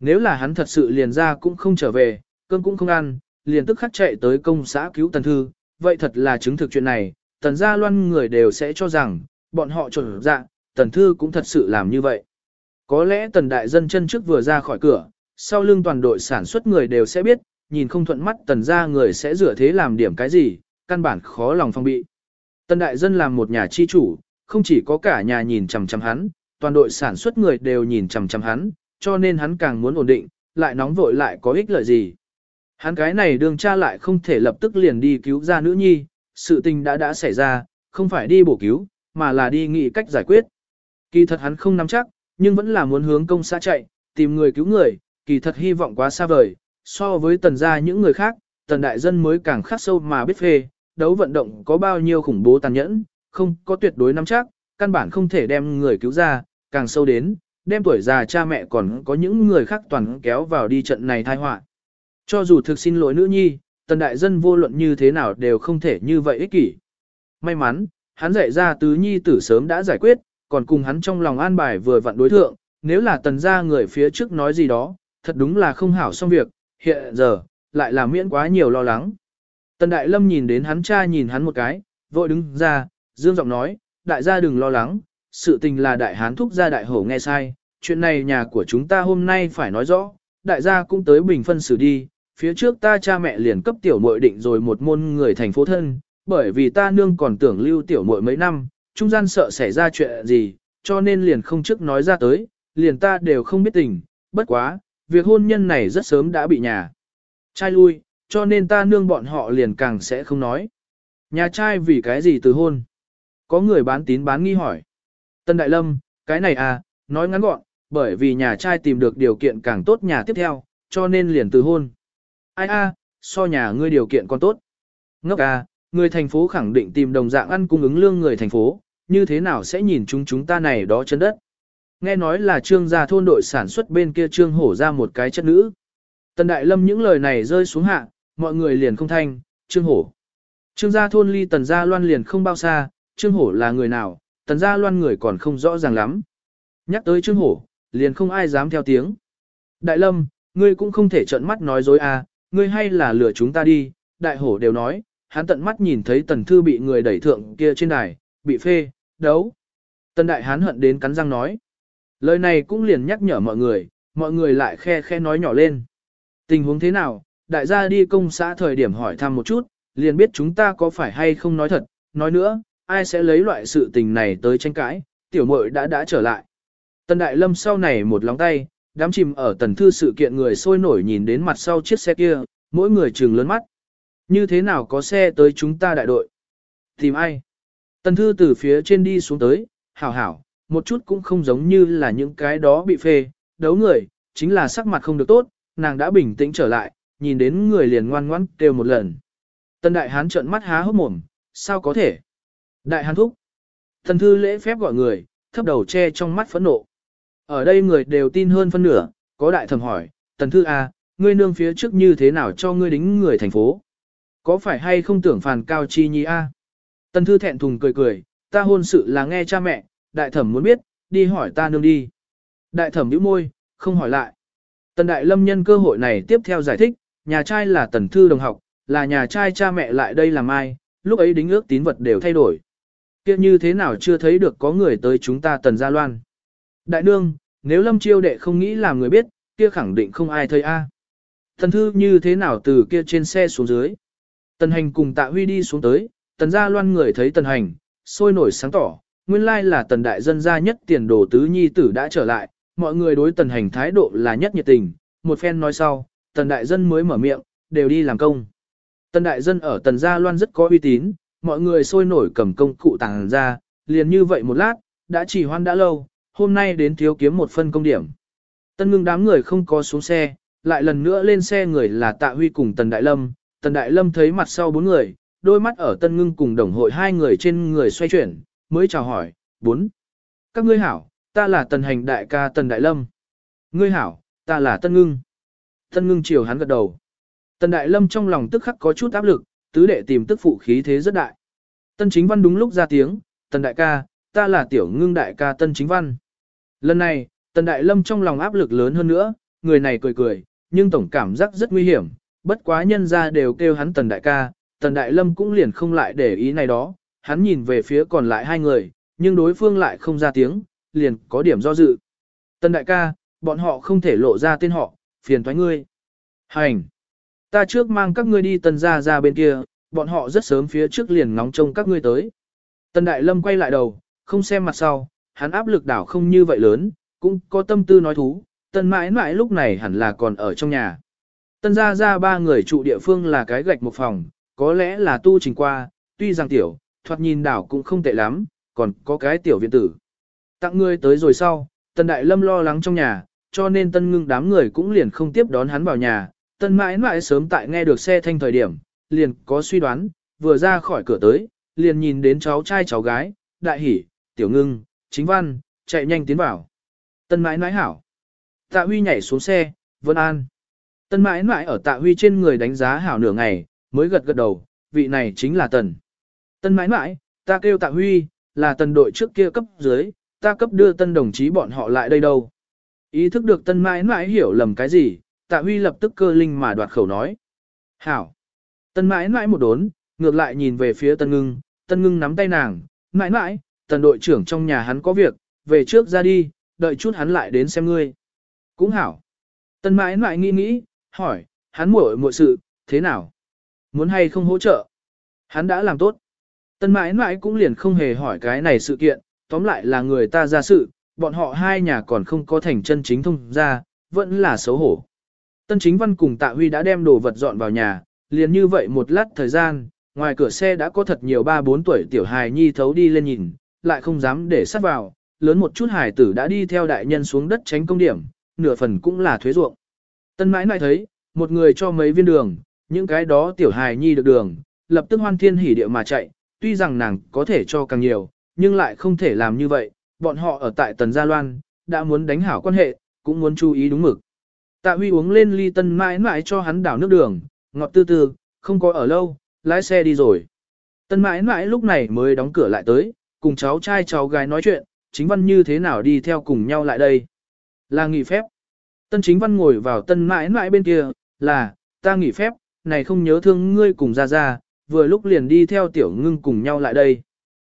Nếu là hắn thật sự liền ra cũng không trở về, cơm cũng không ăn, liền tức khắc chạy tới công xã cứu tần thư, vậy thật là chứng thực chuyện này, tần gia loan người đều sẽ cho rằng, bọn họ trộn dạ, tần thư cũng thật sự làm như vậy. Có lẽ tần đại dân chân trước vừa ra khỏi cửa, sau lưng toàn đội sản xuất người đều sẽ biết, nhìn không thuận mắt tần gia người sẽ rửa thế làm điểm cái gì, căn bản khó lòng phong bị. Tần đại dân làm một nhà chi chủ, không chỉ có cả nhà nhìn chằm chằm hắn, toàn đội sản xuất người đều nhìn chằm chằm hắn, cho nên hắn càng muốn ổn định, lại nóng vội lại có ích lợi gì. Hắn cái này đường cha lại không thể lập tức liền đi cứu ra nữ nhi, sự tình đã đã xảy ra, không phải đi bổ cứu, mà là đi nghĩ cách giải quyết. Kỳ thật hắn không nắm chắc, nhưng vẫn là muốn hướng công xã chạy, tìm người cứu người, kỳ thật hy vọng quá xa vời, so với tần gia những người khác, tần đại dân mới càng khắc sâu mà biết phê, đấu vận động có bao nhiêu khủng bố tàn nhẫn, không có tuyệt đối nắm chắc, căn bản không thể đem người cứu ra, càng sâu đến, đem tuổi già cha mẹ còn có những người khác toàn kéo vào đi trận này tai họa. Cho dù thực xin lỗi nữ nhi, tần đại dân vô luận như thế nào đều không thể như vậy ích kỷ. May mắn, hắn dạy ra tứ nhi tử sớm đã giải quyết, còn cùng hắn trong lòng an bài vừa vặn đối thượng, nếu là tần gia người phía trước nói gì đó, thật đúng là không hảo xong việc, hiện giờ, lại là miễn quá nhiều lo lắng. Tần Đại Lâm nhìn đến hắn cha nhìn hắn một cái, vội đứng ra, dương giọng nói, đại gia đừng lo lắng, sự tình là đại hán thúc gia đại hổ nghe sai, chuyện này nhà của chúng ta hôm nay phải nói rõ, đại gia cũng tới bình phân xử đi, phía trước ta cha mẹ liền cấp tiểu muội định rồi một môn người thành phố thân, bởi vì ta nương còn tưởng lưu tiểu muội mấy năm, trung gian sợ xảy ra chuyện gì, cho nên liền không trước nói ra tới, liền ta đều không biết tình, bất quá, việc hôn nhân này rất sớm đã bị nhà. Trai lui, cho nên ta nương bọn họ liền càng sẽ không nói. Nhà trai vì cái gì từ hôn? Có người bán tín bán nghi hỏi. Tân Đại Lâm, cái này à, nói ngắn gọn, bởi vì nhà trai tìm được điều kiện càng tốt nhà tiếp theo, cho nên liền từ hôn. Ai a, so nhà ngươi điều kiện còn tốt. Ngốc à, người thành phố khẳng định tìm đồng dạng ăn cung ứng lương người thành phố, như thế nào sẽ nhìn chúng chúng ta này đó chân đất. Nghe nói là trương gia thôn đội sản xuất bên kia trương hổ ra một cái chất nữ. Tần Đại Lâm những lời này rơi xuống hạ, mọi người liền không thanh, trương hổ. Trương gia thôn ly tần gia loan liền không bao xa, trương hổ là người nào, tần gia loan người còn không rõ ràng lắm. Nhắc tới trương hổ, liền không ai dám theo tiếng. Đại Lâm, ngươi cũng không thể trợn mắt nói dối à, ngươi hay là lừa chúng ta đi, đại hổ đều nói, hắn tận mắt nhìn thấy tần thư bị người đẩy thượng kia trên đài, bị phê, đấu. Tần đại hán hận đến cắn răng nói. Lời này cũng liền nhắc nhở mọi người, mọi người lại khe khe nói nhỏ lên. Tình huống thế nào, đại gia đi công xã thời điểm hỏi thăm một chút, liền biết chúng ta có phải hay không nói thật, nói nữa, ai sẽ lấy loại sự tình này tới tranh cãi, tiểu muội đã đã trở lại. Tần Đại Lâm sau này một lóng tay, đám chìm ở tần thư sự kiện người sôi nổi nhìn đến mặt sau chiếc xe kia, mỗi người trừng lớn mắt. Như thế nào có xe tới chúng ta đại đội? Tìm ai? Tần thư từ phía trên đi xuống tới, hảo hảo, một chút cũng không giống như là những cái đó bị phê, đấu người, chính là sắc mặt không được tốt, nàng đã bình tĩnh trở lại, nhìn đến người liền ngoan ngoãn kêu một lần. Tần đại hán trợn mắt há hốc mồm, sao có thể? Đại hán thúc. tần thư lễ phép gọi người, thấp đầu che trong mắt phẫn nộ. Ở đây người đều tin hơn phân nửa, có đại thẩm hỏi, tần thư A, ngươi nương phía trước như thế nào cho ngươi đính người thành phố? Có phải hay không tưởng phàn cao chi nhi A? Tần thư thẹn thùng cười cười, ta hôn sự là nghe cha mẹ, đại thẩm muốn biết, đi hỏi ta nương đi. Đại thẩm nhíu môi, không hỏi lại. Tần đại lâm nhân cơ hội này tiếp theo giải thích, nhà trai là tần thư đồng học, là nhà trai cha mẹ lại đây làm ai, lúc ấy đính ước tín vật đều thay đổi. Kia như thế nào chưa thấy được có người tới chúng ta tần gia loan. Đại nương, nếu lâm chiêu đệ không nghĩ làm người biết, kia khẳng định không ai thấy a. Thần thư như thế nào từ kia trên xe xuống dưới. Tần hành cùng tạ huy đi xuống tới, tần gia loan người thấy tần hành, sôi nổi sáng tỏ, nguyên lai là tần đại dân gia nhất tiền đồ tứ nhi tử đã trở lại, mọi người đối tần hành thái độ là nhất nhiệt tình, một phen nói sau, tần đại dân mới mở miệng, đều đi làm công. Tần đại dân ở tần gia loan rất có uy tín, mọi người sôi nổi cầm công cụ tàng ra, liền như vậy một lát, đã chỉ hoan đã lâu, hôm nay đến thiếu kiếm một phân công điểm. Tân ngưng đám người không có xuống xe, lại lần nữa lên xe người là tạ huy cùng tần đại lâm, tần đại lâm thấy mặt sau bốn người, đôi mắt ở tân ngưng cùng đồng hội hai người trên người xoay chuyển, mới chào hỏi, bốn. Các ngươi hảo, ta là tần hành đại ca tần đại lâm. Ngươi hảo, ta là tân ngưng. Tân ngưng chiều hắn gật đầu. Tần đại lâm trong lòng tức khắc có chút áp lực, tứ đệ tìm tức phụ khí thế rất đại. Tân chính văn đúng lúc ra tiếng, tần đại ca, ta là tiểu ngưng đại ca tân chính văn. Lần này, tần đại lâm trong lòng áp lực lớn hơn nữa, người này cười cười, nhưng tổng cảm giác rất nguy hiểm, bất quá nhân ra đều kêu hắn tần đại ca, tần đại lâm cũng liền không lại để ý này đó, hắn nhìn về phía còn lại hai người, nhưng đối phương lại không ra tiếng, liền có điểm do dự. Tần đại ca, bọn họ không thể lộ ra tên họ, phiền thoái ngươi. Hành! Ta trước mang các ngươi đi tần ra ra bên kia, bọn họ rất sớm phía trước liền ngóng trông các ngươi tới. Tần đại lâm quay lại đầu, không xem mặt sau, hắn áp lực đảo không như vậy lớn, cũng có tâm tư nói thú, tần mãi mãi lúc này hẳn là còn ở trong nhà. Tần ra ra ba người trụ địa phương là cái gạch một phòng, có lẽ là tu trình qua, tuy rằng tiểu, thoạt nhìn đảo cũng không tệ lắm, còn có cái tiểu viện tử. Tặng người tới rồi sau, tần đại lâm lo lắng trong nhà, cho nên tân ngưng đám người cũng liền không tiếp đón hắn vào nhà, tân mãi mãi sớm tại nghe được xe thanh thời điểm, liền có suy đoán, vừa ra khỏi cửa tới, liền nhìn đến cháu trai cháu gái, đại hỉ, tiểu ngưng, chính văn, chạy nhanh tiến vào. Tân mãi mãi hảo. Tạ Huy nhảy xuống xe, Vân An. Tân mãi mãi ở Tạ Huy trên người đánh giá hảo nửa ngày, mới gật gật đầu, vị này chính là Tần. Tân mãi mãi, ta kêu Tạ Huy, là tần đội trước kia cấp dưới, ta cấp đưa tân đồng chí bọn họ lại đây đâu. Ý thức được tân mãi mãi hiểu lầm cái gì, tạ huy lập tức cơ linh mà đoạt khẩu nói. Hảo. Tân mãi mãi một đốn, ngược lại nhìn về phía tân ngưng, tân ngưng nắm tay nàng, mãi mãi, tần đội trưởng trong nhà hắn có việc, về trước ra đi, đợi chút hắn lại đến xem ngươi. Cũng hảo. Tân mãi mãi nghĩ nghĩ, hỏi, hắn muội muội sự, thế nào? Muốn hay không hỗ trợ? Hắn đã làm tốt. Tân mãi mãi cũng liền không hề hỏi cái này sự kiện, tóm lại là người ta ra sự, bọn họ hai nhà còn không có thành chân chính thông ra, vẫn là xấu hổ. Tân chính văn cùng tạ huy đã đem đồ vật dọn vào nhà, liền như vậy một lát thời gian, ngoài cửa xe đã có thật nhiều ba bốn tuổi tiểu hài nhi thấu đi lên nhìn, lại không dám để sát vào, lớn một chút hải tử đã đi theo đại nhân xuống đất tránh công điểm, nửa phần cũng là thuế ruộng. Tân mãi mãi thấy, một người cho mấy viên đường, những cái đó tiểu hài nhi được đường, lập tức hoan thiên hỉ địa mà chạy, tuy rằng nàng có thể cho càng nhiều, nhưng lại không thể làm như vậy, bọn họ ở tại Tần Gia Loan, đã muốn đánh hảo quan hệ, cũng muốn chú ý đúng mực. Tạ Huy uống lên ly tân mãi mãi cho hắn đảo nước đường, ngọt tư tư, không có ở lâu, lái xe đi rồi. Tân mãi mãi lúc này mới đóng cửa lại tới, cùng cháu trai cháu gái nói chuyện, chính văn như thế nào đi theo cùng nhau lại đây. Là nghỉ phép. Tân chính văn ngồi vào tân mãi mãi bên kia, là, ta nghỉ phép, này không nhớ thương ngươi cùng ra ra, vừa lúc liền đi theo tiểu ngưng cùng nhau lại đây.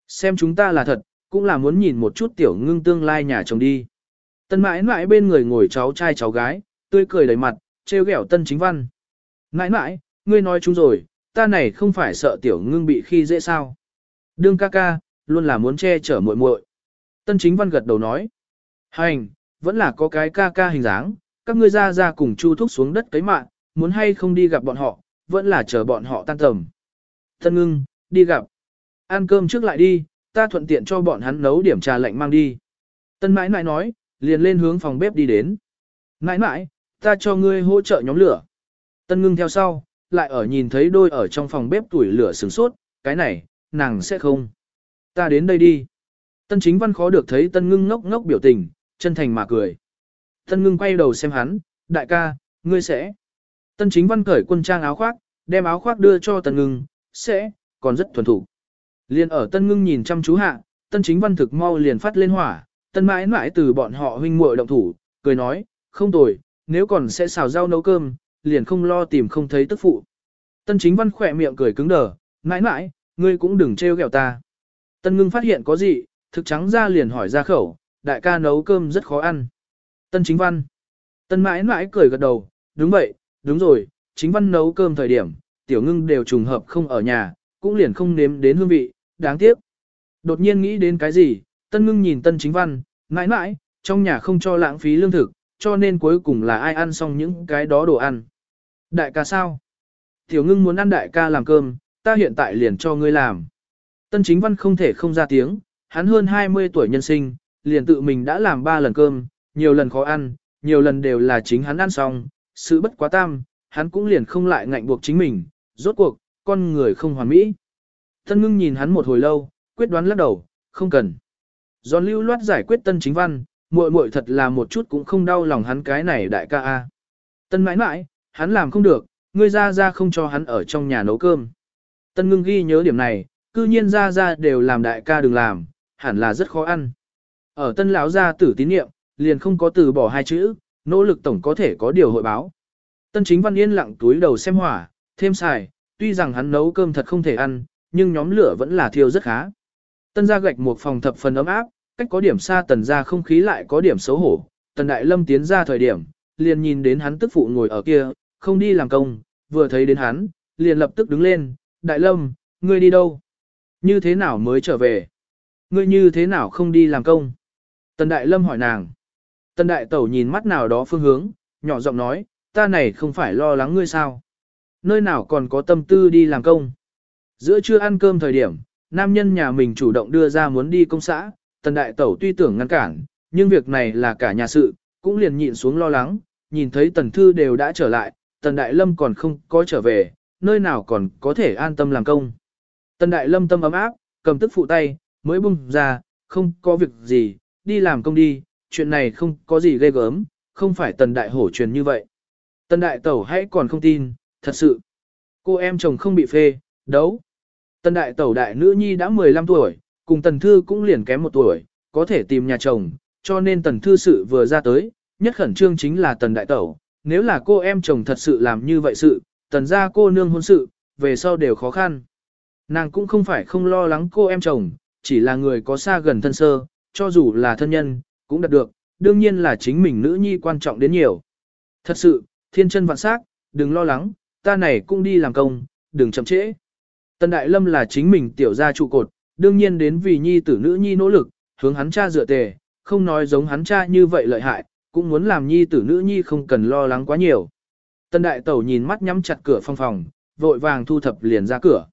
Xem chúng ta là thật, cũng là muốn nhìn một chút tiểu ngưng tương lai nhà chồng đi. Tân mãi mãi bên người ngồi cháu trai cháu gái, tươi cười đầy mặt, trêu ghẹo tân chính văn. Mãi mãi, ngươi nói chúng rồi, ta này không phải sợ tiểu ngưng bị khi dễ sao. Đương ca ca, luôn là muốn che chở muội muội. Tân chính văn gật đầu nói. Hành, vẫn là có cái ca ca hình dáng, các ngươi ra ra cùng chu thúc xuống đất cấy mạng, muốn hay không đi gặp bọn họ, vẫn là chờ bọn họ tan tầm. Tân ngưng, đi gặp. Ăn cơm trước lại đi, ta thuận tiện cho bọn hắn nấu điểm trà lạnh mang đi. Tân mãi mãi nói, liền lên hướng phòng bếp đi đến. Mãi mãi, ta cho ngươi hỗ trợ nhóm lửa. Tân ngưng theo sau, lại ở nhìn thấy đôi ở trong phòng bếp tuổi lửa sừng sốt, cái này, nàng sẽ không. Ta đến đây đi. Tân chính văn khó được thấy tân ngưng ngốc ngốc biểu tình, chân thành mà cười. Tân ngưng quay đầu xem hắn, đại ca, ngươi sẽ. Tân chính văn cởi quân trang áo khoác, đem áo khoác đưa cho tân ngưng, sẽ, còn rất thuần thủ. Liên ở tân ngưng nhìn chăm chú hạ, tân chính văn thực mau liền phát lên hỏa, tân mãi mãi từ bọn họ huynh muội động thủ, cười nói, không tồi, nếu còn sẽ xào rau nấu cơm, liền không lo tìm không thấy tức phụ. Tân chính văn khỏe miệng cười cứng đờ, mãi mãi, ngươi cũng đừng trêu ghẹo ta. Tân ngưng phát hiện có gì, thực trắng ra liền hỏi ra khẩu, đại ca nấu cơm rất khó ăn. Tân chính văn. Tân mãi mãi cười gật đầu, đúng vậy, đúng rồi, chính văn nấu cơm thời điểm, tiểu ngưng đều trùng hợp không ở nhà, cũng liền không nếm đến hương vị, đáng tiếc. Đột nhiên nghĩ đến cái gì, tân ngưng nhìn tân chính văn, mãi mãi, trong nhà không cho lãng phí lương thực, cho nên cuối cùng là ai ăn xong những cái đó đồ ăn. Đại ca sao? Tiểu ngưng muốn ăn đại ca làm cơm, ta hiện tại liền cho ngươi làm. Tân chính văn không thể không ra tiếng, hắn hơn 20 tuổi nhân sinh, liền tự mình đã làm 3 lần cơm, nhiều lần khó ăn, nhiều lần đều là chính hắn ăn xong, sự bất quá tam, hắn cũng liền không lại ngạnh buộc chính mình, rốt cuộc, con người không hoàn mỹ. Tân ngưng nhìn hắn một hồi lâu, quyết đoán lắc đầu, không cần. Giòn lưu loát giải quyết tân chính văn, muội muội thật là một chút cũng không đau lòng hắn cái này đại ca a. Tân mãi mãi, hắn làm không được, ngươi ra ra không cho hắn ở trong nhà nấu cơm. Tân ngưng ghi nhớ điểm này, cư nhiên ra ra đều làm đại ca đừng làm, hẳn là rất khó ăn. Ở tân lão gia tử tín niệm, liền không có từ bỏ hai chữ, nỗ lực tổng có thể có điều hội báo. Tân chính văn yên lặng túi đầu xem hỏa, thêm xài, tuy rằng hắn nấu cơm thật không thể ăn, nhưng nhóm lửa vẫn là thiêu rất khá. Tân gia gạch một phòng thập phần ấm áp, cách có điểm xa tần gia không khí lại có điểm xấu hổ. Tần đại lâm tiến ra thời điểm, liền nhìn đến hắn tức phụ ngồi ở kia, không đi làm công, vừa thấy đến hắn, liền lập tức đứng lên, đại lâm, ngươi đi đâu? Như thế nào mới trở về? Ngươi như thế nào không đi làm công? Tần đại lâm hỏi nàng. Tần đại tẩu nhìn mắt nào đó phương hướng, nhỏ giọng nói, ta này không phải lo lắng ngươi sao? Nơi nào còn có tâm tư đi làm công? Giữa trưa ăn cơm thời điểm, nam nhân nhà mình chủ động đưa ra muốn đi công xã, tần đại tẩu tuy tưởng ngăn cản, nhưng việc này là cả nhà sự, cũng liền nhịn xuống lo lắng, nhìn thấy tần thư đều đã trở lại, tần đại lâm còn không có trở về, nơi nào còn có thể an tâm làm công. Tần đại lâm tâm ấm áp, cầm tức phụ tay, mới bung ra, không có việc gì, đi làm công đi, chuyện này không có gì ghê gớm, không phải tần đại hổ truyền như vậy. Tần đại tẩu hãy còn không tin, thật sự. Cô em chồng không bị phê, đấu. Tần đại tẩu đại nữ nhi đã 15 tuổi, cùng tần thư cũng liền kém một tuổi, có thể tìm nhà chồng, cho nên tần thư sự vừa ra tới, nhất khẩn trương chính là tần đại tẩu. Nếu là cô em chồng thật sự làm như vậy sự, tần ra cô nương hôn sự, về sau đều khó khăn. Nàng cũng không phải không lo lắng cô em chồng, chỉ là người có xa gần thân sơ, cho dù là thân nhân, cũng đạt được, đương nhiên là chính mình nữ nhi quan trọng đến nhiều. Thật sự, thiên chân vạn sắc, đừng lo lắng, ta này cũng đi làm công, đừng chậm trễ. Tần Đại Lâm là chính mình tiểu gia trụ cột, đương nhiên đến vì nhi tử nữ nhi nỗ lực, hướng hắn cha dựa tề, không nói giống hắn cha như vậy lợi hại, cũng muốn làm nhi tử nữ nhi không cần lo lắng quá nhiều. Tần Đại Tẩu nhìn mắt nhắm chặt cửa phòng phòng, vội vàng thu thập liền ra cửa.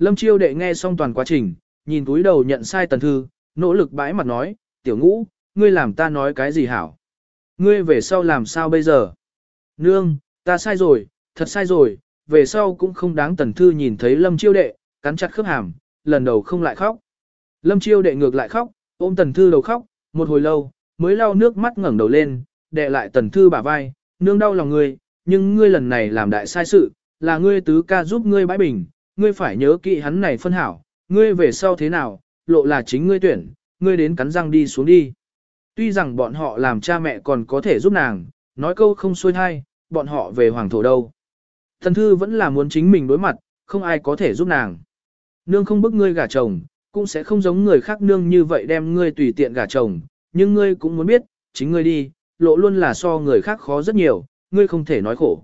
Lâm Chiêu đệ nghe xong toàn quá trình, nhìn túi đầu nhận sai tần thư, nỗ lực bãi mặt nói, tiểu ngũ, ngươi làm ta nói cái gì hảo? Ngươi về sau làm sao bây giờ? Nương, ta sai rồi, thật sai rồi, về sau cũng không đáng tần thư nhìn thấy lâm chiêu đệ, cắn chặt khớp hàm, lần đầu không lại khóc. Lâm chiêu đệ ngược lại khóc, ôm tần thư đầu khóc, một hồi lâu, mới lau nước mắt ngẩng đầu lên, đệ lại tần thư bả vai, nương đau lòng ngươi, nhưng ngươi lần này làm đại sai sự, là ngươi tứ ca giúp ngươi bãi bình, ngươi phải nhớ kỹ hắn này phân hảo, ngươi về sau thế nào, lộ là chính ngươi tuyển, ngươi đến cắn răng đi xuống đi. Tuy rằng bọn họ làm cha mẹ còn có thể giúp nàng, nói câu không xuôi thai, bọn họ về hoàng thổ đâu. Thần thư vẫn là muốn chính mình đối mặt, không ai có thể giúp nàng. Nương không bức ngươi gả chồng, cũng sẽ không giống người khác nương như vậy đem ngươi tùy tiện gả chồng, nhưng ngươi cũng muốn biết, chính ngươi đi, lộ luôn là so người khác khó rất nhiều, ngươi không thể nói khổ.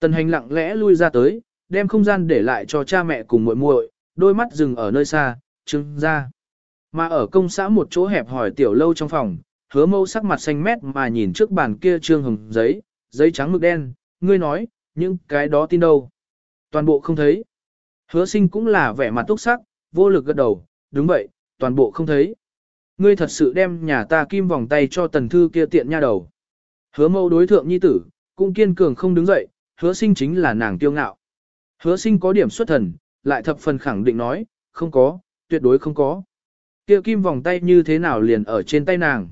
Tần hành lặng lẽ lui ra tới, đem không gian để lại cho cha mẹ cùng muội muội, đôi mắt dừng ở nơi xa, trưng ra. Mà ở công xã một chỗ hẹp hỏi tiểu lâu trong phòng, hứa mâu sắc mặt xanh mét mà nhìn trước bàn kia trương hồng giấy, giấy trắng mực đen, ngươi nói, những cái đó tin đâu. Toàn bộ không thấy. Hứa sinh cũng là vẻ mặt túc sắc, vô lực gật đầu, đúng vậy, toàn bộ không thấy. Ngươi thật sự đem nhà ta kim vòng tay cho tần thư kia tiện nha đầu. Hứa mâu đối thượng nhi tử, cũng kiên cường không đứng dậy, hứa sinh chính là nàng tiêu ngạo. Hứa sinh có điểm xuất thần, lại thập phần khẳng định nói, không có, tuyệt đối không có. Kia kim vòng tay như thế nào liền ở trên tay nàng.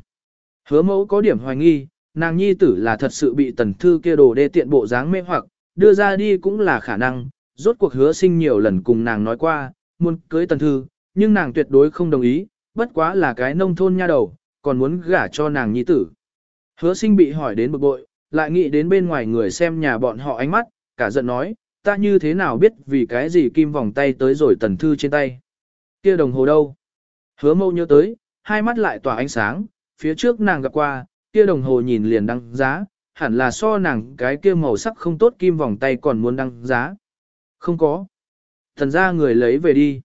Hứa mẫu có điểm hoài nghi, nàng nhi tử là thật sự bị tần thư kia đồ đê tiện bộ dáng mê hoặc, đưa ra đi cũng là khả năng, rốt cuộc hứa sinh nhiều lần cùng nàng nói qua, muốn cưới tần thư, nhưng nàng tuyệt đối không đồng ý, bất quá là cái nông thôn nha đầu, còn muốn gả cho nàng nhi tử. Hứa sinh bị hỏi đến bực bội, lại nghĩ đến bên ngoài người xem nhà bọn họ ánh mắt, cả giận nói, ta như thế nào biết vì cái gì kim vòng tay tới rồi tần thư trên tay. kia đồng hồ đâu? Hứa mâu nhớ tới, hai mắt lại tỏa ánh sáng, phía trước nàng gặp qua, kia đồng hồ nhìn liền đăng giá, hẳn là so nàng cái kia màu sắc không tốt kim vòng tay còn muốn đăng giá. Không có. Thần ra người lấy về đi.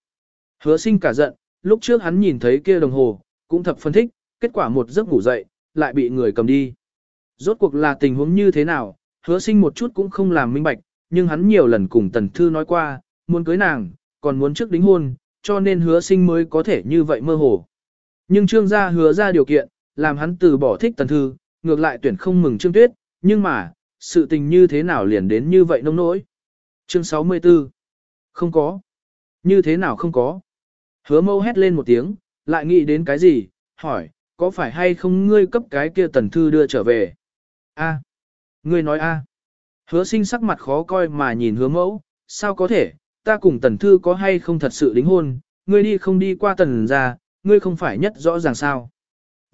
Hứa sinh cả giận, lúc trước hắn nhìn thấy kia đồng hồ, cũng thập phân thích, kết quả một giấc ngủ dậy, lại bị người cầm đi. Rốt cuộc là tình huống như thế nào, hứa sinh một chút cũng không làm minh bạch, nhưng hắn nhiều lần cùng tần thư nói qua, muốn cưới nàng, còn muốn trước đính hôn, cho nên hứa sinh mới có thể như vậy mơ hồ. Nhưng trương gia hứa ra điều kiện, làm hắn từ bỏ thích tần thư, ngược lại tuyển không mừng trương tuyết, nhưng mà, sự tình như thế nào liền đến như vậy nông nỗi. Chương 64 Không có. Như thế nào không có. Hứa mâu hét lên một tiếng, lại nghĩ đến cái gì, hỏi, có phải hay không ngươi cấp cái kia tần thư đưa trở về? A. Ngươi nói a. Hứa sinh sắc mặt khó coi mà nhìn hứa mẫu, sao có thể, ta cùng tần thư có hay không thật sự đính hôn, ngươi đi không đi qua tần ra, ngươi không phải nhất rõ ràng sao.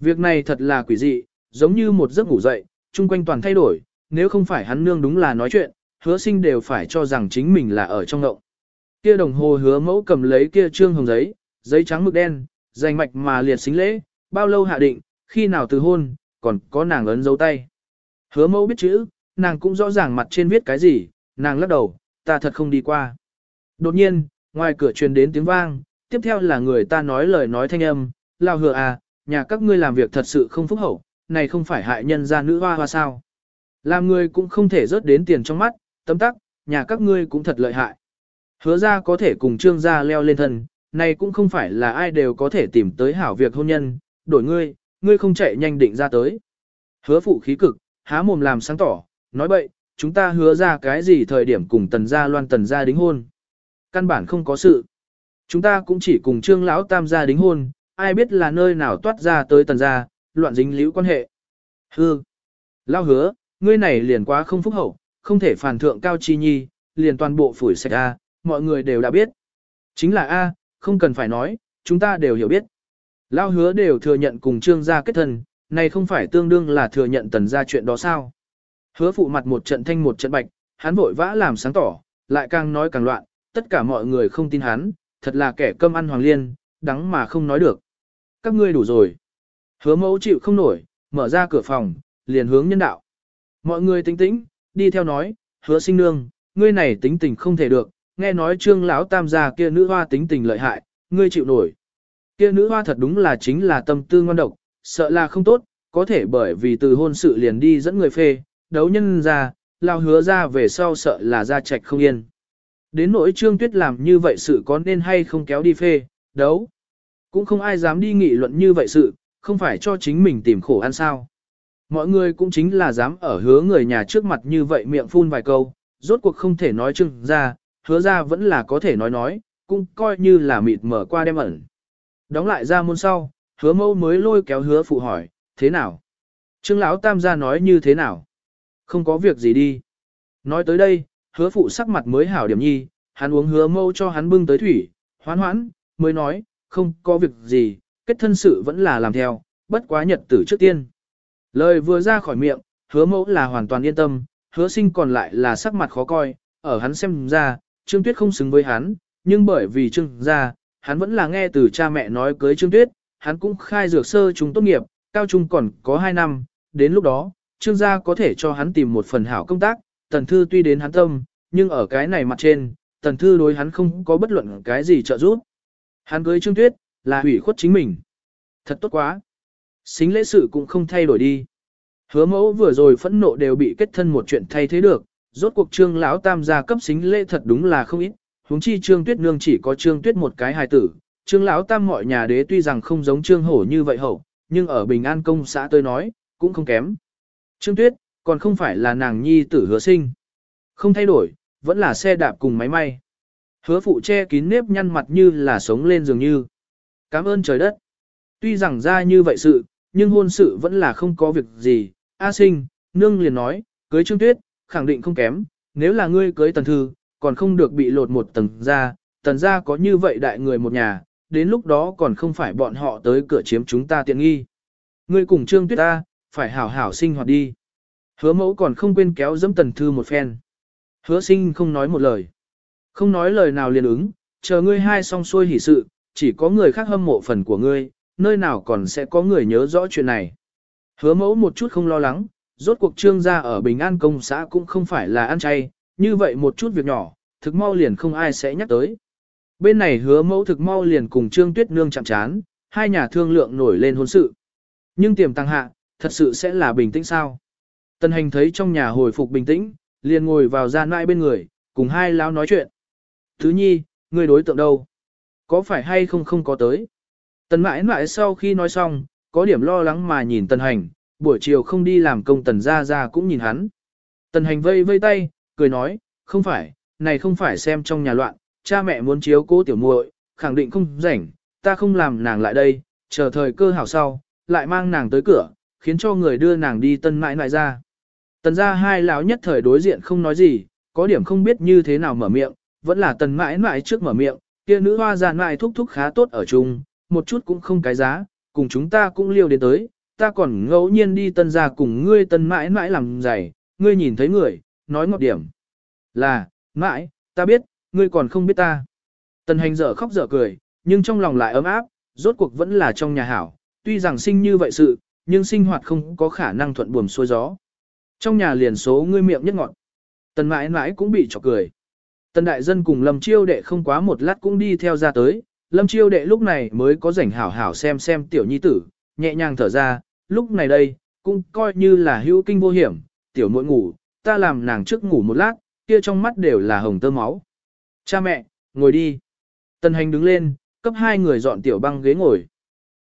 Việc này thật là quỷ dị, giống như một giấc ngủ dậy, chung quanh toàn thay đổi, nếu không phải hắn nương đúng là nói chuyện, hứa sinh đều phải cho rằng chính mình là ở trong ngộng. Kia đồng hồ hứa mẫu cầm lấy kia trương hồng giấy, giấy trắng mực đen, dành mạch mà liệt xính lễ, bao lâu hạ định, khi nào từ hôn, còn có nàng ấn dấu tay. Hứa mẫu biết chữ, nàng cũng rõ ràng mặt trên viết cái gì, nàng lắc đầu, ta thật không đi qua. Đột nhiên, ngoài cửa truyền đến tiếng vang, tiếp theo là người ta nói lời nói thanh âm, lao hừa à, nhà các ngươi làm việc thật sự không phúc hậu, này không phải hại nhân gia nữ hoa hoa sao. Làm người cũng không thể rớt đến tiền trong mắt, tấm tắc, nhà các ngươi cũng thật lợi hại. Hứa ra có thể cùng trương gia leo lên thân, này cũng không phải là ai đều có thể tìm tới hảo việc hôn nhân, đổi ngươi, ngươi không chạy nhanh định ra tới. Hứa phụ khí cực, há mồm làm sáng tỏ, nói bậy, chúng ta hứa ra cái gì thời điểm cùng tần gia loan tần gia đính hôn. Căn bản không có sự. Chúng ta cũng chỉ cùng trương lão tam gia đính hôn, ai biết là nơi nào toát ra tới tần gia, loạn dính liễu quan hệ. Hư! Lao hứa, ngươi này liền quá không phúc hậu, không thể phản thượng cao chi nhi, liền toàn bộ phủi sạch A, mọi người đều đã biết. Chính là A, không cần phải nói, chúng ta đều hiểu biết. Lao hứa đều thừa nhận cùng trương gia kết thân, này không phải tương đương là thừa nhận tần gia chuyện đó sao. Hứa phụ mặt một trận thanh một trận bạch, hắn vội vã làm sáng tỏ, lại càng nói càng loạn, tất cả mọi người không tin hắn, thật là kẻ cơm ăn hoàng liên, đắng mà không nói được. Các ngươi đủ rồi. Hứa mẫu chịu không nổi, mở ra cửa phòng, liền hướng nhân đạo. Mọi người tính tĩnh, đi theo nói, hứa sinh nương, ngươi này tính tình không thể được, nghe nói trương lão tam gia kia nữ hoa tính tình lợi hại, ngươi chịu nổi. Kia nữ hoa thật đúng là chính là tâm tư ngon độc, sợ là không tốt, có thể bởi vì từ hôn sự liền đi dẫn người phê, đấu nhân ra, lao hứa ra về sau sợ là ra trạch không yên. Đến nỗi trương tuyết làm như vậy sự có nên hay không kéo đi phê, đấu. Cũng không ai dám đi nghị luận như vậy sự, không phải cho chính mình tìm khổ ăn sao. Mọi người cũng chính là dám ở hứa người nhà trước mặt như vậy miệng phun vài câu, rốt cuộc không thể nói chừng ra, hứa ra vẫn là có thể nói nói, cũng coi như là mịt mở qua đem ẩn. Đóng lại ra môn sau, hứa mâu mới lôi kéo hứa phụ hỏi, thế nào? Trương lão tam gia nói như thế nào? Không có việc gì đi. Nói tới đây, hứa phụ sắc mặt mới hảo điểm nhi, hắn uống hứa mâu cho hắn bưng tới thủy, hoán hoãn, mới nói, không có việc gì, kết thân sự vẫn là làm theo, bất quá nhật tử trước tiên. Lời vừa ra khỏi miệng, hứa mẫu là hoàn toàn yên tâm, hứa sinh còn lại là sắc mặt khó coi, ở hắn xem ra, Trương Tuyết không xứng với hắn, nhưng bởi vì Trương gia, hắn vẫn là nghe từ cha mẹ nói cưới Trương Tuyết, hắn cũng khai dược sơ trung tốt nghiệp, cao trung còn có 2 năm, đến lúc đó, Trương gia có thể cho hắn tìm một phần hảo công tác, Tần Thư tuy đến hắn tâm, nhưng ở cái này mặt trên, Tần Thư đối hắn không có bất luận cái gì trợ giúp. Hắn cưới Trương Tuyết, là hủy khuất chính mình. Thật tốt quá. Xính lễ sự cũng không thay đổi đi. Hứa mẫu vừa rồi phẫn nộ đều bị kết thân một chuyện thay thế được, rốt cuộc trương lão tam gia cấp xính lễ thật đúng là không ít, huống chi trương tuyết nương chỉ có trương tuyết một cái hài tử. Trương lão tam mọi nhà đế tuy rằng không giống trương hổ như vậy hậu, nhưng ở bình an công xã tôi nói, cũng không kém. Trương tuyết, còn không phải là nàng nhi tử hứa sinh. Không thay đổi, vẫn là xe đạp cùng máy may. Hứa phụ che kín nếp nhăn mặt như là sống lên dường như. Cảm ơn trời đất. Tuy rằng ra như vậy sự, nhưng hôn sự vẫn là không có việc gì. A sinh, nương liền nói, cưới Trương Tuyết, khẳng định không kém, nếu là ngươi cưới tần thư, còn không được bị lột một tầng ra, tần ra có như vậy đại người một nhà, đến lúc đó còn không phải bọn họ tới cửa chiếm chúng ta tiện nghi. Ngươi cùng Trương Tuyết ta, phải hảo hảo sinh hoạt đi. Hứa mẫu còn không quên kéo dẫm tần thư một phen. Hứa sinh không nói một lời. Không nói lời nào liền ứng, chờ ngươi hai xong xuôi hỉ sự, chỉ có người khác hâm mộ phần của ngươi, nơi nào còn sẽ có người nhớ rõ chuyện này. Hứa mẫu một chút không lo lắng, rốt cuộc trương gia ở Bình An công xã cũng không phải là ăn chay, như vậy một chút việc nhỏ, thực mau liền không ai sẽ nhắc tới. Bên này hứa mẫu thực mau liền cùng trương tuyết nương chạm chán, hai nhà thương lượng nổi lên hôn sự. Nhưng tiềm tăng hạ, thật sự sẽ là bình tĩnh sao? Tân hành thấy trong nhà hồi phục bình tĩnh, liền ngồi vào gian mãi bên người, cùng hai lão nói chuyện. Thứ nhi, người đối tượng đâu? Có phải hay không không có tới? Tần mãi mãi sau khi nói xong, có điểm lo lắng mà nhìn tần hành, buổi chiều không đi làm công tần ra ra cũng nhìn hắn. Tần hành vây vây tay, cười nói, không phải, này không phải xem trong nhà loạn, cha mẹ muốn chiếu cố tiểu muội, khẳng định không rảnh, ta không làm nàng lại đây, chờ thời cơ hảo sau, lại mang nàng tới cửa, khiến cho người đưa nàng đi tân mãi mãi ra. Tần ra hai lão nhất thời đối diện không nói gì, có điểm không biết như thế nào mở miệng, vẫn là tần mãi mãi trước mở miệng, kia nữ hoa giàn mãi thúc thúc khá tốt ở chung, một chút cũng không cái giá, cùng chúng ta cũng liêu đến tới, ta còn ngẫu nhiên đi tân ra cùng ngươi tân mãi mãi làm giày, ngươi nhìn thấy người, nói ngọt điểm. Là, mãi, ta biết, ngươi còn không biết ta. Tần hành dở khóc dở cười, nhưng trong lòng lại ấm áp, rốt cuộc vẫn là trong nhà hảo, tuy rằng sinh như vậy sự, nhưng sinh hoạt không có khả năng thuận buồm xuôi gió. Trong nhà liền số ngươi miệng nhất ngọn Tần mãi mãi cũng bị chọc cười. Tần đại dân cùng Lâm Chiêu đệ không quá một lát cũng đi theo ra tới, Lâm Chiêu đệ lúc này mới có rảnh hảo hảo xem xem tiểu nhi tử, nhẹ nhàng thở ra, lúc này đây, cũng coi như là hữu kinh vô hiểm, tiểu muội ngủ, ta làm nàng trước ngủ một lát, kia trong mắt đều là hồng tơ máu. Cha mẹ, ngồi đi. Tần hành đứng lên, cấp hai người dọn tiểu băng ghế ngồi.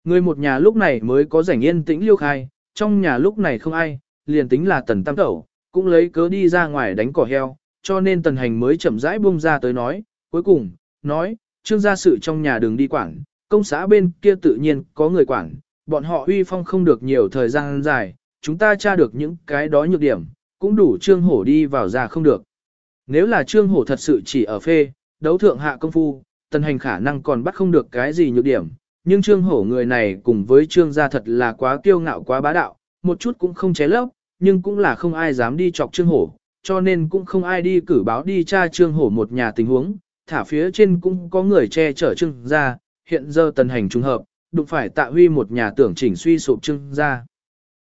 Người một nhà lúc này mới có rảnh yên tĩnh liêu khai, trong nhà lúc này không ai, liền tính là tần tam tẩu, cũng lấy cớ đi ra ngoài đánh cỏ heo, cho nên tần hành mới chậm rãi buông ra tới nói, cuối cùng, nói, trương gia sự trong nhà đường đi quảng, công xã bên kia tự nhiên có người quản, bọn họ uy phong không được nhiều thời gian dài, chúng ta tra được những cái đó nhược điểm, cũng đủ trương hổ đi vào ra không được. Nếu là trương hổ thật sự chỉ ở phê, đấu thượng hạ công phu, tần hành khả năng còn bắt không được cái gì nhược điểm, nhưng trương hổ người này cùng với trương gia thật là quá kiêu ngạo quá bá đạo, một chút cũng không ché lấp, nhưng cũng là không ai dám đi chọc trương hổ, cho nên cũng không ai đi cử báo đi tra trương hổ một nhà tình huống, thả phía trên cũng có người che chở trương gia, hiện giờ tần hành trùng hợp, đụng phải tạ huy một nhà tưởng chỉnh suy sụp trương gia.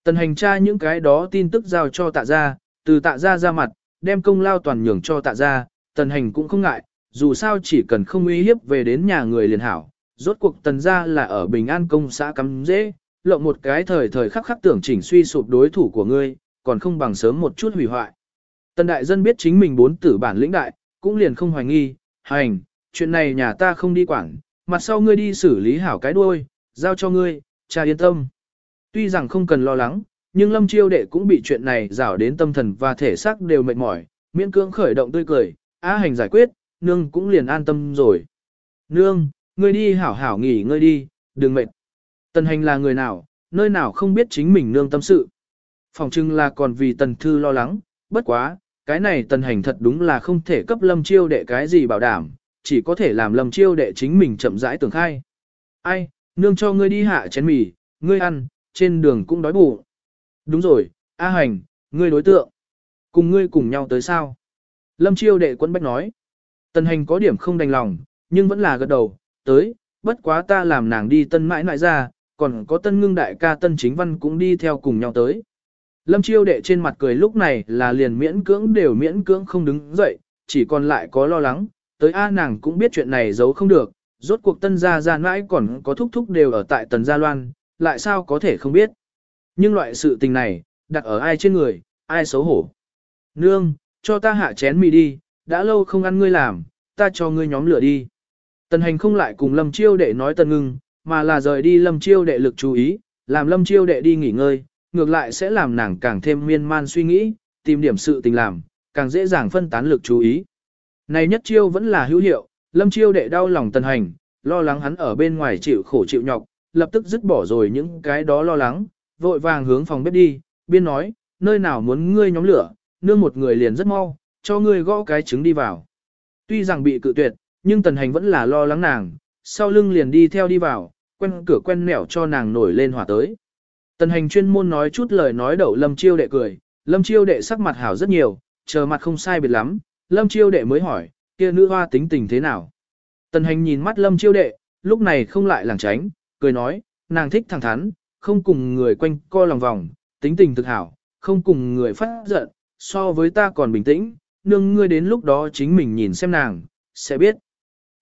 Tần hành tra những cái đó tin tức giao cho tạ gia, từ tạ gia ra mặt, đem công lao toàn nhường cho tạ gia, tần hành cũng không ngại, dù sao chỉ cần không uy hiếp về đến nhà người liền hảo. Rốt cuộc tần gia là ở Bình An công xã cắm dễ, lộng một cái thời thời khắc khắc tưởng chỉnh suy sụp đối thủ của ngươi, còn không bằng sớm một chút hủy hoại. Tần đại dân biết chính mình bốn tử bản lĩnh đại, cũng liền không hoài nghi, hành, chuyện này nhà ta không đi quản, mặt sau ngươi đi xử lý hảo cái đuôi, giao cho ngươi, cha yên tâm. Tuy rằng không cần lo lắng, nhưng lâm chiêu đệ cũng bị chuyện này rảo đến tâm thần và thể xác đều mệt mỏi, miễn cưỡng khởi động tươi cười, á hành giải quyết, nương cũng liền an tâm rồi. Nương, ngươi đi hảo hảo nghỉ ngơi đi, đừng mệt. Tần hành là người nào, nơi nào không biết chính mình nương tâm sự. Phòng trưng là còn vì tần thư lo lắng, bất quá, cái này tần hành thật đúng là không thể cấp lâm chiêu đệ cái gì bảo đảm, chỉ có thể làm lâm chiêu đệ chính mình chậm rãi tưởng khai. Ai, nương cho ngươi đi hạ chén mì, ngươi ăn, trên đường cũng đói bụng. Đúng rồi, A hành, ngươi đối tượng. Cùng ngươi cùng nhau tới sao? Lâm chiêu đệ quân bách nói. Tần hành có điểm không đành lòng, nhưng vẫn là gật đầu, tới, bất quá ta làm nàng đi tân mãi mãi ra, còn có tân ngưng đại ca tân chính văn cũng đi theo cùng nhau tới. Lâm chiêu đệ trên mặt cười lúc này là liền miễn cưỡng đều miễn cưỡng không đứng dậy, chỉ còn lại có lo lắng, tới A nàng cũng biết chuyện này giấu không được, rốt cuộc tân gia gia mãi còn có thúc thúc đều ở tại tần gia loan, lại sao có thể không biết. Nhưng loại sự tình này, đặt ở ai trên người, ai xấu hổ. Nương, cho ta hạ chén mì đi, đã lâu không ăn ngươi làm, ta cho ngươi nhóm lửa đi. Tần hành không lại cùng lâm chiêu đệ nói tần ngưng, mà là rời đi lâm chiêu đệ lực chú ý, làm lâm chiêu đệ đi nghỉ ngơi, ngược lại sẽ làm nàng càng thêm miên man suy nghĩ, tìm điểm sự tình làm, càng dễ dàng phân tán lực chú ý. Này nhất chiêu vẫn là hữu hiệu, lâm chiêu đệ đau lòng tần hành, lo lắng hắn ở bên ngoài chịu khổ chịu nhọc, lập tức dứt bỏ rồi những cái đó lo lắng, vội vàng hướng phòng bếp đi, biên nói, nơi nào muốn ngươi nhóm lửa, nương một người liền rất mau, cho ngươi gõ cái trứng đi vào. Tuy rằng bị cự tuyệt, nhưng tần hành vẫn là lo lắng nàng, sau lưng liền đi theo đi vào, quen cửa quen nẻo cho nàng nổi lên hỏa tới. Tần hành chuyên môn nói chút lời nói đậu lâm chiêu đệ cười, lâm chiêu đệ sắc mặt hảo rất nhiều, chờ mặt không sai biệt lắm, lâm chiêu đệ mới hỏi, kia nữ hoa tính tình thế nào. Tần hành nhìn mắt lâm chiêu đệ, lúc này không lại lảng tránh, cười nói, nàng thích thẳng thắn, không cùng người quanh co lòng vòng, tính tình thực hảo, không cùng người phát giận, so với ta còn bình tĩnh, nương ngươi đến lúc đó chính mình nhìn xem nàng, sẽ biết.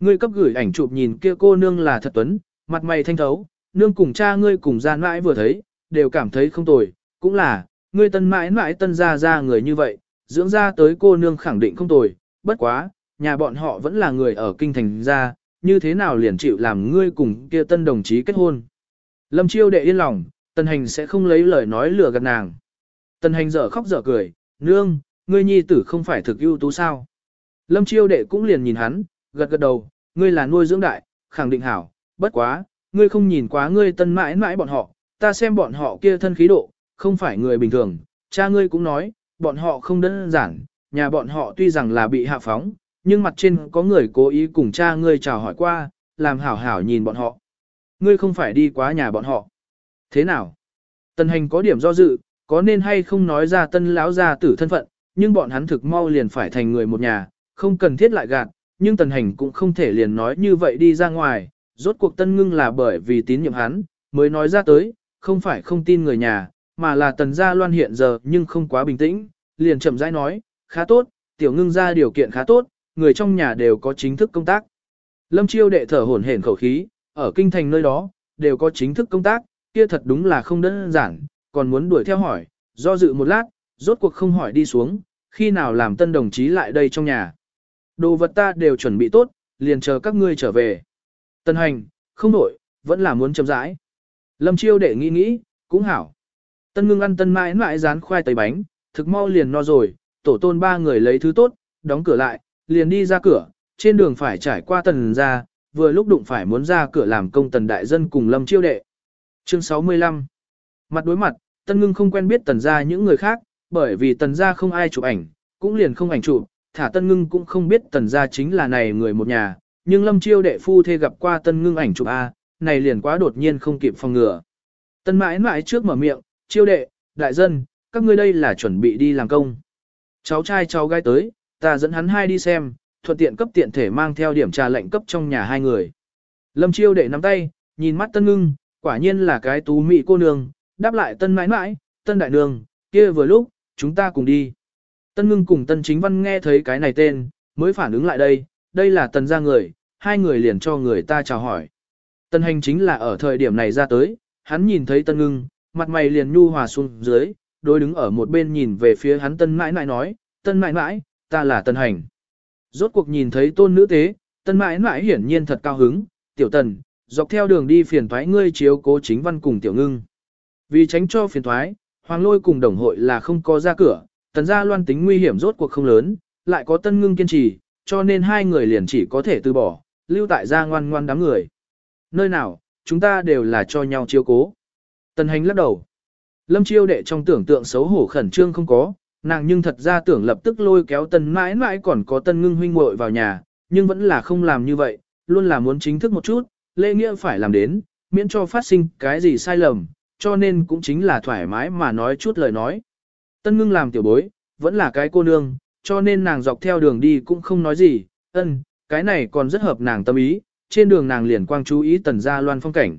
Ngươi cấp gửi ảnh chụp nhìn kia cô nương là thật tuấn, mặt mày thanh thấu, nương cùng cha ngươi cùng gian mãi vừa thấy, đều cảm thấy không tồi, cũng là, ngươi tân mãi mãi tân ra ra người như vậy, dưỡng ra tới cô nương khẳng định không tồi, bất quá, nhà bọn họ vẫn là người ở kinh thành ra, như thế nào liền chịu làm ngươi cùng kia tân đồng chí kết hôn. Lâm chiêu đệ yên lòng, tân hành sẽ không lấy lời nói lừa gạt nàng. Tần hành dở khóc dở cười, nương, ngươi nhi tử không phải thực ưu tú sao. Lâm chiêu đệ cũng liền nhìn hắn, gật gật đầu, ngươi là nuôi dưỡng đại, khẳng định hảo, bất quá, ngươi không nhìn quá ngươi tân mãi mãi bọn họ, ta xem bọn họ kia thân khí độ, không phải người bình thường, cha ngươi cũng nói, bọn họ không đơn giản, nhà bọn họ tuy rằng là bị hạ phóng, nhưng mặt trên có người cố ý cùng cha ngươi chào hỏi qua, làm hảo hảo nhìn bọn họ. Ngươi không phải đi quá nhà bọn họ. Thế nào? Tần hành có điểm do dự, có nên hay không nói ra tân lão gia tử thân phận, nhưng bọn hắn thực mau liền phải thành người một nhà, không cần thiết lại gạt, nhưng tần hành cũng không thể liền nói như vậy đi ra ngoài, rốt cuộc tân ngưng là bởi vì tín nhiệm hắn, mới nói ra tới, không phải không tin người nhà, mà là tần gia loan hiện giờ nhưng không quá bình tĩnh, liền chậm rãi nói, khá tốt, tiểu ngưng ra điều kiện khá tốt, người trong nhà đều có chính thức công tác. Lâm chiêu đệ thở hổn hển khẩu khí, ở kinh thành nơi đó, đều có chính thức công tác, kia thật đúng là không đơn giản, còn muốn đuổi theo hỏi, do dự một lát, rốt cuộc không hỏi đi xuống, khi nào làm tân đồng chí lại đây trong nhà. Đồ vật ta đều chuẩn bị tốt, liền chờ các ngươi trở về. Tân hành, không đổi, vẫn là muốn chậm rãi. Lâm chiêu đệ nghĩ nghĩ, cũng hảo. Tân ngưng ăn tân mãi mãi rán khoai tây bánh, thực mau liền no rồi, tổ tôn ba người lấy thứ tốt, đóng cửa lại, liền đi ra cửa, trên đường phải trải qua tần ra, vừa lúc đụng phải muốn ra cửa làm công tần đại dân cùng lâm chiêu đệ. Chương 65 Mặt đối mặt, tân ngưng không quen biết tần gia những người khác, bởi vì tần gia không ai chụp ảnh, cũng liền không ảnh chụp, thả tân ngưng cũng không biết tần gia chính là này người một nhà, nhưng lâm chiêu đệ phu thê gặp qua tân ngưng ảnh chụp A, này liền quá đột nhiên không kịp phòng ngừa. Tân mãi mãi trước mở miệng, chiêu đệ, đại dân, các ngươi đây là chuẩn bị đi làm công. Cháu trai cháu gái tới, ta dẫn hắn hai đi xem, thuận tiện cấp tiện thể mang theo điểm trà lệnh cấp trong nhà hai người. Lâm chiêu đệ nắm tay, nhìn mắt tân ngưng, quả nhiên là cái tú mị cô nương, đáp lại tân mãi mãi, tân đại nương, kia vừa lúc, chúng ta cùng đi. Tân ngưng cùng tân chính văn nghe thấy cái này tên, mới phản ứng lại đây, đây là tần gia người, hai người liền cho người ta chào hỏi. Tân hành chính là ở thời điểm này ra tới, hắn nhìn thấy tân ngưng, mặt mày liền nhu hòa xuống dưới, đối đứng ở một bên nhìn về phía hắn tân mãi mãi nói, tân mãi mãi, ta là tân hành. Rốt cuộc nhìn thấy tôn nữ tế, tân mãi mãi hiển nhiên thật cao hứng, tiểu tần, dọc theo đường đi phiền thoái ngươi chiếu cố chính văn cùng tiểu ngưng. Vì tránh cho phiền thoái, hoàng lôi cùng đồng hội là không có ra cửa, tần gia loan tính nguy hiểm rốt cuộc không lớn, lại có tân ngưng kiên trì, cho nên hai người liền chỉ có thể từ bỏ, lưu tại gia ngoan ngoan đám người. Nơi nào, chúng ta đều là cho nhau chiếu cố. Tần hành lắc đầu. Lâm chiêu đệ trong tưởng tượng xấu hổ khẩn trương không có, nàng nhưng thật ra tưởng lập tức lôi kéo tần mãi mãi còn có tân ngưng huynh muội vào nhà, nhưng vẫn là không làm như vậy, luôn là muốn chính thức một chút, lễ nghĩa phải làm đến, miễn cho phát sinh cái gì sai lầm, cho nên cũng chính là thoải mái mà nói chút lời nói. Tân ngưng làm tiểu bối, vẫn là cái cô nương, cho nên nàng dọc theo đường đi cũng không nói gì, ân, cái này còn rất hợp nàng tâm ý, trên đường nàng liền quang chú ý tần gia loan phong cảnh.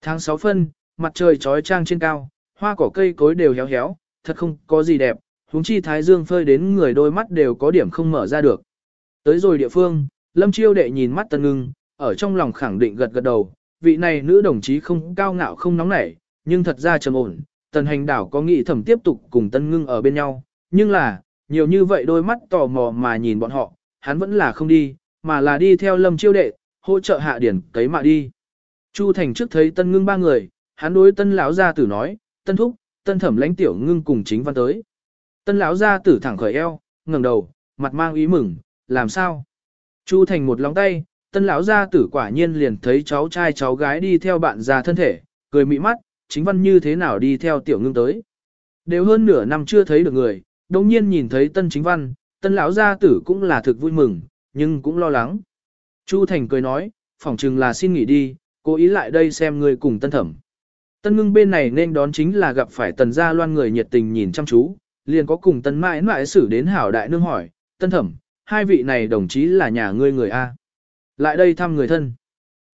Tháng 6 phân, mặt trời trói trang trên cao, hoa cỏ cây cối đều héo héo, thật không có gì đẹp, huống chi thái dương phơi đến người đôi mắt đều có điểm không mở ra được. Tới rồi địa phương, Lâm Chiêu đệ nhìn mắt Tân Ngưng, ở trong lòng khẳng định gật gật đầu, vị này nữ đồng chí không cao ngạo không nóng nảy, nhưng thật ra trầm ổn, Tần Hành Đảo có nghĩ thẩm tiếp tục cùng Tân Ngưng ở bên nhau, nhưng là, nhiều như vậy đôi mắt tò mò mà nhìn bọn họ, hắn vẫn là không đi, mà là đi theo Lâm Chiêu đệ, hỗ trợ hạ điển cấy mạ đi. Chu Thành trước thấy Tân Ngưng ba người, hắn đối Tân lão gia tử nói, Tân Thúc, Tân Thẩm lãnh tiểu ngưng cùng chính văn tới. Tân lão gia tử thẳng khởi eo, ngẩng đầu, mặt mang ý mừng, làm sao? Chu Thành một lòng tay, tân lão gia tử quả nhiên liền thấy cháu trai cháu gái đi theo bạn già thân thể, cười mị mắt, chính văn như thế nào đi theo tiểu ngưng tới. Đều hơn nửa năm chưa thấy được người, đồng nhiên nhìn thấy tân chính văn, tân lão gia tử cũng là thực vui mừng, nhưng cũng lo lắng. Chu Thành cười nói, phỏng chừng là xin nghỉ đi, cố ý lại đây xem người cùng tân thẩm. Tân ngưng bên này nên đón chính là gặp phải tần gia loan người nhiệt tình nhìn chăm chú, liền có cùng tân mãi mãi xử đến hảo đại nương hỏi, tân thẩm, hai vị này đồng chí là nhà ngươi người A. Lại đây thăm người thân.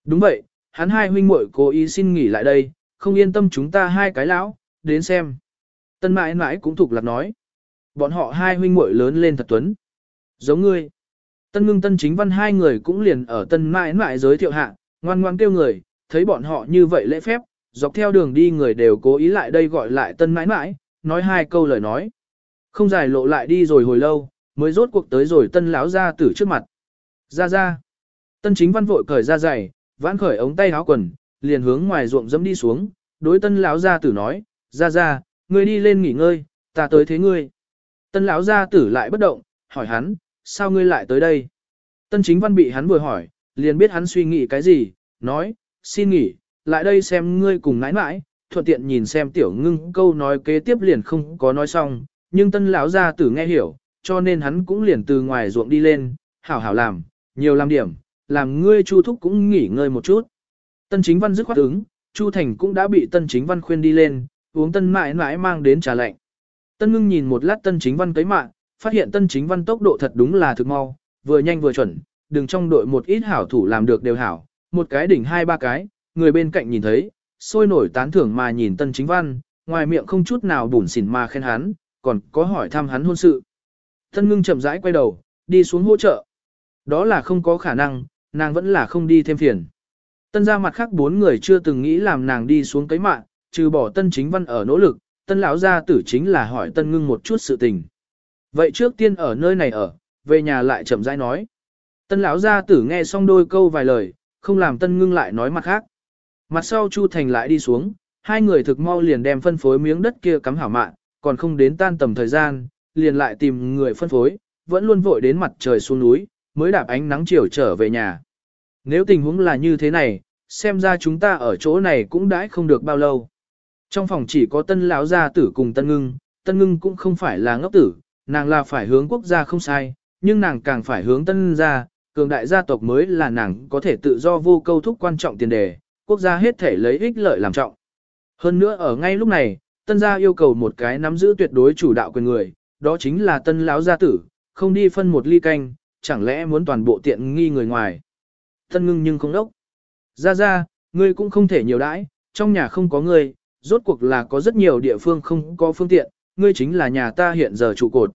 Đúng vậy, hắn hai huynh muội cố ý xin nghỉ lại đây, không yên tâm chúng ta hai cái lão, đến xem. Tân mãi mãi cũng thuộc lạc nói. Bọn họ hai huynh muội lớn lên thật tuấn. Giống ngươi. Tân ngưng tân chính văn hai người cũng liền ở tân mãi mãi giới thiệu hạ, ngoan ngoan kêu người, thấy bọn họ như vậy lễ phép, dọc theo đường đi người đều cố ý lại đây gọi lại tân mãi mãi, nói hai câu lời nói. Không dài lộ lại đi rồi hồi lâu, mới rốt cuộc tới rồi tân lão ra tử trước mặt. Ra ra. Tân chính văn vội cởi ra giày, vãn khởi ống tay áo quần, liền hướng ngoài ruộng dẫm đi xuống, đối tân lão gia tử nói, ra ra, ngươi đi lên nghỉ ngơi, ta tới thế ngươi. Tân lão gia tử lại bất động, hỏi hắn, sao ngươi lại tới đây? Tân chính văn bị hắn vừa hỏi, liền biết hắn suy nghĩ cái gì, nói, xin nghỉ, lại đây xem ngươi cùng nãi nãi, thuận tiện nhìn xem tiểu ngưng câu nói kế tiếp liền không có nói xong, nhưng tân lão gia tử nghe hiểu, cho nên hắn cũng liền từ ngoài ruộng đi lên, hảo hảo làm, nhiều làm điểm, làm ngươi Chu Thúc cũng nghỉ ngơi một chút. Tân chính văn dứt khoát ứng, Chu Thành cũng đã bị tân chính văn khuyên đi lên, uống tân mãi mãi mang đến trà lạnh. Tân ngưng nhìn một lát tân chính văn cấy mạng, phát hiện tân chính văn tốc độ thật đúng là thực mau, vừa nhanh vừa chuẩn, đừng trong đội một ít hảo thủ làm được đều hảo, một cái đỉnh hai ba cái, người bên cạnh nhìn thấy, sôi nổi tán thưởng mà nhìn tân chính văn, ngoài miệng không chút nào bùn xỉn mà khen hắn, còn có hỏi thăm hắn hôn sự. Tân ngưng chậm rãi quay đầu, đi xuống hỗ trợ. Đó là không có khả năng, nàng vẫn là không đi thêm phiền. Tân ra mặt khác bốn người chưa từng nghĩ làm nàng đi xuống cấy mạng, trừ bỏ tân chính văn ở nỗ lực, tân lão gia tử chính là hỏi tân ngưng một chút sự tình. Vậy trước tiên ở nơi này ở, về nhà lại chậm rãi nói. Tân lão gia tử nghe xong đôi câu vài lời, không làm tân ngưng lại nói mặt khác. Mặt sau Chu Thành lại đi xuống, hai người thực mau liền đem phân phối miếng đất kia cắm hảo mạng, còn không đến tan tầm thời gian, liền lại tìm người phân phối, vẫn luôn vội đến mặt trời xuống núi, mới đạp ánh nắng chiều trở về nhà. Nếu tình huống là như thế này, xem ra chúng ta ở chỗ này cũng đãi không được bao lâu. Trong phòng chỉ có tân lão gia tử cùng tân ngưng, tân ngưng cũng không phải là ngốc tử, nàng là phải hướng quốc gia không sai, nhưng nàng càng phải hướng tân gia, cường đại gia tộc mới là nàng có thể tự do vô câu thúc quan trọng tiền đề, quốc gia hết thể lấy ích lợi làm trọng. Hơn nữa ở ngay lúc này, tân gia yêu cầu một cái nắm giữ tuyệt đối chủ đạo quyền người, đó chính là tân lão gia tử, không đi phân một ly canh, chẳng lẽ muốn toàn bộ tiện nghi người ngoài. Tân ngưng nhưng không đốc. Ra ra, ngươi cũng không thể nhiều đãi, trong nhà không có ngươi, rốt cuộc là có rất nhiều địa phương không có phương tiện, ngươi chính là nhà ta hiện giờ trụ cột.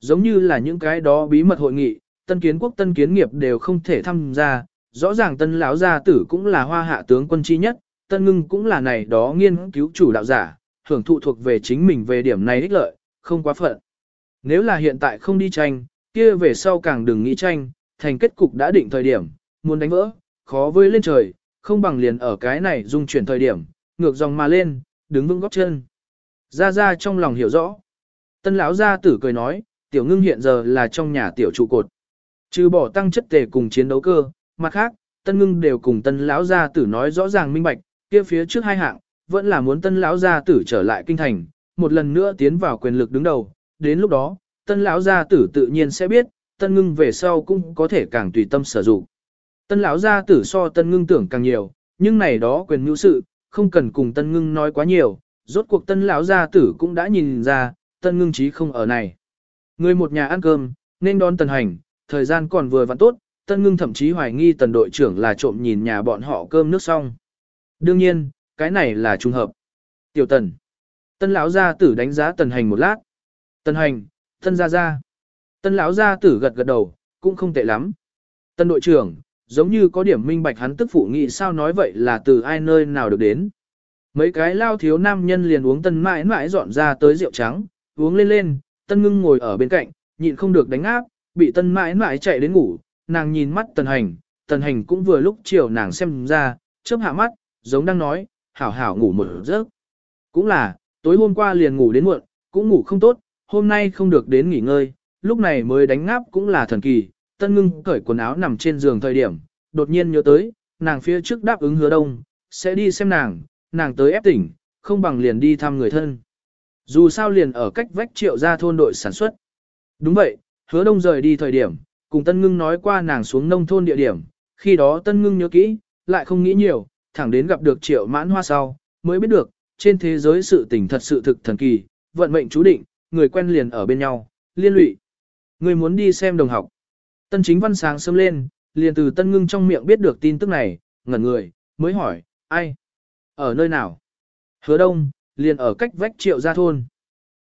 Giống như là những cái đó bí mật hội nghị, tân kiến quốc tân kiến nghiệp đều không thể tham gia, rõ ràng tân lão gia tử cũng là hoa hạ tướng quân chi nhất, tân ngưng cũng là này đó nghiên cứu chủ đạo giả, hưởng thụ thuộc về chính mình về điểm này ích lợi, không quá phận. Nếu là hiện tại không đi tranh, kia về sau càng đừng nghĩ tranh, thành kết cục đã định thời điểm, muốn đánh vỡ, khó với lên trời, không bằng liền ở cái này dung chuyển thời điểm, ngược dòng mà lên, đứng vững góc chân. Ra ra trong lòng hiểu rõ. Tân lão gia tử cười nói, tiểu ngưng hiện giờ là trong nhà tiểu trụ cột. Trừ bỏ tăng chất tề cùng chiến đấu cơ, mặt khác, tân ngưng đều cùng tân lão gia tử nói rõ ràng minh bạch, kia phía trước hai hạng, vẫn là muốn tân lão gia tử trở lại kinh thành, một lần nữa tiến vào quyền lực đứng đầu, đến lúc đó, tân lão gia tử tự nhiên sẽ biết, tân ngưng về sau cũng có thể càng tùy tâm sử dụng. Tân lão gia tử so tân ngưng tưởng càng nhiều, nhưng này đó quyền mưu sự, không cần cùng tân ngưng nói quá nhiều, rốt cuộc tân lão gia tử cũng đã nhìn ra, tân ngưng trí không ở này. Người một nhà ăn cơm, nên đón tần hành, thời gian còn vừa vặn tốt, tân ngưng thậm chí hoài nghi tần đội trưởng là trộm nhìn nhà bọn họ cơm nước xong. Đương nhiên, cái này là trùng hợp. Tiểu tần. Tân lão gia tử đánh giá tần hành một lát. Tần hành, tân gia gia. Tân lão gia tử gật gật đầu, cũng không tệ lắm. Tân đội trưởng, giống như có điểm minh bạch hắn tức phụ nghị sao nói vậy là từ ai nơi nào được đến. Mấy cái lao thiếu nam nhân liền uống tân mãi mãi dọn ra tới rượu trắng, uống lên lên, tân ngưng ngồi ở bên cạnh, nhịn không được đánh áp, bị tân mãi mãi chạy đến ngủ, nàng nhìn mắt tần hành, tần hành cũng vừa lúc chiều nàng xem ra, chớp hạ mắt, giống đang nói, hảo hảo ngủ một giấc. Cũng là, tối hôm qua liền ngủ đến muộn, cũng ngủ không tốt, hôm nay không được đến nghỉ ngơi, lúc này mới đánh ngáp cũng là thần kỳ, tân ngưng cởi quần áo nằm trên giường thời điểm, đột nhiên nhớ tới, nàng phía trước đáp ứng hứa đông, sẽ đi xem nàng, nàng tới ép tỉnh, không bằng liền đi thăm người thân. Dù sao liền ở cách vách triệu ra thôn đội sản xuất. Đúng vậy, hứa đông rời đi thời điểm, cùng Tân Ngưng nói qua nàng xuống nông thôn địa điểm, khi đó Tân Ngưng nhớ kỹ, lại không nghĩ nhiều, thẳng đến gặp được triệu mãn hoa sau, mới biết được, trên thế giới sự tình thật sự thực thần kỳ, vận mệnh chú định, người quen liền ở bên nhau, liên lụy. Người muốn đi xem đồng học. Tân chính văn sáng sớm lên, liền từ Tân Ngưng trong miệng biết được tin tức này, ngẩn người, mới hỏi, ai? Ở nơi nào? Hứa đông, liền ở cách vách triệu gia thôn.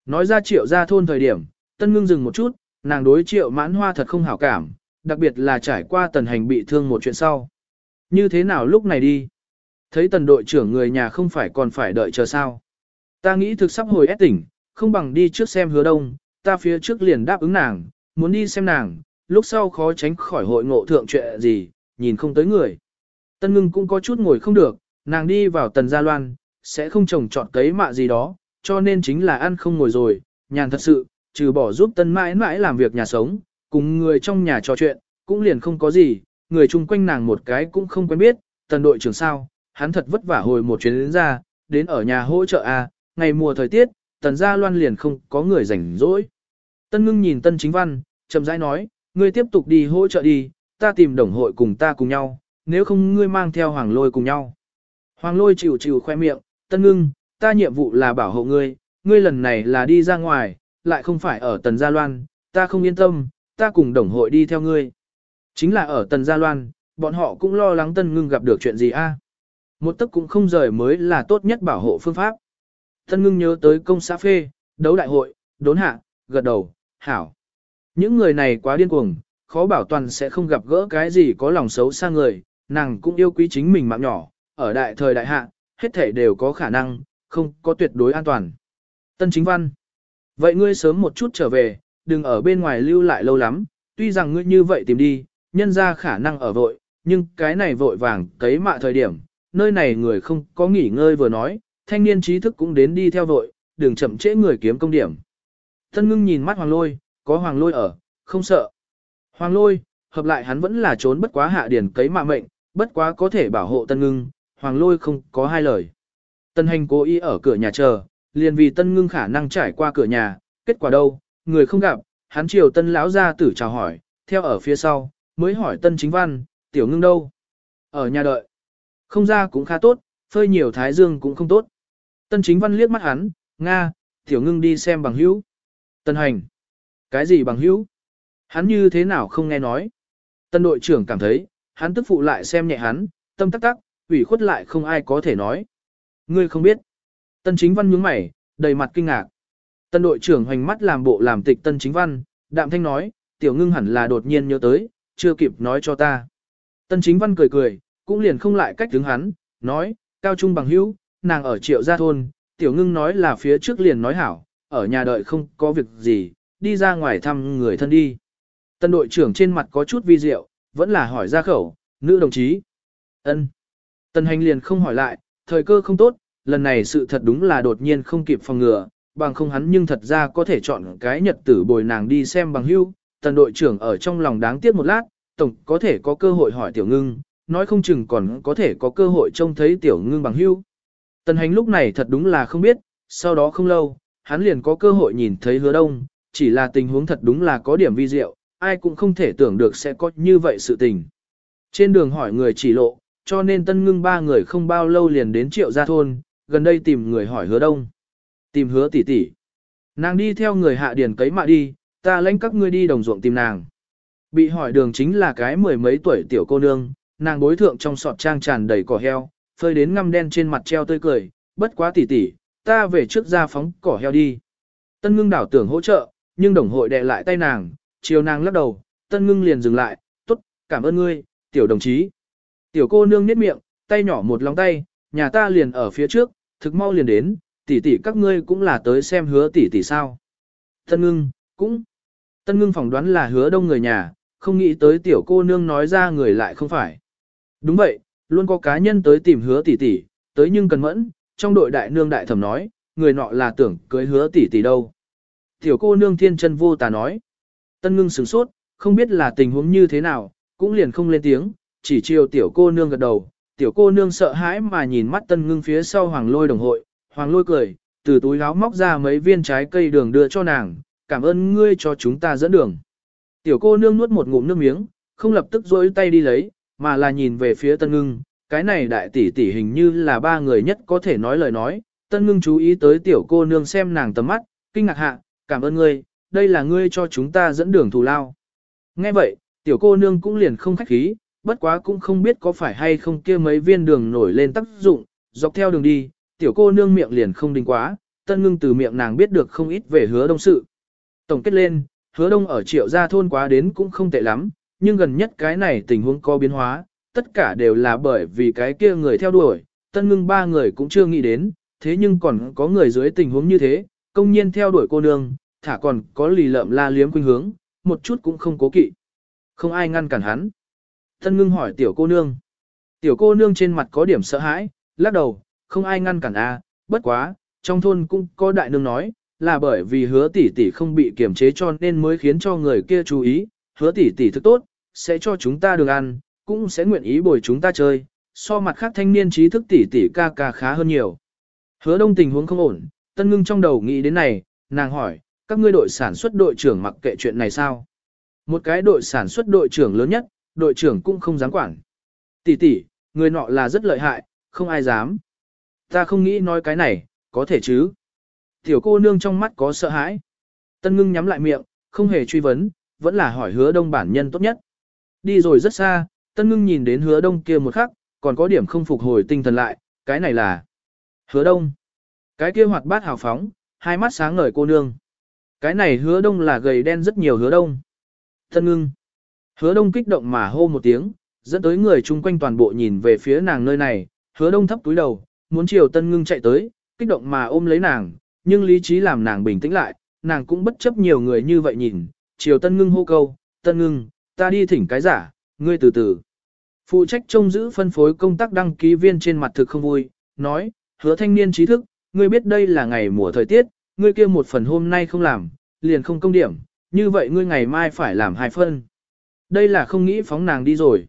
Nói ra triệu gia thôn thời điểm, Tân Ngưng dừng một chút, nàng đối triệu mãn hoa thật không hảo cảm, đặc biệt là trải qua tần hành bị thương một chuyện sau. Như thế nào lúc này đi? Thấy tần đội trưởng người nhà không phải còn phải đợi chờ sao? Ta nghĩ thực sắp hồi ép tỉnh, không bằng đi trước xem hứa đông, ta phía trước liền đáp ứng nàng, muốn đi xem nàng, lúc sau khó tránh khỏi hội ngộ thượng chuyện gì, nhìn không tới người. Tân ngưng cũng có chút ngồi không được, nàng đi vào tần gia loan, sẽ không trồng trọt cấy mạ gì đó, cho nên chính là ăn không ngồi rồi, nhàn thật sự, trừ bỏ giúp tân mãi mãi làm việc nhà sống, cùng người trong nhà trò chuyện, cũng liền không có gì, người chung quanh nàng một cái cũng không quen biết, tần đội trưởng sao, hắn thật vất vả hồi một chuyến đến ra, đến ở nhà hỗ trợ a, à, ngày mùa thời tiết, tần gia loan liền không có người rảnh rỗi. Tân ngưng nhìn tân chính văn, chậm rãi nói, ngươi tiếp tục đi hỗ trợ đi, ta tìm đồng hội cùng ta cùng nhau, nếu không ngươi mang theo hoàng lôi cùng nhau. Hoàng lôi chịu chịu khoe miệng, tân ngưng, ta nhiệm vụ là bảo hộ ngươi, ngươi lần này là đi ra ngoài, lại không phải ở Tần Gia Loan, ta không yên tâm, ta cùng đồng hội đi theo ngươi. Chính là ở Tần Gia Loan, bọn họ cũng lo lắng Tân Ngưng gặp được chuyện gì a. Một tấc cũng không rời mới là tốt nhất bảo hộ phương pháp. Tân Ngưng nhớ tới công xã phê, đấu đại hội, đốn hạ, gật đầu, hảo. Những người này quá điên cuồng, khó bảo toàn sẽ không gặp gỡ cái gì có lòng xấu xa người, nàng cũng yêu quý chính mình mạng nhỏ, ở đại thời đại hạ, hết thể đều có khả năng, không có tuyệt đối an toàn. Tân Chính Văn Vậy ngươi sớm một chút trở về, đừng ở bên ngoài lưu lại lâu lắm, tuy rằng ngươi như vậy tìm đi, nhân ra khả năng ở vội, nhưng cái này vội vàng cấy mạ thời điểm, nơi này người không có nghỉ ngơi vừa nói, thanh niên trí thức cũng đến đi theo vội, đừng chậm trễ người kiếm công điểm. Tân ngưng nhìn mắt hoàng lôi, có hoàng lôi ở, không sợ. Hoàng lôi, hợp lại hắn vẫn là trốn bất quá hạ điển cấy mạ mệnh, bất quá có thể bảo hộ tân ngưng, hoàng lôi không có hai lời. Tân hành cố ý ở cửa nhà chờ, liền vì tân ngưng khả năng trải qua cửa nhà, kết quả đâu, người không gặp, hắn chiều tân lão ra tử chào hỏi, theo ở phía sau, mới hỏi tân chính văn, tiểu ngưng đâu? Ở nhà đợi. Không ra cũng khá tốt, phơi nhiều thái dương cũng không tốt. Tân chính văn liếc mắt hắn, Nga, tiểu ngưng đi xem bằng hữu. Tân hành. Cái gì bằng hữu? Hắn như thế nào không nghe nói? Tân đội trưởng cảm thấy, hắn tức phụ lại xem nhẹ hắn, tâm tắc tắc, ủy khuất lại không ai có thể nói. Ngươi không biết. Tân chính văn nhướng mày, đầy mặt kinh ngạc. Tân đội trưởng hoành mắt làm bộ làm tịch tân chính văn, đạm thanh nói, tiểu ngưng hẳn là đột nhiên nhớ tới, chưa kịp nói cho ta. Tân chính văn cười cười, cũng liền không lại cách đứng hắn, nói, cao trung bằng hữu, nàng ở triệu gia thôn, tiểu ngưng nói là phía trước liền nói hảo, ở nhà đợi không có việc gì, đi ra ngoài thăm người thân đi. Tân đội trưởng trên mặt có chút vi diệu, vẫn là hỏi ra khẩu, nữ đồng chí. ân. Tân hành liền không hỏi lại, thời cơ không tốt, lần này sự thật đúng là đột nhiên không kịp phòng ngừa, bằng không hắn nhưng thật ra có thể chọn cái nhật tử bồi nàng đi xem bằng hưu. Tần đội trưởng ở trong lòng đáng tiếc một lát, tổng có thể có cơ hội hỏi tiểu ngưng, nói không chừng còn có thể có cơ hội trông thấy tiểu ngưng bằng hưu. Tần hành lúc này thật đúng là không biết, sau đó không lâu, hắn liền có cơ hội nhìn thấy hứa đông, chỉ là tình huống thật đúng là có điểm vi diệu, ai cũng không thể tưởng được sẽ có như vậy sự tình. Trên đường hỏi người chỉ lộ, cho nên tân ngưng ba người không bao lâu liền đến triệu gia thôn, gần đây tìm người hỏi hứa đông. Tìm hứa tỷ tỷ. Nàng đi theo người hạ điền cấy mạ đi, ta lãnh các ngươi đi đồng ruộng tìm nàng. Bị hỏi đường chính là cái mười mấy tuổi tiểu cô nương, nàng bối thượng trong sọt trang tràn đầy cỏ heo, phơi đến ngăm đen trên mặt treo tươi cười, bất quá tỷ tỷ, ta về trước ra phóng cỏ heo đi. Tân ngưng đảo tưởng hỗ trợ, nhưng đồng hội đè lại tay nàng, chiều nàng lắc đầu, tân ngưng liền dừng lại, tốt, cảm ơn ngươi, tiểu đồng chí. Tiểu cô nương nhếch miệng, tay nhỏ một lòng tay, nhà ta liền ở phía trước, thực mau liền đến, tỷ tỷ các ngươi cũng là tới xem hứa tỷ tỷ sao. Tân ngưng, cũng. Tân ngưng phỏng đoán là hứa đông người nhà, không nghĩ tới tiểu cô nương nói ra người lại không phải. Đúng vậy, luôn có cá nhân tới tìm hứa tỷ tỷ, tới nhưng cần mẫn, trong đội đại nương đại thẩm nói, người nọ là tưởng cưới hứa tỷ tỷ đâu. Tiểu cô nương thiên chân vô tà nói. Tân ngưng sửng sốt, không biết là tình huống như thế nào, cũng liền không lên tiếng, chỉ chiều tiểu cô nương gật đầu. Tiểu cô nương sợ hãi mà nhìn mắt tân ngưng phía sau hoàng lôi đồng hội, hoàng lôi cười, từ túi áo móc ra mấy viên trái cây đường đưa cho nàng, cảm ơn ngươi cho chúng ta dẫn đường. Tiểu cô nương nuốt một ngụm nước miếng, không lập tức rỗi tay đi lấy, mà là nhìn về phía tân ngưng, cái này đại tỷ tỷ hình như là ba người nhất có thể nói lời nói, tân ngưng chú ý tới tiểu cô nương xem nàng tầm mắt, kinh ngạc hạ, cảm ơn ngươi, đây là ngươi cho chúng ta dẫn đường thù lao. Nghe vậy, tiểu cô nương cũng liền không khách khí, bất quá cũng không biết có phải hay không kia mấy viên đường nổi lên tác dụng, dọc theo đường đi, tiểu cô nương miệng liền không đình quá, tân ngưng từ miệng nàng biết được không ít về hứa đông sự. Tổng kết lên, hứa đông ở triệu gia thôn quá đến cũng không tệ lắm, nhưng gần nhất cái này tình huống có biến hóa, tất cả đều là bởi vì cái kia người theo đuổi, tân ngưng ba người cũng chưa nghĩ đến, thế nhưng còn có người dưới tình huống như thế, công nhiên theo đuổi cô nương, thả còn có lì lợm la liếm khuynh hướng, một chút cũng không cố kỵ. Không ai ngăn cản hắn. Tân ngưng hỏi tiểu cô nương. Tiểu cô nương trên mặt có điểm sợ hãi, lắc đầu, không ai ngăn cản a, à, bất quá, trong thôn cũng có đại nương nói, là bởi vì hứa tỷ tỷ không bị kiềm chế cho nên mới khiến cho người kia chú ý, hứa tỷ tỷ thức tốt, sẽ cho chúng ta đường ăn, cũng sẽ nguyện ý bồi chúng ta chơi, so mặt khác thanh niên trí thức tỷ tỷ ca ca khá hơn nhiều. Hứa đông tình huống không ổn, tân ngưng trong đầu nghĩ đến này, nàng hỏi, các ngươi đội sản xuất đội trưởng mặc kệ chuyện này sao? Một cái đội sản xuất đội trưởng lớn nhất, đội trưởng cũng không dám quản. Tỷ tỷ, người nọ là rất lợi hại, không ai dám. Ta không nghĩ nói cái này, có thể chứ. Tiểu cô nương trong mắt có sợ hãi. Tân ngưng nhắm lại miệng, không hề truy vấn, vẫn là hỏi hứa đông bản nhân tốt nhất. Đi rồi rất xa, tân ngưng nhìn đến hứa đông kia một khắc, còn có điểm không phục hồi tinh thần lại, cái này là hứa đông. Cái kia hoạt bát hào phóng, hai mắt sáng ngời cô nương. Cái này hứa đông là gầy đen rất nhiều hứa đông. Tân ngưng. Hứa đông kích động mà hô một tiếng, dẫn tới người chung quanh toàn bộ nhìn về phía nàng nơi này, hứa đông thấp túi đầu, muốn chiều tân ngưng chạy tới, kích động mà ôm lấy nàng, nhưng lý trí làm nàng bình tĩnh lại, nàng cũng bất chấp nhiều người như vậy nhìn, chiều tân ngưng hô câu, tân ngưng, ta đi thỉnh cái giả, ngươi từ từ. Phụ trách trông giữ phân phối công tác đăng ký viên trên mặt thực không vui, nói, hứa thanh niên trí thức, ngươi biết đây là ngày mùa thời tiết, ngươi kia một phần hôm nay không làm, liền không công điểm, như vậy ngươi ngày mai phải làm hai phân. Đây là không nghĩ phóng nàng đi rồi.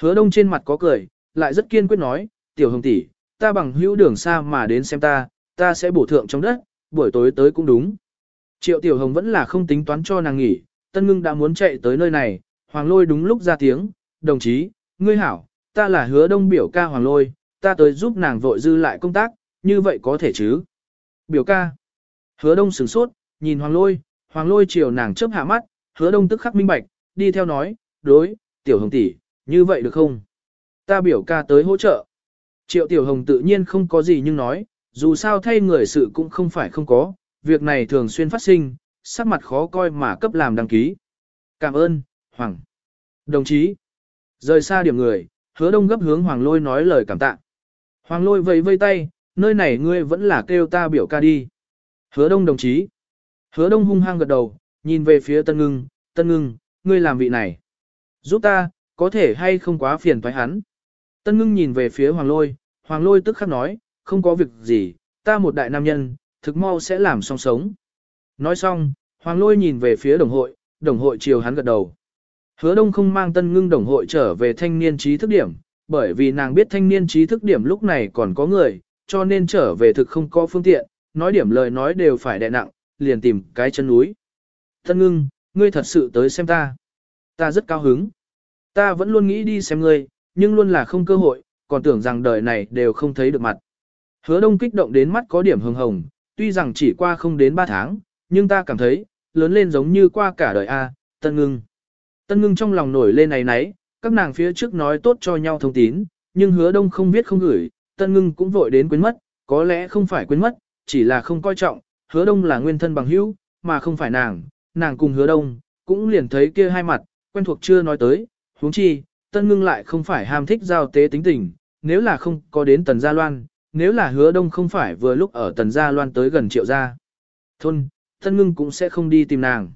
Hứa đông trên mặt có cười, lại rất kiên quyết nói, tiểu hồng tỷ, ta bằng hữu đường xa mà đến xem ta, ta sẽ bổ thượng trong đất, buổi tối tới cũng đúng. Triệu tiểu hồng vẫn là không tính toán cho nàng nghỉ, tân ngưng đã muốn chạy tới nơi này, hoàng lôi đúng lúc ra tiếng, đồng chí, ngươi hảo, ta là hứa đông biểu ca hoàng lôi, ta tới giúp nàng vội dư lại công tác, như vậy có thể chứ. Biểu ca, hứa đông sửng sốt, nhìn hoàng lôi, hoàng lôi chiều nàng chớp hạ mắt, hứa đông tức khắc minh bạch, đi theo nói, đối, tiểu hồng tỷ, như vậy được không? Ta biểu ca tới hỗ trợ. Triệu tiểu hồng tự nhiên không có gì nhưng nói, dù sao thay người sự cũng không phải không có, việc này thường xuyên phát sinh, sắc mặt khó coi mà cấp làm đăng ký. Cảm ơn, Hoàng. Đồng chí. Rời xa điểm người, hứa đông gấp hướng Hoàng lôi nói lời cảm tạ. Hoàng lôi vẫy vây tay, nơi này ngươi vẫn là kêu ta biểu ca đi. Hứa đông đồng chí. Hứa đông hung hăng gật đầu, nhìn về phía tân ngưng, tân ngưng, ngươi làm vị này. Giúp ta, có thể hay không quá phiền toái hắn. Tân ngưng nhìn về phía hoàng lôi, hoàng lôi tức khắc nói, không có việc gì, ta một đại nam nhân, thực mau sẽ làm song sống. Nói xong, hoàng lôi nhìn về phía đồng hội, đồng hội chiều hắn gật đầu. Hứa đông không mang tân ngưng đồng hội trở về thanh niên trí thức điểm, bởi vì nàng biết thanh niên trí thức điểm lúc này còn có người, cho nên trở về thực không có phương tiện, nói điểm lời nói đều phải đè nặng, liền tìm cái chân núi. Tân ngưng, ngươi thật sự tới xem ta. Ta rất cao hứng. Ta vẫn luôn nghĩ đi xem ngươi, nhưng luôn là không cơ hội, còn tưởng rằng đời này đều không thấy được mặt. Hứa đông kích động đến mắt có điểm hồng hồng, tuy rằng chỉ qua không đến 3 tháng, nhưng ta cảm thấy, lớn lên giống như qua cả đời A, tân ngưng. Tân ngưng trong lòng nổi lên này nấy, các nàng phía trước nói tốt cho nhau thông tín, nhưng hứa đông không biết không gửi, tân ngưng cũng vội đến quên mất, có lẽ không phải quên mất, chỉ là không coi trọng, hứa đông là nguyên thân bằng hữu, mà không phải nàng, nàng cùng hứa đông, cũng liền thấy kia hai mặt, quen thuộc chưa nói tới, huống chi, tân ngưng lại không phải ham thích giao tế tính tình, nếu là không có đến tần gia loan, nếu là hứa đông không phải vừa lúc ở tần gia loan tới gần triệu gia. Thôn, tân ngưng cũng sẽ không đi tìm nàng.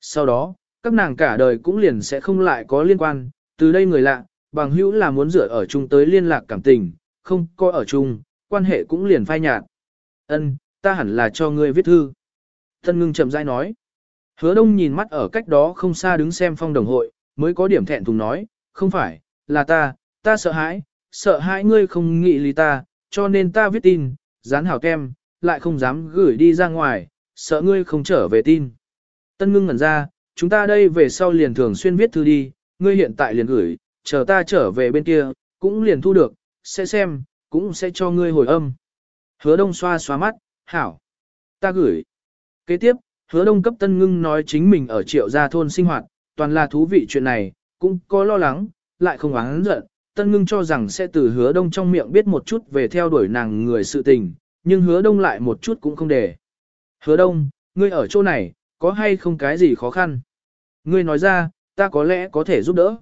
Sau đó, các nàng cả đời cũng liền sẽ không lại có liên quan, từ đây người lạ, bằng hữu là muốn dựa ở chung tới liên lạc cảm tình, không có ở chung, quan hệ cũng liền phai nhạt. Ân, ta hẳn là cho ngươi viết thư. Tân ngưng chậm rãi nói. Hứa đông nhìn mắt ở cách đó không xa đứng xem phong đồng hội, mới có điểm thẹn thùng nói, không phải, là ta, ta sợ hãi, sợ hãi ngươi không nghĩ lý ta, cho nên ta viết tin, dán hảo kem, lại không dám gửi đi ra ngoài, sợ ngươi không trở về tin. Tân ngưng ngẩn ra, chúng ta đây về sau liền thường xuyên viết thư đi, ngươi hiện tại liền gửi, chờ ta trở về bên kia, cũng liền thu được, sẽ xem, cũng sẽ cho ngươi hồi âm. Hứa đông xoa xoa mắt, hảo. Ta gửi. Kế tiếp, hứa đông cấp tân ngưng nói chính mình ở triệu gia thôn sinh hoạt, toàn là thú vị chuyện này, cũng có lo lắng, lại không oán giận. Tân ngưng cho rằng sẽ từ hứa đông trong miệng biết một chút về theo đuổi nàng người sự tình, nhưng hứa đông lại một chút cũng không để. Hứa đông, ngươi ở chỗ này, có hay không cái gì khó khăn? Ngươi nói ra, ta có lẽ có thể giúp đỡ.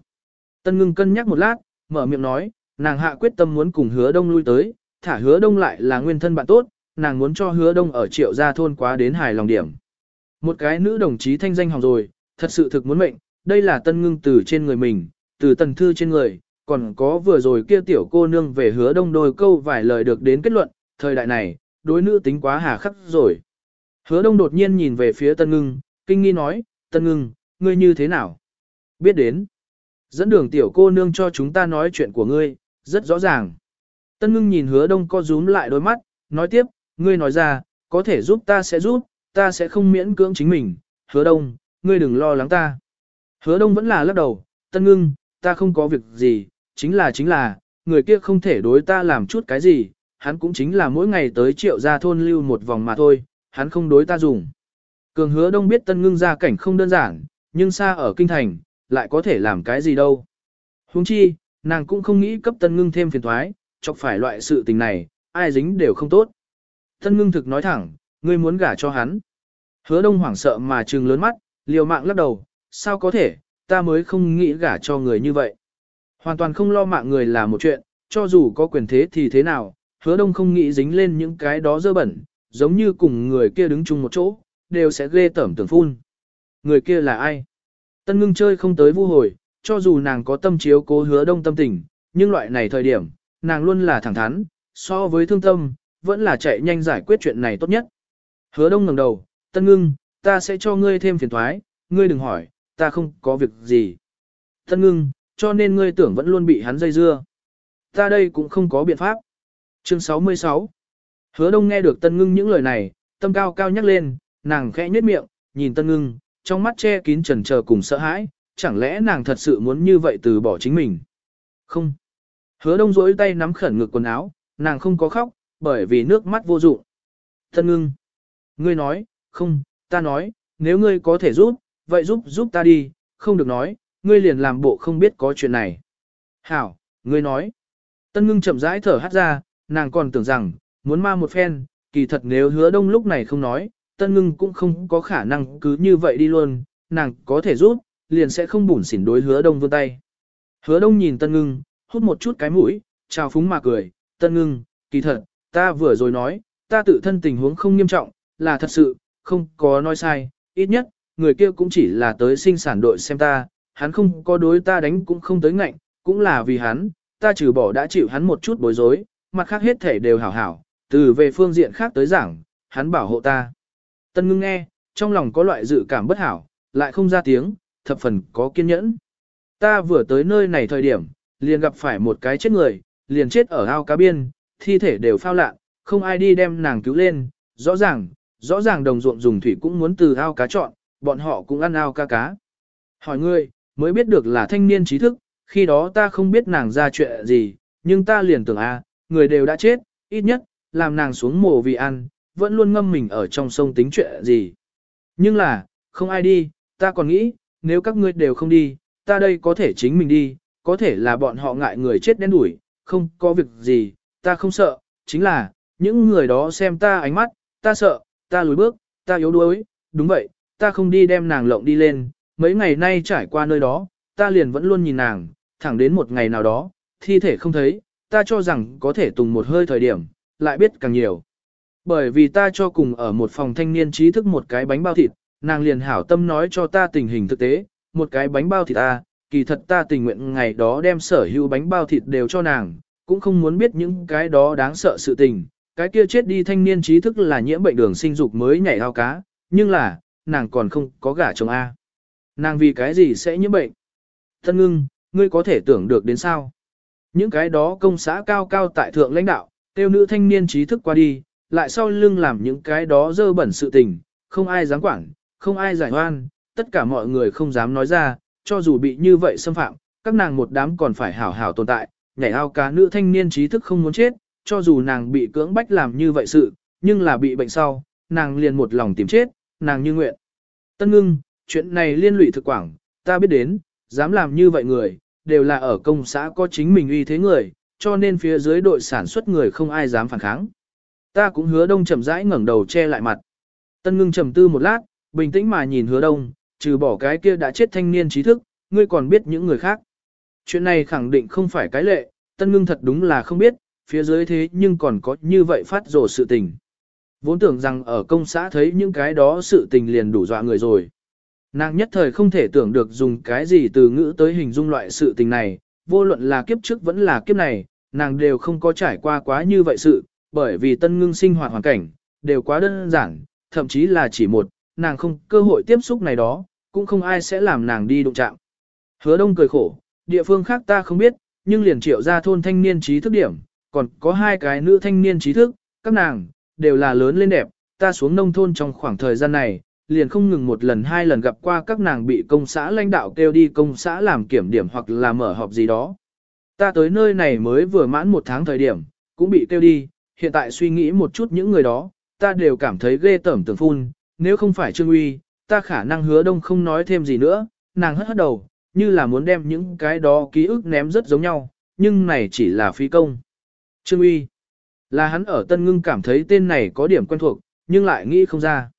Tân ngưng cân nhắc một lát, mở miệng nói, nàng hạ quyết tâm muốn cùng hứa đông lui tới, thả hứa đông lại là nguyên thân bạn tốt, nàng muốn cho hứa đông ở triệu gia thôn quá đến hài lòng điểm. Một cái nữ đồng chí thanh danh hỏng rồi, thật sự thực muốn mệnh, đây là tân ngưng từ trên người mình, từ tần thư trên người, còn có vừa rồi kia tiểu cô nương về hứa đông đôi câu vài lời được đến kết luận, thời đại này, đối nữ tính quá hà khắc rồi. Hứa đông đột nhiên nhìn về phía tân ngưng, kinh nghi nói, tân ngưng, ngươi như thế nào? Biết đến. Dẫn đường tiểu cô nương cho chúng ta nói chuyện của ngươi, rất rõ ràng. Tân ngưng nhìn hứa đông co rúm lại đôi mắt, nói tiếp, ngươi nói ra, có thể giúp ta sẽ giúp, ta sẽ không miễn cưỡng chính mình, hứa đông, ngươi đừng lo lắng ta. Hứa đông vẫn là lắc đầu, tân ngưng, ta không có việc gì, chính là chính là, người kia không thể đối ta làm chút cái gì, hắn cũng chính là mỗi ngày tới triệu gia thôn lưu một vòng mà thôi, hắn không đối ta dùng. Cường hứa đông biết tân ngưng gia cảnh không đơn giản, nhưng xa ở kinh thành, lại có thể làm cái gì đâu. Huống chi, nàng cũng không nghĩ cấp tân ngưng thêm phiền thoái, chọc phải loại sự tình này, ai dính đều không tốt. Tân ngưng thực nói thẳng, ngươi muốn gả cho hắn. Hứa đông hoảng sợ mà trừng lớn mắt, liều mạng lắc đầu, sao có thể, ta mới không nghĩ gả cho người như vậy. Hoàn toàn không lo mạng người là một chuyện, cho dù có quyền thế thì thế nào, hứa đông không nghĩ dính lên những cái đó dơ bẩn, giống như cùng người kia đứng chung một chỗ, đều sẽ ghê tởm tưởng phun. Người kia là ai? Tân ngưng chơi không tới vu hồi, cho dù nàng có tâm chiếu cố hứa đông tâm tình, nhưng loại này thời điểm, nàng luôn là thẳng thắn, so với thương tâm, vẫn là chạy nhanh giải quyết chuyện này tốt nhất. Hứa đông ngẩng đầu, tân ngưng, ta sẽ cho ngươi thêm phiền thoái, ngươi đừng hỏi, ta không có việc gì. Tân ngưng, cho nên ngươi tưởng vẫn luôn bị hắn dây dưa. Ta đây cũng không có biện pháp. Chương 66 Hứa đông nghe được tân ngưng những lời này, tâm cao cao nhắc lên, nàng khẽ nhếch miệng, nhìn tân ngưng, trong mắt che kín trần chờ cùng sợ hãi, chẳng lẽ nàng thật sự muốn như vậy từ bỏ chính mình? Không. Hứa đông rỗi tay nắm khẩn ngực quần áo, nàng không có khóc, bởi vì nước mắt vô dụng. Tân ngưng. Ngươi nói, không, ta nói, nếu ngươi có thể giúp, vậy giúp giúp ta đi, không được nói, ngươi liền làm bộ không biết có chuyện này. Hảo, ngươi nói. Tân ngưng chậm rãi thở hắt ra, nàng còn tưởng rằng, muốn ma một phen, kỳ thật nếu hứa đông lúc này không nói, tân ngưng cũng không có khả năng cứ như vậy đi luôn, nàng có thể giúp, liền sẽ không bủn xỉn đối hứa đông vươn tay. Hứa đông nhìn tân ngưng, hút một chút cái mũi, chào phúng mà cười, tân ngưng, kỳ thật, ta vừa rồi nói, ta tự thân tình huống không nghiêm trọng, là thật sự, không có nói sai, ít nhất, người kia cũng chỉ là tới sinh sản đội xem ta, hắn không có đối ta đánh cũng không tới ngạnh, cũng là vì hắn, ta trừ bỏ đã chịu hắn một chút bối rối, mặt khác hết thể đều hảo hảo, từ về phương diện khác tới giảng, hắn bảo hộ ta. Tân ngưng nghe, trong lòng có loại dự cảm bất hảo, lại không ra tiếng, thập phần có kiên nhẫn. Ta vừa tới nơi này thời điểm, liền gặp phải một cái chết người, liền chết ở ao cá biên, thi thể đều phao lạ, không ai đi đem nàng cứu lên, rõ ràng, rõ ràng đồng ruộng dùng thủy cũng muốn từ ao cá chọn, bọn họ cũng ăn ao cá cá. Hỏi ngươi, mới biết được là thanh niên trí thức, khi đó ta không biết nàng ra chuyện gì, nhưng ta liền tưởng a, người đều đã chết, ít nhất, làm nàng xuống mồ vì ăn, vẫn luôn ngâm mình ở trong sông tính chuyện gì. Nhưng là, không ai đi, ta còn nghĩ, nếu các ngươi đều không đi, ta đây có thể chính mình đi, có thể là bọn họ ngại người chết đen đủi, không có việc gì, ta không sợ, chính là, những người đó xem ta ánh mắt, ta sợ, ta lùi bước, ta yếu đuối, đúng vậy, ta không đi đem nàng lộng đi lên, mấy ngày nay trải qua nơi đó, ta liền vẫn luôn nhìn nàng, thẳng đến một ngày nào đó, thi thể không thấy, ta cho rằng có thể tùng một hơi thời điểm, lại biết càng nhiều. Bởi vì ta cho cùng ở một phòng thanh niên trí thức một cái bánh bao thịt, nàng liền hảo tâm nói cho ta tình hình thực tế, một cái bánh bao thịt ta, kỳ thật ta tình nguyện ngày đó đem sở hữu bánh bao thịt đều cho nàng, cũng không muốn biết những cái đó đáng sợ sự tình, cái kia chết đi thanh niên trí thức là nhiễm bệnh đường sinh dục mới nhảy ao cá, nhưng là, nàng còn không có gả chồng A. Nàng vì cái gì sẽ nhiễm bệnh? Thân ngưng, ngươi có thể tưởng được đến sao? Những cái đó công xã cao cao tại thượng lãnh đạo, tiêu nữ thanh niên trí thức qua đi, lại sau lưng làm những cái đó dơ bẩn sự tình, không ai dám quản, không ai giải oan, tất cả mọi người không dám nói ra, cho dù bị như vậy xâm phạm, các nàng một đám còn phải hảo hảo tồn tại, nhảy ao cá nữ thanh niên trí thức không muốn chết, cho dù nàng bị cưỡng bách làm như vậy sự, nhưng là bị bệnh sau, nàng liền một lòng tìm chết, nàng như nguyện. Tân ngưng, chuyện này liên lụy thực quảng, ta biết đến, dám làm như vậy người, đều là ở công xã có chính mình uy thế người, cho nên phía dưới đội sản xuất người không ai dám phản kháng. Ta cũng hứa đông chậm rãi ngẩng đầu che lại mặt. Tân ngưng trầm tư một lát, bình tĩnh mà nhìn hứa đông, trừ bỏ cái kia đã chết thanh niên trí thức, ngươi còn biết những người khác. Chuyện này khẳng định không phải cái lệ, tân ngưng thật đúng là không biết, phía dưới thế nhưng còn có như vậy phát rồ sự tình. Vốn tưởng rằng ở công xã thấy những cái đó sự tình liền đủ dọa người rồi. Nàng nhất thời không thể tưởng được dùng cái gì từ ngữ tới hình dung loại sự tình này, vô luận là kiếp trước vẫn là kiếp này, nàng đều không có trải qua quá như vậy sự, bởi vì tân ngưng sinh hoạt hoàn cảnh, đều quá đơn giản, thậm chí là chỉ một, nàng không cơ hội tiếp xúc này đó, cũng không ai sẽ làm nàng đi đụng chạm. Hứa đông cười khổ, địa phương khác ta không biết, nhưng liền triệu ra thôn thanh niên trí thức điểm, còn có hai cái nữ thanh niên trí thức, các nàng, đều là lớn lên đẹp, ta xuống nông thôn trong khoảng thời gian này, liền không ngừng một lần hai lần gặp qua các nàng bị công xã lãnh đạo kêu đi công xã làm kiểm điểm hoặc là mở họp gì đó. Ta tới nơi này mới vừa mãn một tháng thời điểm, cũng bị kêu đi, hiện tại suy nghĩ một chút những người đó, ta đều cảm thấy ghê tởm tưởng phun, nếu không phải Trương Uy, ta khả năng hứa đông không nói thêm gì nữa, nàng hất hất đầu, như là muốn đem những cái đó ký ức ném rất giống nhau, nhưng này chỉ là phi công. Trương Uy, là hắn ở Tân Ngưng cảm thấy tên này có điểm quen thuộc, nhưng lại nghĩ không ra.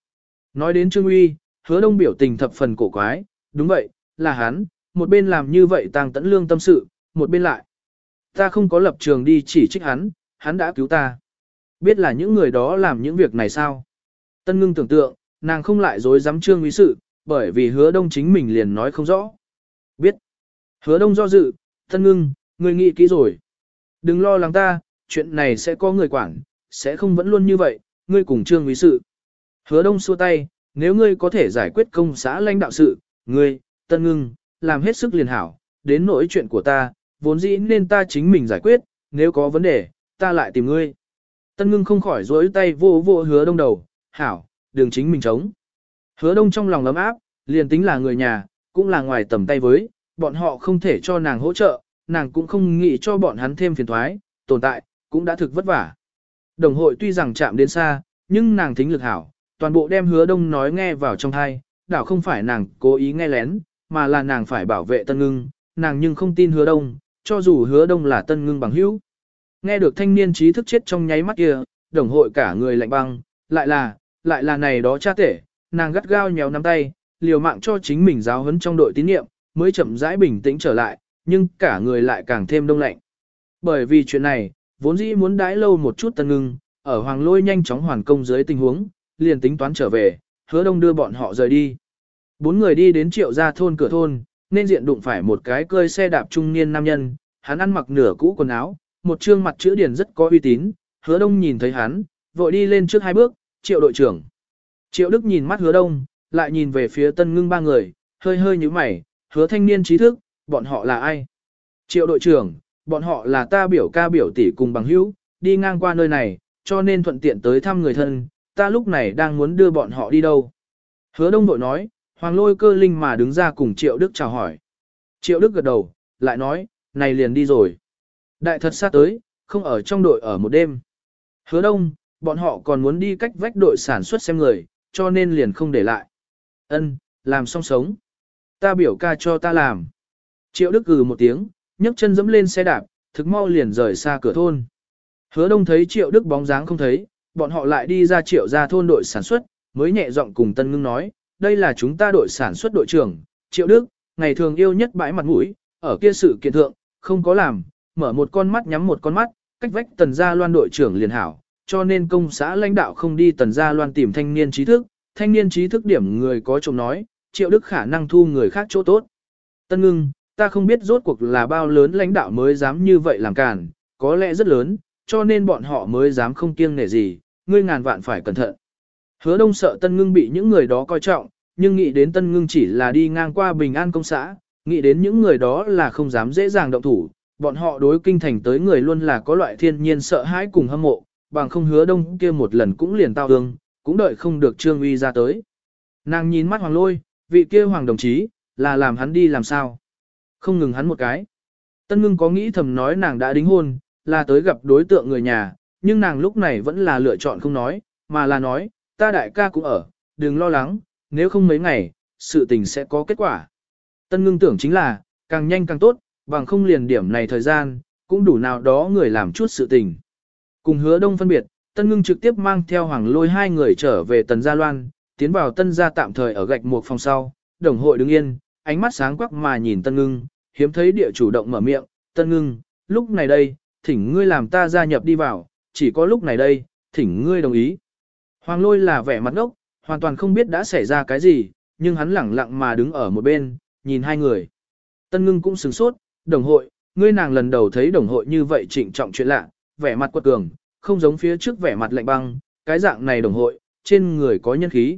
Nói đến Trương Uy, hứa đông biểu tình thập phần cổ quái, đúng vậy, là hắn, một bên làm như vậy tàng tẫn lương tâm sự, một bên lại. Ta không có lập trường đi chỉ trích hắn, hắn đã cứu ta. Biết là những người đó làm những việc này sao? Tân ngưng tưởng tượng, nàng không lại dối dám trương uy sự, bởi vì hứa đông chính mình liền nói không rõ. Biết. Hứa đông do dự, tân ngưng, người nghĩ kỹ rồi. Đừng lo lắng ta, chuyện này sẽ có người quản, sẽ không vẫn luôn như vậy, ngươi cùng trương uy sự. Hứa đông xua tay, nếu ngươi có thể giải quyết công xã lãnh đạo sự, ngươi, tân ngưng, làm hết sức liền hảo, đến nỗi chuyện của ta, vốn dĩ nên ta chính mình giải quyết, nếu có vấn đề, ta lại tìm ngươi. Tân ngưng không khỏi rối tay vô vô hứa đông đầu, hảo, đường chính mình chống. Hứa đông trong lòng ấm áp, liền tính là người nhà, cũng là ngoài tầm tay với, bọn họ không thể cho nàng hỗ trợ, nàng cũng không nghĩ cho bọn hắn thêm phiền thoái, tồn tại, cũng đã thực vất vả. Đồng hội tuy rằng chạm đến xa, nhưng nàng thính lực hảo, toàn bộ đem hứa đông nói nghe vào trong thai, đảo không phải nàng cố ý nghe lén, mà là nàng phải bảo vệ tân ngưng, nàng nhưng không tin hứa đông, cho dù hứa đông là tân ngưng bằng hữu. Nghe được thanh niên trí thức chết trong nháy mắt kia, đồng hội cả người lạnh băng, lại là, lại là này đó cha tể, nàng gắt gao nhéo nắm tay, liều mạng cho chính mình giáo huấn trong đội tín nhiệm, mới chậm rãi bình tĩnh trở lại, nhưng cả người lại càng thêm đông lạnh. Bởi vì chuyện này, vốn dĩ muốn đãi lâu một chút tân ngưng, ở hoàng lôi nhanh chóng hoàn công dưới tình huống, liền tính toán trở về, hứa đông đưa bọn họ rời đi. Bốn người đi đến triệu gia thôn cửa thôn, nên diện đụng phải một cái cơi xe đạp trung niên nam nhân, hắn ăn mặc nửa cũ quần áo, một trương mặt chữ điển rất có uy tín, hứa đông nhìn thấy hắn, vội đi lên trước hai bước, triệu đội trưởng. Triệu Đức nhìn mắt hứa đông, lại nhìn về phía tân ngưng ba người, hơi hơi như mày, hứa thanh niên trí thức, bọn họ là ai? Triệu đội trưởng, bọn họ là ta biểu ca biểu tỷ cùng bằng hữu, đi ngang qua nơi này, cho nên thuận tiện tới thăm người thân, ta lúc này đang muốn đưa bọn họ đi đâu. Hứa đông đội nói, hoàng lôi cơ linh mà đứng ra cùng Triệu Đức chào hỏi. Triệu Đức gật đầu, lại nói, này liền đi rồi. Đại thật sát tới, không ở trong đội ở một đêm. Hứa đông, bọn họ còn muốn đi cách vách đội sản xuất xem người, cho nên liền không để lại. Ân, làm xong sống. Ta biểu ca cho ta làm. Triệu Đức gừ một tiếng, nhấc chân dẫm lên xe đạp, thực mau liền rời xa cửa thôn. Hứa đông thấy Triệu Đức bóng dáng không thấy, bọn họ lại đi ra Triệu ra thôn đội sản xuất, mới nhẹ giọng cùng Tân Ngưng nói, đây là chúng ta đội sản xuất đội trưởng, Triệu Đức, ngày thường yêu nhất bãi mặt mũi, ở kia sự kiện thượng, không có làm, mở một con mắt nhắm một con mắt, cách vách tần gia loan đội trưởng liền hảo, cho nên công xã lãnh đạo không đi tần gia loan tìm thanh niên trí thức, thanh niên trí thức điểm người có chồng nói, triệu đức khả năng thu người khác chỗ tốt. Tân ngưng, ta không biết rốt cuộc là bao lớn lãnh đạo mới dám như vậy làm càn, có lẽ rất lớn, cho nên bọn họ mới dám không kiêng nể gì, ngươi ngàn vạn phải cẩn thận. Hứa đông sợ tân ngưng bị những người đó coi trọng, nhưng nghĩ đến tân ngưng chỉ là đi ngang qua bình an công xã, nghĩ đến những người đó là không dám dễ dàng động thủ, bọn họ đối kinh thành tới người luôn là có loại thiên nhiên sợ hãi cùng hâm mộ, bằng không hứa đông kia một lần cũng liền tao ương, cũng đợi không được trương uy ra tới. Nàng nhìn mắt hoàng lôi, vị kia hoàng đồng chí, là làm hắn đi làm sao. Không ngừng hắn một cái. Tân ngưng có nghĩ thầm nói nàng đã đính hôn, là tới gặp đối tượng người nhà, nhưng nàng lúc này vẫn là lựa chọn không nói, mà là nói, ta đại ca cũng ở, đừng lo lắng, nếu không mấy ngày, sự tình sẽ có kết quả. Tân ngưng tưởng chính là, càng nhanh càng tốt, bằng không liền điểm này thời gian, cũng đủ nào đó người làm chút sự tình. Cùng hứa đông phân biệt, Tân Ngưng trực tiếp mang theo Hoàng Lôi hai người trở về Tần Gia Loan, tiến vào Tân Gia tạm thời ở gạch một phòng sau, đồng hội đứng yên, ánh mắt sáng quắc mà nhìn Tân Ngưng, hiếm thấy địa chủ động mở miệng, Tân Ngưng, lúc này đây, thỉnh ngươi làm ta gia nhập đi vào, chỉ có lúc này đây, thỉnh ngươi đồng ý. Hoàng Lôi là vẻ mặt ngốc, hoàn toàn không biết đã xảy ra cái gì, nhưng hắn lẳng lặng mà đứng ở một bên, nhìn hai người. Tân Ngưng cũng sửng sốt, đồng hội, ngươi nàng lần đầu thấy đồng hội như vậy trịnh trọng chuyện lạ, vẻ mặt quật cường, không giống phía trước vẻ mặt lạnh băng, cái dạng này đồng hội, trên người có nhân khí.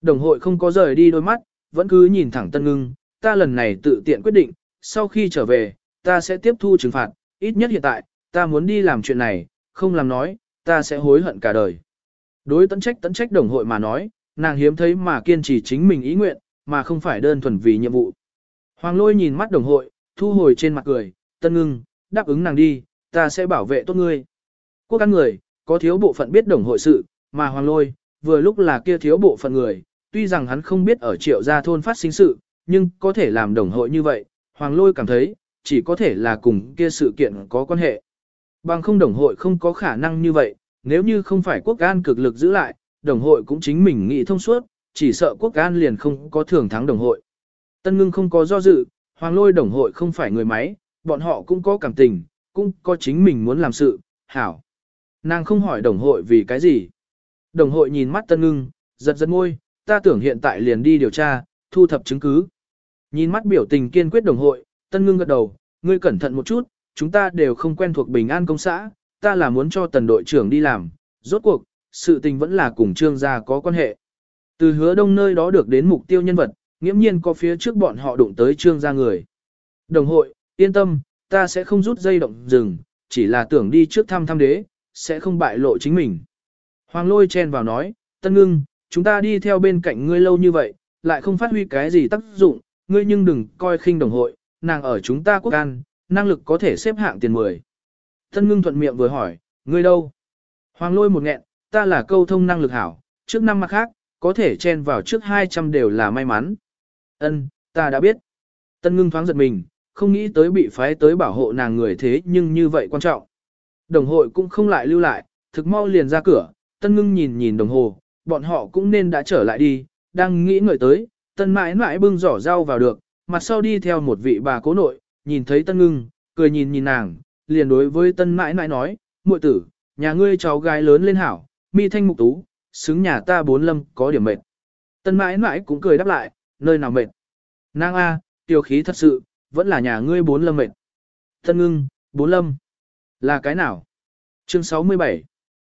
Đồng hội không có rời đi đôi mắt, vẫn cứ nhìn thẳng Tân Ngưng, ta lần này tự tiện quyết định, sau khi trở về, ta sẽ tiếp thu trừng phạt, ít nhất hiện tại, ta muốn đi làm chuyện này, không làm nói, ta sẽ hối hận cả đời. Đối tấn trách tấn trách đồng hội mà nói, nàng hiếm thấy mà kiên trì chính mình ý nguyện, mà không phải đơn thuần vì nhiệm vụ. Hoàng lôi nhìn mắt đồng hội, thu hồi trên mặt cười, tân ngưng, đáp ứng nàng đi, ta sẽ bảo vệ tốt ngươi. Quốc ăn người, có thiếu bộ phận biết đồng hội sự, mà hoàng lôi, vừa lúc là kia thiếu bộ phận người, tuy rằng hắn không biết ở triệu gia thôn phát sinh sự, nhưng có thể làm đồng hội như vậy, hoàng lôi cảm thấy, chỉ có thể là cùng kia sự kiện có quan hệ. Bằng không đồng hội không có khả năng như vậy, nếu như không phải quốc an cực lực giữ lại, đồng hội cũng chính mình nghĩ thông suốt, chỉ sợ quốc an liền không có thường thắng đồng hội. Tân ngưng không có do dự, hoàng lôi đồng hội không phải người máy, bọn họ cũng có cảm tình, cũng có chính mình muốn làm sự, hảo. Nàng không hỏi đồng hội vì cái gì. Đồng hội nhìn mắt tân ngưng, giật giật môi, ta tưởng hiện tại liền đi điều tra, thu thập chứng cứ. Nhìn mắt biểu tình kiên quyết đồng hội, tân ngưng gật đầu, ngươi cẩn thận một chút, chúng ta đều không quen thuộc bình an công xã, ta là muốn cho tần đội trưởng đi làm, rốt cuộc, sự tình vẫn là cùng trương gia có quan hệ. Từ hứa đông nơi đó được đến mục tiêu nhân vật, nghiễm nhiên có phía trước bọn họ đụng tới trương gia người. Đồng hội, yên tâm, ta sẽ không rút dây động rừng, chỉ là tưởng đi trước thăm thăm đế, sẽ không bại lộ chính mình. Hoàng lôi chen vào nói, tân ngưng, chúng ta đi theo bên cạnh ngươi lâu như vậy, lại không phát huy cái gì tác dụng, ngươi nhưng đừng coi khinh đồng hội, nàng ở chúng ta quốc an, năng lực có thể xếp hạng tiền 10. Tân ngưng thuận miệng vừa hỏi, ngươi đâu? Hoàng lôi một nghẹn, ta là câu thông năng lực hảo, trước năm mặt khác, có thể chen vào trước 200 đều là may mắn. Ân, ta đã biết. Tân ngưng thoáng giật mình, không nghĩ tới bị phái tới bảo hộ nàng người thế nhưng như vậy quan trọng. Đồng hội cũng không lại lưu lại, thực mau liền ra cửa, tân ngưng nhìn nhìn đồng hồ, bọn họ cũng nên đã trở lại đi, đang nghĩ ngợi tới, tân mãi mãi bưng giỏ rau vào được, mặt sau đi theo một vị bà cố nội, nhìn thấy tân ngưng, cười nhìn nhìn nàng, liền đối với tân mãi mãi nói, muội tử, nhà ngươi cháu gái lớn lên hảo, mi thanh mục tú, xứng nhà ta bốn lâm có điểm mệt. Tân mãi mãi cũng cười đáp lại, nơi nào mệt. Nàng A, tiêu khí thật sự, vẫn là nhà ngươi bốn lâm mệt. Tân ngưng, bốn lâm. Là cái nào? Chương 67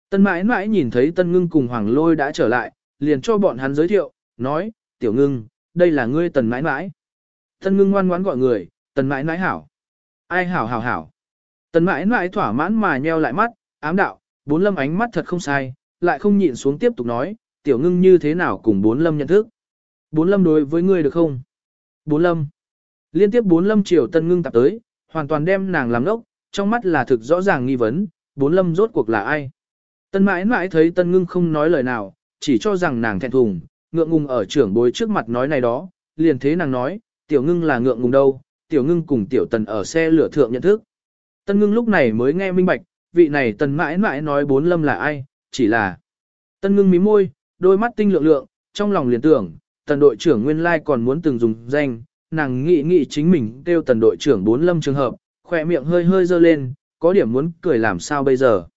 Tân mãi mãi nhìn thấy tân ngưng cùng hoàng lôi đã trở lại, liền cho bọn hắn giới thiệu, nói, tiểu ngưng, đây là ngươi tần mãi mãi. Tân ngưng ngoan ngoãn gọi người, tần mãi mãi hảo. Ai hảo hảo hảo. Tần mãi mãi thỏa mãn mà nheo lại mắt, ám đạo, bốn lâm ánh mắt thật không sai, lại không nhịn xuống tiếp tục nói, tiểu ngưng như thế nào cùng bốn lâm nhận thức. Bốn lâm đối với ngươi được không? Bốn lâm. Liên tiếp bốn lâm triều tân ngưng tập tới, hoàn toàn đem nàng làm ngốc, trong mắt là thực rõ ràng nghi vấn, bốn lâm rốt cuộc là ai? Tân mãi mãi thấy tân ngưng không nói lời nào, chỉ cho rằng nàng thẹn thùng, ngượng ngùng ở trưởng bối trước mặt nói này đó, liền thế nàng nói, tiểu ngưng là ngượng ngùng đâu, tiểu ngưng cùng tiểu tần ở xe lửa thượng nhận thức. Tân ngưng lúc này mới nghe minh bạch, vị này tần mãi mãi nói bốn lâm là ai, chỉ là. Tân ngưng mí môi, đôi mắt tinh lượng lượng, trong lòng liền tưởng, tần đội trưởng nguyên lai còn muốn từng dùng danh, nàng nghĩ nghĩ chính mình kêu tần đội trưởng bốn lâm trường hợp, khỏe miệng hơi hơi dơ lên, có điểm muốn cười làm sao bây giờ.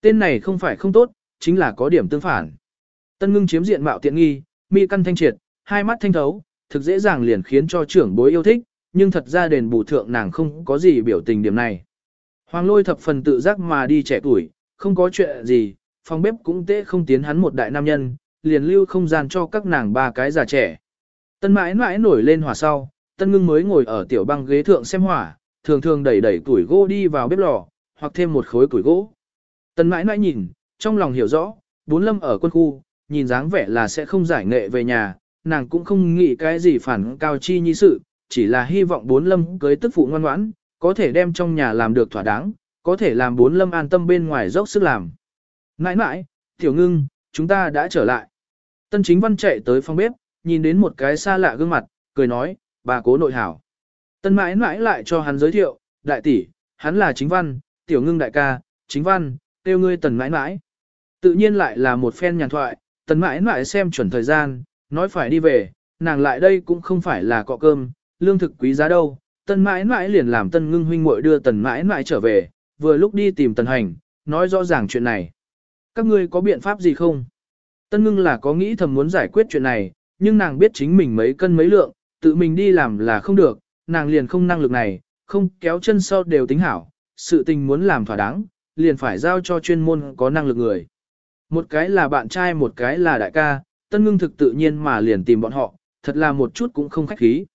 Tên này không phải không tốt, chính là có điểm tương phản. Tân ngưng chiếm diện mạo tiện nghi, mi căn thanh triệt, hai mắt thanh thấu, thực dễ dàng liền khiến cho trưởng bối yêu thích, nhưng thật ra đền bù thượng nàng không có gì biểu tình điểm này. Hoàng lôi thập phần tự giác mà đi trẻ tuổi, không có chuyện gì, phòng bếp cũng tế không tiến hắn một đại nam nhân, liền lưu không gian cho các nàng ba cái già trẻ. Tân mãi mãi nổi lên hỏa sau, tân ngưng mới ngồi ở tiểu băng ghế thượng xem hỏa, thường thường đẩy đẩy củi gỗ đi vào bếp lò, hoặc thêm một khối củi gỗ. Tân mãi mãi nhìn, trong lòng hiểu rõ, bốn lâm ở quân khu, nhìn dáng vẻ là sẽ không giải nghệ về nhà, nàng cũng không nghĩ cái gì phản cao chi như sự, chỉ là hy vọng bốn lâm cưới tức phụ ngoan ngoãn, có thể đem trong nhà làm được thỏa đáng, có thể làm bốn lâm an tâm bên ngoài dốc sức làm. Nãi nãi, tiểu ngưng, chúng ta đã trở lại. Tân chính văn chạy tới phòng bếp, nhìn đến một cái xa lạ gương mặt, cười nói, bà cố nội hảo. Tân mãi mãi lại cho hắn giới thiệu, đại tỷ, hắn là chính văn, tiểu ngưng đại ca, chính văn, tiêu ngươi tần mãi mãi. Tự nhiên lại là một phen nhàn thoại, tần mãi mãi xem chuẩn thời gian, nói phải đi về, nàng lại đây cũng không phải là cọ cơm, lương thực quý giá đâu. Tần mãi mãi liền làm tân ngưng huynh muội đưa tần mãi mãi trở về, vừa lúc đi tìm tần hành, nói rõ ràng chuyện này. Các ngươi có biện pháp gì không? Tân ngưng là có nghĩ thầm muốn giải quyết chuyện này, nhưng nàng biết chính mình mấy cân mấy lượng, tự mình đi làm là không được, nàng liền không năng lực này, không kéo chân sau đều tính hảo, sự tình muốn làm thỏa đáng, liền phải giao cho chuyên môn có năng lực người. Một cái là bạn trai một cái là đại ca, tân ngưng thực tự nhiên mà liền tìm bọn họ, thật là một chút cũng không khách khí.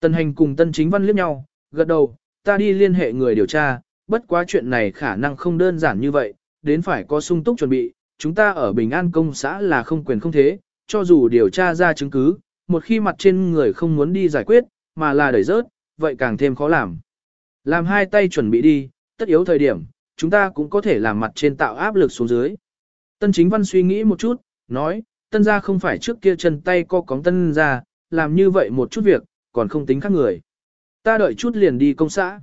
Tân hành cùng tân chính văn liếc nhau, gật đầu, ta đi liên hệ người điều tra, bất quá chuyện này khả năng không đơn giản như vậy, đến phải có sung túc chuẩn bị, chúng ta ở Bình An công xã là không quyền không thế, cho dù điều tra ra chứng cứ, một khi mặt trên người không muốn đi giải quyết, mà là đẩy rớt, vậy càng thêm khó làm. Làm hai tay chuẩn bị đi, tất yếu thời điểm, chúng ta cũng có thể làm mặt trên tạo áp lực xuống dưới. Tân chính văn suy nghĩ một chút, nói, tân gia không phải trước kia chân tay co cóng tân gia, làm như vậy một chút việc, còn không tính khác người. Ta đợi chút liền đi công xã.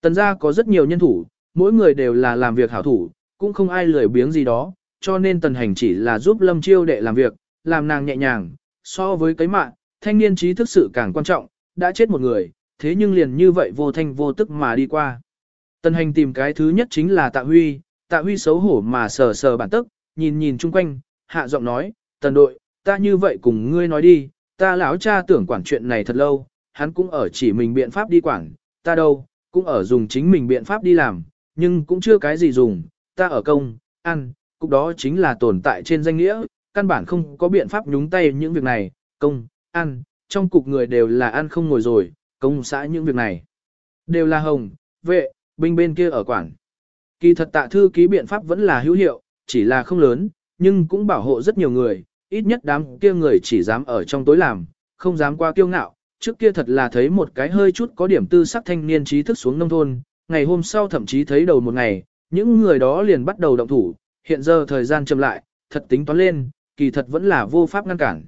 Tân gia có rất nhiều nhân thủ, mỗi người đều là làm việc hảo thủ, cũng không ai lười biếng gì đó, cho nên tần hành chỉ là giúp lâm chiêu đệ làm việc, làm nàng nhẹ nhàng, so với cái mạng, thanh niên trí thức sự càng quan trọng, đã chết một người, thế nhưng liền như vậy vô thanh vô tức mà đi qua. Tần hành tìm cái thứ nhất chính là tạ huy, tạ huy xấu hổ mà sờ sờ bản tức, nhìn nhìn chung quanh, hạ giọng nói, tần đội, ta như vậy cùng ngươi nói đi, ta lão cha tưởng quản chuyện này thật lâu, hắn cũng ở chỉ mình biện pháp đi quản, ta đâu, cũng ở dùng chính mình biện pháp đi làm, nhưng cũng chưa cái gì dùng, ta ở công, ăn, cục đó chính là tồn tại trên danh nghĩa, căn bản không có biện pháp nhúng tay những việc này, công, ăn, trong cục người đều là ăn không ngồi rồi, công xã những việc này. Đều là hồng, vệ, binh bên kia ở quảng. Kỳ thật tạ thư ký biện pháp vẫn là hữu hiệu, chỉ là không lớn, nhưng cũng bảo hộ rất nhiều người, ít nhất đám kia người chỉ dám ở trong tối làm, không dám qua kiêu ngạo. Trước kia thật là thấy một cái hơi chút có điểm tư sắc thanh niên trí thức xuống nông thôn, ngày hôm sau thậm chí thấy đầu một ngày, những người đó liền bắt đầu động thủ, hiện giờ thời gian chậm lại, thật tính toán lên, kỳ thật vẫn là vô pháp ngăn cản.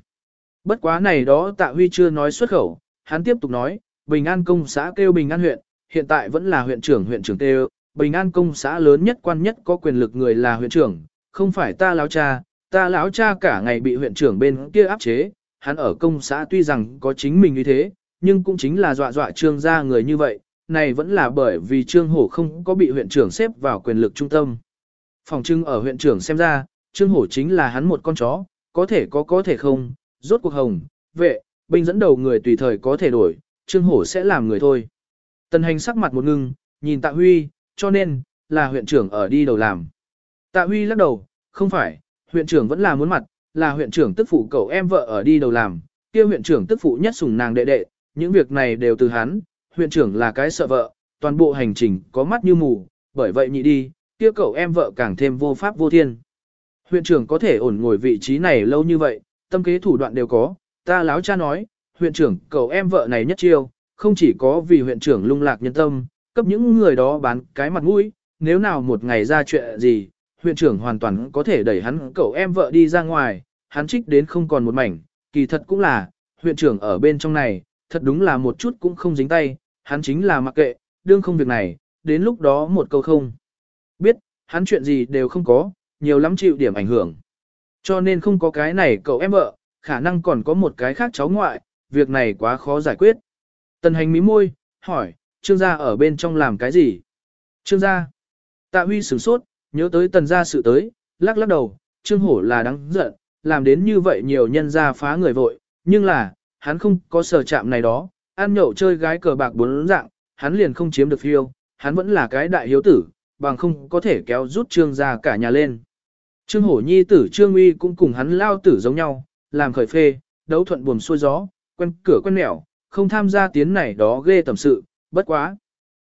Bất quá này đó tạ huy chưa nói xuất khẩu, hắn tiếp tục nói, Bình An công xã kêu Bình An huyện, hiện tại vẫn là huyện trưởng huyện trưởng kêu, Bình An công xã lớn nhất quan nhất có quyền lực người là huyện trưởng, không phải ta lão cha, ta lão cha cả ngày bị huyện trưởng bên kia áp chế, hắn ở công xã tuy rằng có chính mình như thế, nhưng cũng chính là dọa dọa trương gia người như vậy, này vẫn là bởi vì trương hổ không có bị huyện trưởng xếp vào quyền lực trung tâm. Phòng trưng ở huyện trưởng xem ra, trương hổ chính là hắn một con chó, có thể có có thể không, rốt cuộc hồng, vệ, binh dẫn đầu người tùy thời có thể đổi, trương hổ sẽ làm người thôi. Tần hành sắc mặt một ngưng, nhìn tạ huy, cho nên, là huyện trưởng ở đi đầu làm. Tạ huy lắc đầu, không phải, huyện trưởng vẫn là muốn mặt, là huyện trưởng tức phụ cậu em vợ ở đi đầu làm, kia huyện trưởng tức phụ nhất sủng nàng đệ đệ, những việc này đều từ hắn, huyện trưởng là cái sợ vợ, toàn bộ hành trình có mắt như mù, bởi vậy nhị đi, kia cậu em vợ càng thêm vô pháp vô thiên. Huyện trưởng có thể ổn ngồi vị trí này lâu như vậy, tâm kế thủ đoạn đều có, ta láo cha nói, huyện trưởng cậu em vợ này nhất chiêu, không chỉ có vì huyện trưởng lung lạc nhân tâm, cấp những người đó bán cái mặt mũi, nếu nào một ngày ra chuyện gì, huyện trưởng hoàn toàn có thể đẩy hắn cậu em vợ đi ra ngoài, hắn trích đến không còn một mảnh, kỳ thật cũng là, huyện trưởng ở bên trong này, thật đúng là một chút cũng không dính tay, hắn chính là mặc kệ, đương không việc này, đến lúc đó một câu không. Biết, hắn chuyện gì đều không có, nhiều lắm chịu điểm ảnh hưởng. Cho nên không có cái này cậu em vợ, khả năng còn có một cái khác cháu ngoại, việc này quá khó giải quyết. Tần hành mí môi, hỏi, trương gia ở bên trong làm cái gì? Trương gia. Tạ huy sửng sốt, nhớ tới tần gia sự tới, lắc lắc đầu, trương hổ là đáng giận, làm đến như vậy nhiều nhân gia phá người vội, nhưng là, hắn không có sở chạm này đó, ăn nhậu chơi gái cờ bạc bốn dạng, hắn liền không chiếm được phiêu, hắn vẫn là cái đại hiếu tử, bằng không có thể kéo rút trương gia cả nhà lên. Trương hổ nhi tử trương uy cũng cùng hắn lao tử giống nhau, làm khởi phê, đấu thuận buồm xuôi gió, quen cửa quen nẻo, không tham gia tiến này đó ghê tầm sự, bất quá.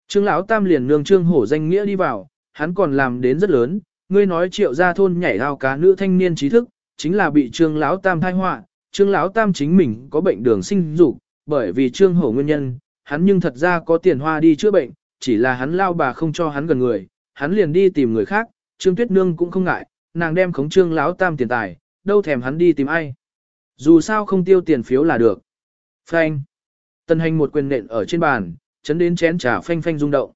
Trương lão tam liền nương trương hổ danh nghĩa đi vào, hắn còn làm đến rất lớn, ngươi nói triệu gia thôn nhảy ao cá nữ thanh niên trí thức, chính là bị trương lão tam thai họa, trương lão tam chính mình có bệnh đường sinh dục, bởi vì trương hổ nguyên nhân, hắn nhưng thật ra có tiền hoa đi chữa bệnh, chỉ là hắn lao bà không cho hắn gần người, hắn liền đi tìm người khác, trương tuyết nương cũng không ngại, nàng đem khống trương lão tam tiền tài, đâu thèm hắn đi tìm ai. Dù sao không tiêu tiền phiếu là được. Phanh. Tần hành một quyền nện ở trên bàn, chấn đến chén trà phanh phanh rung động.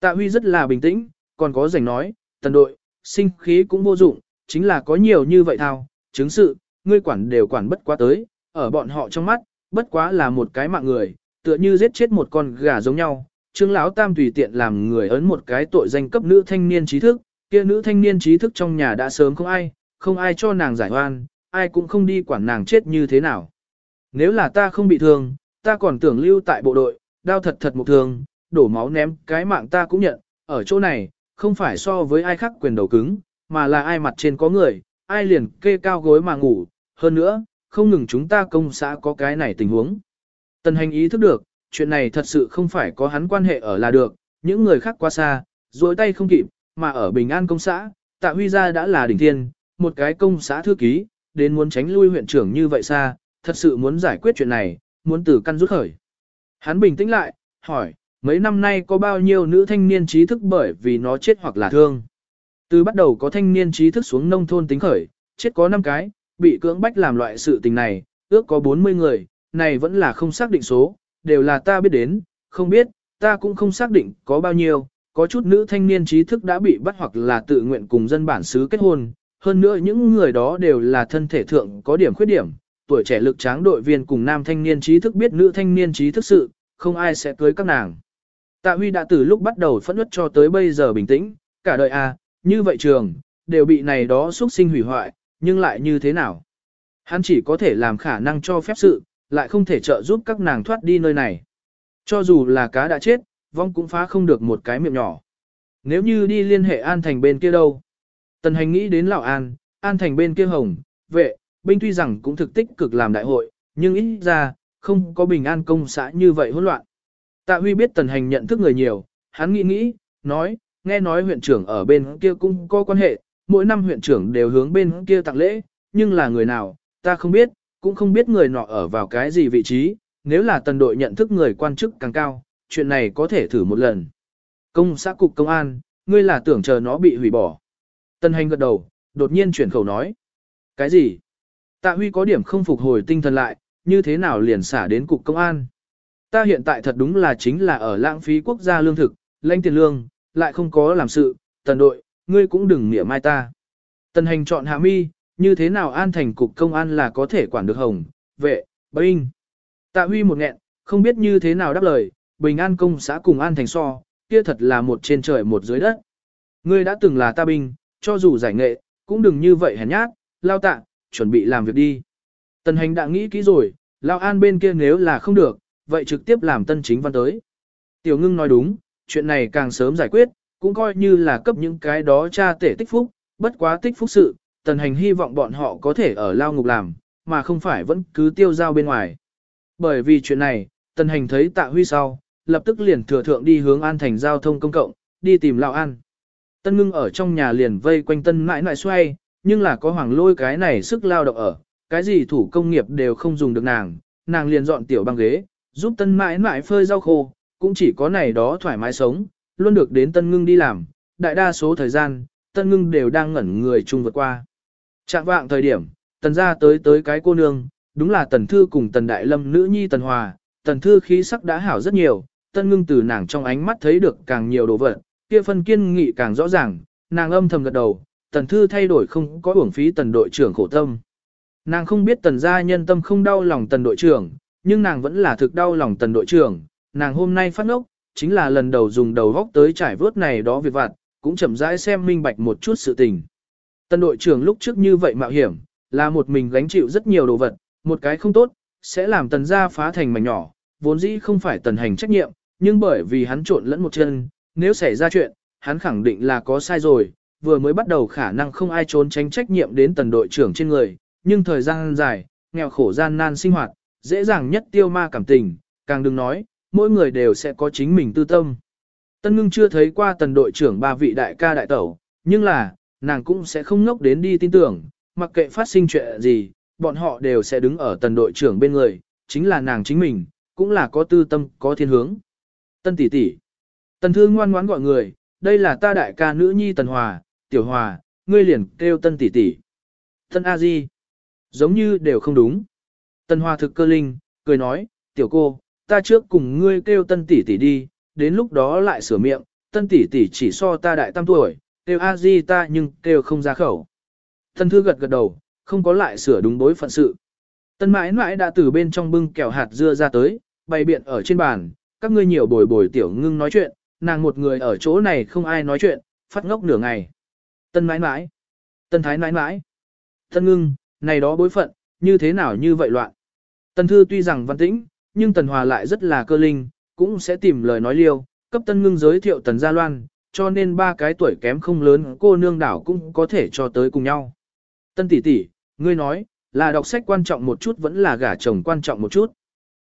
Tạ Huy rất là bình tĩnh, còn có rảnh nói, tần đội, sinh khí cũng vô dụng, chính là có nhiều như vậy thao, chứng sự, ngươi quản đều quản bất quá tới, ở bọn họ trong mắt, bất quá là một cái mạng người, tựa như giết chết một con gà giống nhau. Trương lão tam tùy tiện làm người ấn một cái tội danh cấp nữ thanh niên trí thức, kia nữ thanh niên trí thức trong nhà đã sớm không ai, không ai cho nàng giải oan, ai cũng không đi quản nàng chết như thế nào. Nếu là ta không bị thương, ta còn tưởng lưu tại bộ đội, đau thật thật một thương, đổ máu ném cái mạng ta cũng nhận, ở chỗ này, không phải so với ai khác quyền đầu cứng, mà là ai mặt trên có người, ai liền kê cao gối mà ngủ, hơn nữa, không ngừng chúng ta công xã có cái này tình huống. Tần hành ý thức được, chuyện này thật sự không phải có hắn quan hệ ở là được, những người khác quá xa, dối tay không kịp, mà ở Bình An công xã, tạ huy gia đã là đỉnh thiên, một cái công xã thư ký, đến muốn tránh lui huyện trưởng như vậy xa, thật sự muốn giải quyết chuyện này, muốn từ căn rút khởi. Hắn bình tĩnh lại, hỏi, mấy năm nay có bao nhiêu nữ thanh niên trí thức bởi vì nó chết hoặc là thương. Từ bắt đầu có thanh niên trí thức xuống nông thôn tính khởi, chết có 5 cái, bị cưỡng bách làm loại sự tình này, ước có 40 người, này vẫn là không xác định số, đều là ta biết đến, không biết, ta cũng không xác định có bao nhiêu, có chút nữ thanh niên trí thức đã bị bắt hoặc là tự nguyện cùng dân bản xứ kết hôn, hơn nữa những người đó đều là thân thể thượng có điểm khuyết điểm, tuổi trẻ lực tráng đội viên cùng nam thanh niên trí thức biết nữ thanh niên trí thức sự, không ai sẽ cưới các nàng. Tạ Huy đã từ lúc bắt đầu phẫn nứt cho tới bây giờ bình tĩnh, cả đời a, à, như vậy trường, đều bị này đó xuất sinh hủy hoại, nhưng lại như thế nào? Hắn chỉ có thể làm khả năng cho phép sự, lại không thể trợ giúp các nàng thoát đi nơi này. Cho dù là cá đã chết, vong cũng phá không được một cái miệng nhỏ. Nếu như đi liên hệ An Thành bên kia đâu? Tần hành nghĩ đến Lão An, An Thành bên kia hồng, vệ, binh tuy rằng cũng thực tích cực làm đại hội, nhưng ít ra, không có bình an công xã như vậy hỗn loạn. Tạ Huy biết tần hành nhận thức người nhiều, hắn nghĩ nghĩ, nói, nghe nói huyện trưởng ở bên kia cũng có quan hệ, mỗi năm huyện trưởng đều hướng bên kia tặng lễ, nhưng là người nào, ta không biết, cũng không biết người nọ ở vào cái gì vị trí, nếu là tần đội nhận thức người quan chức càng cao, chuyện này có thể thử một lần. Công xã cục công an, ngươi là tưởng chờ nó bị hủy bỏ. Tần hành gật đầu, đột nhiên chuyển khẩu nói. Cái gì? Tạ Huy có điểm không phục hồi tinh thần lại, như thế nào liền xả đến cục công an. Ta hiện tại thật đúng là chính là ở lãng phí quốc gia lương thực, lãnh tiền lương, lại không có làm sự, tần đội, ngươi cũng đừng mỉa mai ta. Tần hành chọn hạ mi, như thế nào an thành cục công an là có thể quản được hồng, vệ, binh. Tạ Huy một nghẹn, không biết như thế nào đáp lời, bình an công xã cùng an thành so, kia thật là một trên trời một dưới đất. Ngươi đã từng là ta binh, cho dù giải nghệ, cũng đừng như vậy hèn nhát, lao tạ, chuẩn bị làm việc đi. Tần hành đã nghĩ kỹ rồi, lao an bên kia nếu là không được, vậy trực tiếp làm tân chính văn tới. Tiểu ngưng nói đúng, chuyện này càng sớm giải quyết, cũng coi như là cấp những cái đó cha tể tích phúc, bất quá tích phúc sự, tần hành hy vọng bọn họ có thể ở lao ngục làm, mà không phải vẫn cứ tiêu giao bên ngoài. Bởi vì chuyện này, tần hành thấy tạ huy sau, lập tức liền thừa thượng đi hướng an thành giao thông công cộng, đi tìm Lão an. Tân ngưng ở trong nhà liền vây quanh tân mãi mãi xoay, nhưng là có hoàng lôi cái này sức lao động ở, cái gì thủ công nghiệp đều không dùng được nàng, nàng liền dọn tiểu băng ghế, giúp tân mãi mãi phơi rau khô, cũng chỉ có này đó thoải mái sống, luôn được đến tân ngưng đi làm, đại đa số thời gian, tân ngưng đều đang ngẩn người chung vượt qua. Trạng vạng thời điểm, tần ra tới tới cái cô nương, đúng là tần thư cùng tần đại lâm nữ nhi tần hòa, tần thư khí sắc đã hảo rất nhiều, tân ngưng từ nàng trong ánh mắt thấy được càng nhiều đồ vật, kia phân kiên nghị càng rõ ràng, nàng âm thầm gật đầu, tần thư thay đổi không có uổng phí tần đội trưởng khổ tâm. Nàng không biết tần gia nhân tâm không đau lòng tần đội trưởng, nhưng nàng vẫn là thực đau lòng tần đội trưởng, nàng hôm nay phát ngốc, chính là lần đầu dùng đầu góc tới trải vớt này đó việc vặt, cũng chậm rãi xem minh bạch một chút sự tình. Tần đội trưởng lúc trước như vậy mạo hiểm, là một mình gánh chịu rất nhiều đồ vật, một cái không tốt, sẽ làm tần gia phá thành mảnh nhỏ, vốn dĩ không phải tần hành trách nhiệm, nhưng bởi vì hắn trộn lẫn một chân, nếu xảy ra chuyện, hắn khẳng định là có sai rồi, vừa mới bắt đầu khả năng không ai trốn tránh trách nhiệm đến tần đội trưởng trên người, nhưng thời gian dài, nghèo khổ gian nan sinh hoạt, dễ dàng nhất tiêu ma cảm tình, càng đừng nói, mỗi người đều sẽ có chính mình tư tâm. Tân ngưng chưa thấy qua tần đội trưởng ba vị đại ca đại tẩu, nhưng là, nàng cũng sẽ không ngốc đến đi tin tưởng, mặc kệ phát sinh chuyện gì, bọn họ đều sẽ đứng ở tần đội trưởng bên người, chính là nàng chính mình, cũng là có tư tâm, có thiên hướng. Tân tỷ tỷ. Tần thương ngoan ngoãn gọi người, đây là ta đại ca nữ nhi tần hòa, tiểu hòa, ngươi liền kêu tân tỷ tỷ. Tân A Di. Giống như đều không đúng. Tần hòa thực cơ linh, cười nói, tiểu cô, ta trước cùng ngươi kêu tân tỷ tỷ đi, đến lúc đó lại sửa miệng, tân tỷ tỷ chỉ so ta đại tam tuổi, kêu A Di ta nhưng kêu không ra khẩu. Tân thư gật gật đầu, không có lại sửa đúng đối phận sự. Tân mãi mãi đã từ bên trong bưng kẹo hạt dưa ra tới, bày biện ở trên bàn, các ngươi nhiều bồi bồi tiểu ngưng nói chuyện, nàng một người ở chỗ này không ai nói chuyện, phát ngốc nửa ngày. Tân mãi mãi, tân thái mãi mãi, tân ngưng, này đó bối phận, như thế nào như vậy loạn. Tân thư tuy rằng văn tĩnh, nhưng tần hòa lại rất là cơ linh, cũng sẽ tìm lời nói liêu, cấp tân ngưng giới thiệu tần gia loan, cho nên ba cái tuổi kém không lớn cô nương đảo cũng có thể cho tới cùng nhau. Tân tỷ tỷ, ngươi nói, là đọc sách quan trọng một chút vẫn là gả chồng quan trọng một chút.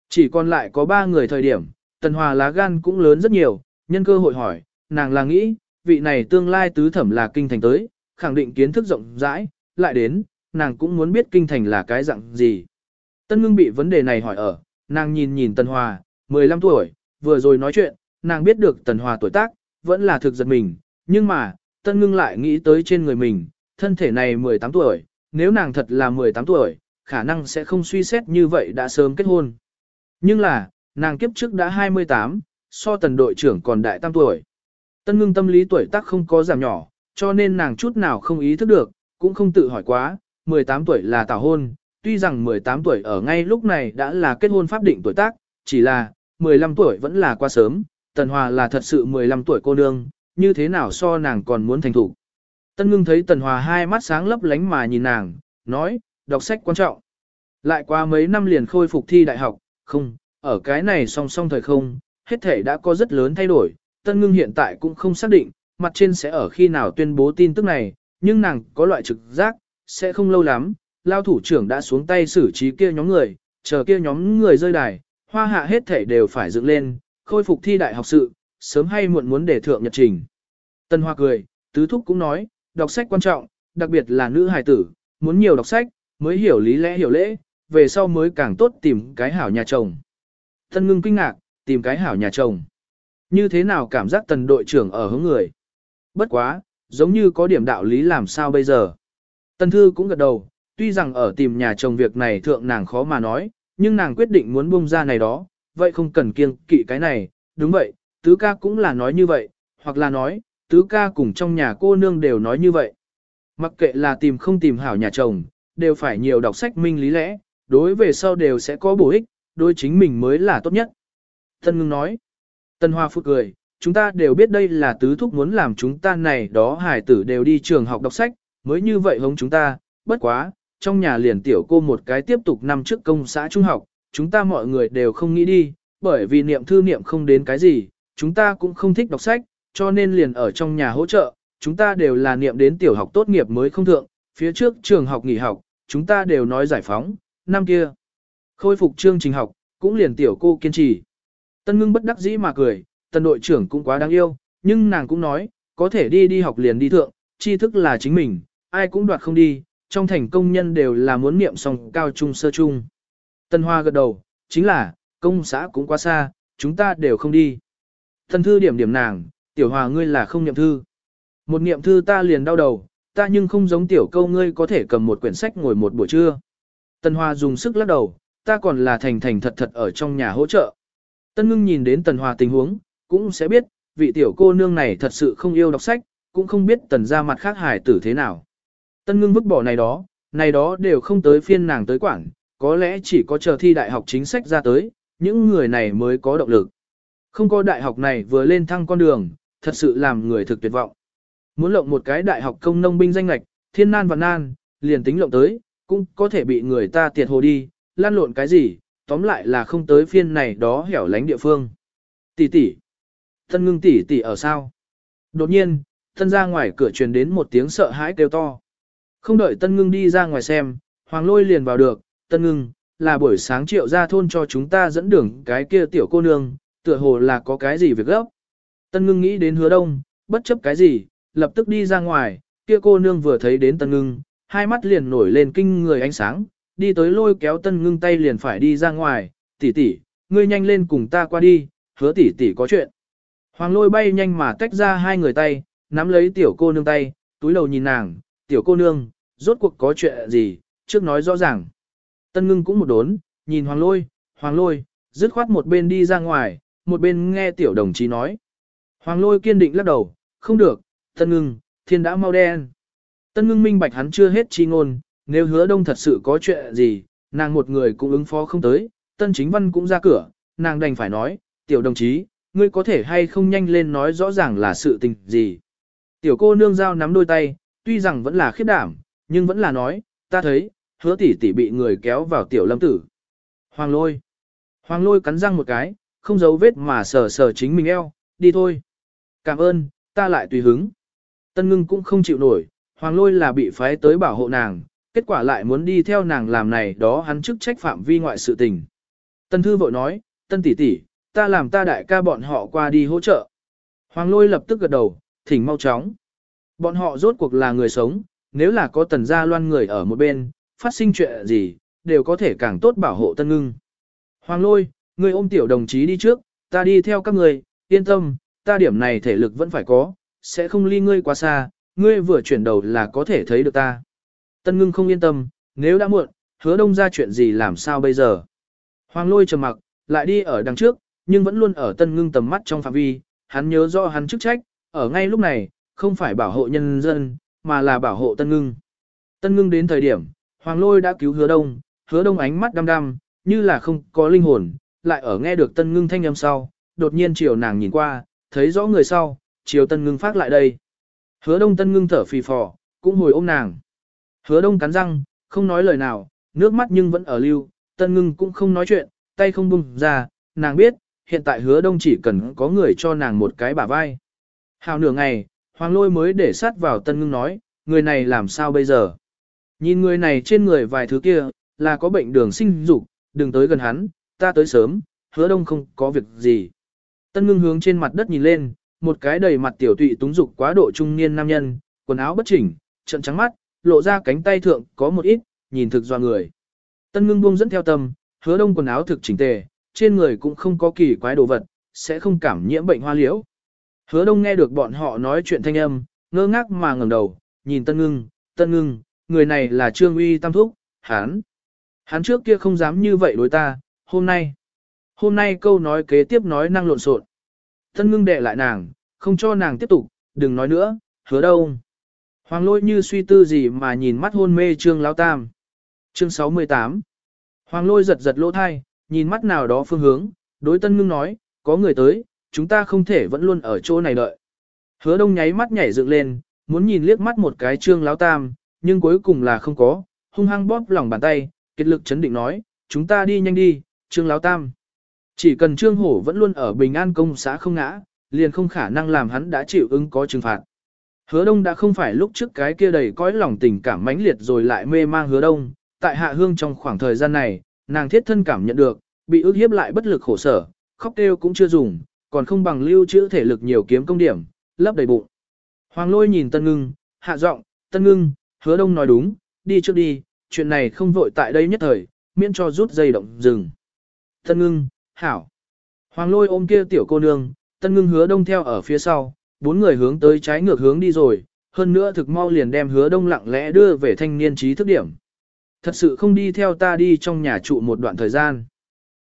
Chỉ còn lại có ba người thời điểm, tần hòa lá gan cũng lớn rất nhiều, nhân cơ hội hỏi, nàng là nghĩ, vị này tương lai tứ thẩm là kinh thành tới, khẳng định kiến thức rộng rãi, lại đến, nàng cũng muốn biết kinh thành là cái dạng gì. Tân ngưng bị vấn đề này hỏi ở, nàng nhìn nhìn tần hòa, 15 tuổi, vừa rồi nói chuyện, nàng biết được tần hòa tuổi tác, vẫn là thực giật mình, nhưng mà, tân ngưng lại nghĩ tới trên người mình, thân thể này 18 tuổi, nếu nàng thật là 18 tuổi, khả năng sẽ không suy xét như vậy đã sớm kết hôn. Nhưng là, nàng kiếp trước đã 28, so tần đội trưởng còn đại tam tuổi. Tân ngưng tâm lý tuổi tác không có giảm nhỏ, cho nên nàng chút nào không ý thức được, cũng không tự hỏi quá, 18 tuổi là tảo hôn, tuy rằng 18 tuổi ở ngay lúc này đã là kết hôn pháp định tuổi tác, chỉ là 15 tuổi vẫn là quá sớm, Tần Hòa là thật sự 15 tuổi cô nương, như thế nào so nàng còn muốn thành thủ. Tân ngưng thấy Tần Hòa hai mắt sáng lấp lánh mà nhìn nàng, nói, đọc sách quan trọng. Lại qua mấy năm liền khôi phục thi đại học, không, ở cái này song song thời không, hết thể đã có rất lớn thay đổi, Tân ngưng hiện tại cũng không xác định, mặt trên sẽ ở khi nào tuyên bố tin tức này, nhưng nàng có loại trực giác, sẽ không lâu lắm, lao thủ trưởng đã xuống tay xử trí kia nhóm người, chờ kia nhóm người rơi đài, hoa hạ hết thể đều phải dựng lên, khôi phục thi đại học sự, sớm hay muộn muốn để thượng nhật trình. Tân Hoa cười, tứ thúc cũng nói, đọc sách quan trọng, đặc biệt là nữ hài tử, muốn nhiều đọc sách, mới hiểu lý lẽ hiểu lễ, về sau mới càng tốt tìm cái hảo nhà chồng. Tân ngưng kinh ngạc, tìm cái hảo nhà chồng. Như thế nào cảm giác tần đội trưởng ở hướng người? Bất quá, giống như có điểm đạo lý làm sao bây giờ? Tần thư cũng gật đầu, tuy rằng ở tìm nhà chồng việc này thượng nàng khó mà nói, nhưng nàng quyết định muốn bung ra này đó, vậy không cần kiêng kỵ cái này, đúng vậy, tứ ca cũng là nói như vậy, hoặc là nói, tứ ca cùng trong nhà cô nương đều nói như vậy. Mặc kệ là tìm không tìm hảo nhà chồng, đều phải nhiều đọc sách minh lý lẽ, đối về sau đều sẽ có bổ ích, đôi chính mình mới là tốt nhất. Tân ngưng nói, Tân Hoa phụ cười, chúng ta đều biết đây là tứ thúc muốn làm chúng ta này đó hải tử đều đi trường học đọc sách, mới như vậy hống chúng ta, bất quá, trong nhà liền tiểu cô một cái tiếp tục năm trước công xã trung học, chúng ta mọi người đều không nghĩ đi, bởi vì niệm thư niệm không đến cái gì, chúng ta cũng không thích đọc sách, cho nên liền ở trong nhà hỗ trợ, chúng ta đều là niệm đến tiểu học tốt nghiệp mới không thượng, phía trước trường học nghỉ học, chúng ta đều nói giải phóng, năm kia. Khôi phục chương trình học, cũng liền tiểu cô kiên trì. Tân ngưng bất đắc dĩ mà cười, tân đội trưởng cũng quá đáng yêu, nhưng nàng cũng nói, có thể đi đi học liền đi thượng, tri thức là chính mình, ai cũng đoạt không đi, trong thành công nhân đều là muốn niệm xong cao trung sơ trung. Tân Hoa gật đầu, chính là, công xã cũng quá xa, chúng ta đều không đi. Tân thư điểm điểm nàng, tiểu hòa ngươi là không niệm thư. Một niệm thư ta liền đau đầu, ta nhưng không giống tiểu câu ngươi có thể cầm một quyển sách ngồi một buổi trưa. Tân Hoa dùng sức lắc đầu, ta còn là thành thành thật thật ở trong nhà hỗ trợ. Tân ngưng nhìn đến Tần hòa tình huống, cũng sẽ biết, vị tiểu cô nương này thật sự không yêu đọc sách, cũng không biết tần ra mặt khác hài tử thế nào. Tân ngưng vứt bỏ này đó, này đó đều không tới phiên nàng tới quản, có lẽ chỉ có chờ thi đại học chính sách ra tới, những người này mới có động lực. Không có đại học này vừa lên thăng con đường, thật sự làm người thực tuyệt vọng. Muốn lộng một cái đại học công nông binh danh lạch, thiên nan và nan, liền tính lộng tới, cũng có thể bị người ta tiệt hồ đi, lan lộn cái gì, tóm lại là không tới phiên này đó hẻo lánh địa phương. Tỷ tỷ, Tân ngưng tỷ tỷ ở sao? Đột nhiên, tân ra ngoài cửa truyền đến một tiếng sợ hãi kêu to. Không đợi tân ngưng đi ra ngoài xem, hoàng lôi liền vào được, tân ngưng, là buổi sáng triệu ra thôn cho chúng ta dẫn đường cái kia tiểu cô nương, tựa hồ là có cái gì việc gấp. Tân ngưng nghĩ đến hứa đông, bất chấp cái gì, lập tức đi ra ngoài, kia cô nương vừa thấy đến tân ngưng, hai mắt liền nổi lên kinh người ánh sáng, đi tới lôi kéo tân ngưng tay liền phải đi ra ngoài, tỷ tỷ, ngươi nhanh lên cùng ta qua đi, hứa tỷ tỷ có chuyện. Hoàng lôi bay nhanh mà tách ra hai người tay, nắm lấy tiểu cô nương tay, túi đầu nhìn nàng, tiểu cô nương, rốt cuộc có chuyện gì, trước nói rõ ràng. Tân ngưng cũng một đốn, nhìn hoàng lôi, hoàng lôi, dứt khoát một bên đi ra ngoài, một bên nghe tiểu đồng chí nói. Hoàng lôi kiên định lắc đầu, không được, tân ngưng, thiên đã mau đen. Tân ngưng minh bạch hắn chưa hết chi ngôn, nếu hứa đông thật sự có chuyện gì, nàng một người cũng ứng phó không tới, tân chính văn cũng ra cửa, nàng đành phải nói, tiểu đồng chí, ngươi có thể hay không nhanh lên nói rõ ràng là sự tình gì. Tiểu cô nương giao nắm đôi tay, tuy rằng vẫn là khiếp đảm, nhưng vẫn là nói, ta thấy, hứa tỷ tỷ bị người kéo vào tiểu lâm tử. Hoàng lôi. Hoàng lôi cắn răng một cái, không giấu vết mà sờ sờ chính mình eo, đi thôi. Cảm ơn, ta lại tùy hứng. Tân ngưng cũng không chịu nổi, hoàng lôi là bị phái tới bảo hộ nàng, kết quả lại muốn đi theo nàng làm này đó hắn chức trách phạm vi ngoại sự tình. Tân thư vội nói, tân tỷ tỷ, ta làm ta đại ca bọn họ qua đi hỗ trợ. Hoàng lôi lập tức gật đầu, thỉnh mau chóng. Bọn họ rốt cuộc là người sống, nếu là có tần gia loan người ở một bên, phát sinh chuyện gì, đều có thể càng tốt bảo hộ tân ngưng. Hoàng lôi, người ôm tiểu đồng chí đi trước, ta đi theo các người, yên tâm, ta điểm này thể lực vẫn phải có, sẽ không ly ngươi quá xa, ngươi vừa chuyển đầu là có thể thấy được ta. Tân ngưng không yên tâm, nếu đã muộn, hứa đông ra chuyện gì làm sao bây giờ. Hoàng lôi trầm mặc, lại đi ở đằng trước, nhưng vẫn luôn ở tân ngưng tầm mắt trong phạm vi, hắn nhớ rõ hắn chức trách, ở ngay lúc này, không phải bảo hộ nhân dân, mà là bảo hộ tân ngưng. Tân ngưng đến thời điểm, Hoàng Lôi đã cứu hứa đông, hứa đông ánh mắt đăm đăm, như là không có linh hồn, lại ở nghe được tân ngưng thanh âm sau, đột nhiên chiều nàng nhìn qua, thấy rõ người sau, chiều tân ngưng phát lại đây. Hứa đông tân ngưng thở phì phò, cũng hồi ôm nàng. Hứa đông cắn răng, không nói lời nào, nước mắt nhưng vẫn ở lưu, tân ngưng cũng không nói chuyện, tay không bung ra, nàng biết, hiện tại hứa đông chỉ cần có người cho nàng một cái bả vai. Hào nửa ngày, hoàng lôi mới để sát vào tân ngưng nói, người này làm sao bây giờ? Nhìn người này trên người vài thứ kia, là có bệnh đường sinh dục, đừng tới gần hắn, ta tới sớm, hứa đông không có việc gì. Tân ngưng hướng trên mặt đất nhìn lên, một cái đầy mặt tiểu tụy túng dục quá độ trung niên nam nhân, quần áo bất chỉnh, trận trắng mắt, lộ ra cánh tay thượng có một ít, nhìn thực doa người. Tân ngưng buông dẫn theo tâm, hứa đông quần áo thực chỉnh tề, trên người cũng không có kỳ quái đồ vật, sẽ không cảm nhiễm bệnh hoa liễu. Hứa đông nghe được bọn họ nói chuyện thanh âm, ngơ ngác mà ngẩng đầu, nhìn tân ngưng, tân ngưng, người này là trương uy tam thúc, hắn. Hắn trước kia không dám như vậy đối ta, hôm nay. Hôm nay câu nói kế tiếp nói năng lộn xộn. Tân ngưng đệ lại nàng, không cho nàng tiếp tục, đừng nói nữa, hứa đâu. Hoàng lôi như suy tư gì mà nhìn mắt hôn mê trương lão tam. Chương 68 Hoàng lôi giật giật lỗ thai, nhìn mắt nào đó phương hướng, đối tân ngưng nói, có người tới, chúng ta không thể vẫn luôn ở chỗ này đợi. Hứa đông nháy mắt nhảy dựng lên, muốn nhìn liếc mắt một cái trương lão tam, nhưng cuối cùng là không có, hung hăng bóp lòng bàn tay, kết lực chấn định nói, chúng ta đi nhanh đi, trương lão tam. Chỉ cần trương hổ vẫn luôn ở bình an công xã không ngã, liền không khả năng làm hắn đã chịu ứng có trừng phạt. Hứa đông đã không phải lúc trước cái kia đầy cõi lòng tình cảm mãnh liệt rồi lại mê mang hứa đông, tại hạ hương trong khoảng thời gian này, nàng thiết thân cảm nhận được, bị ức hiếp lại bất lực khổ sở, khóc kêu cũng chưa dùng, còn không bằng lưu trữ thể lực nhiều kiếm công điểm, lấp đầy bụng. Hoàng lôi nhìn tân ngưng, hạ giọng, tân ngưng, hứa đông nói đúng, đi trước đi, chuyện này không vội tại đây nhất thời, miễn cho rút dây động dừng. Tân ngưng, hảo. Hoàng lôi ôm kia tiểu cô nương, tân ngưng hứa đông theo ở phía sau, bốn người hướng tới trái ngược hướng đi rồi, hơn nữa thực mau liền đem hứa đông lặng lẽ đưa về thanh niên trí thức điểm. Thật sự không đi theo ta đi trong nhà trụ một đoạn thời gian.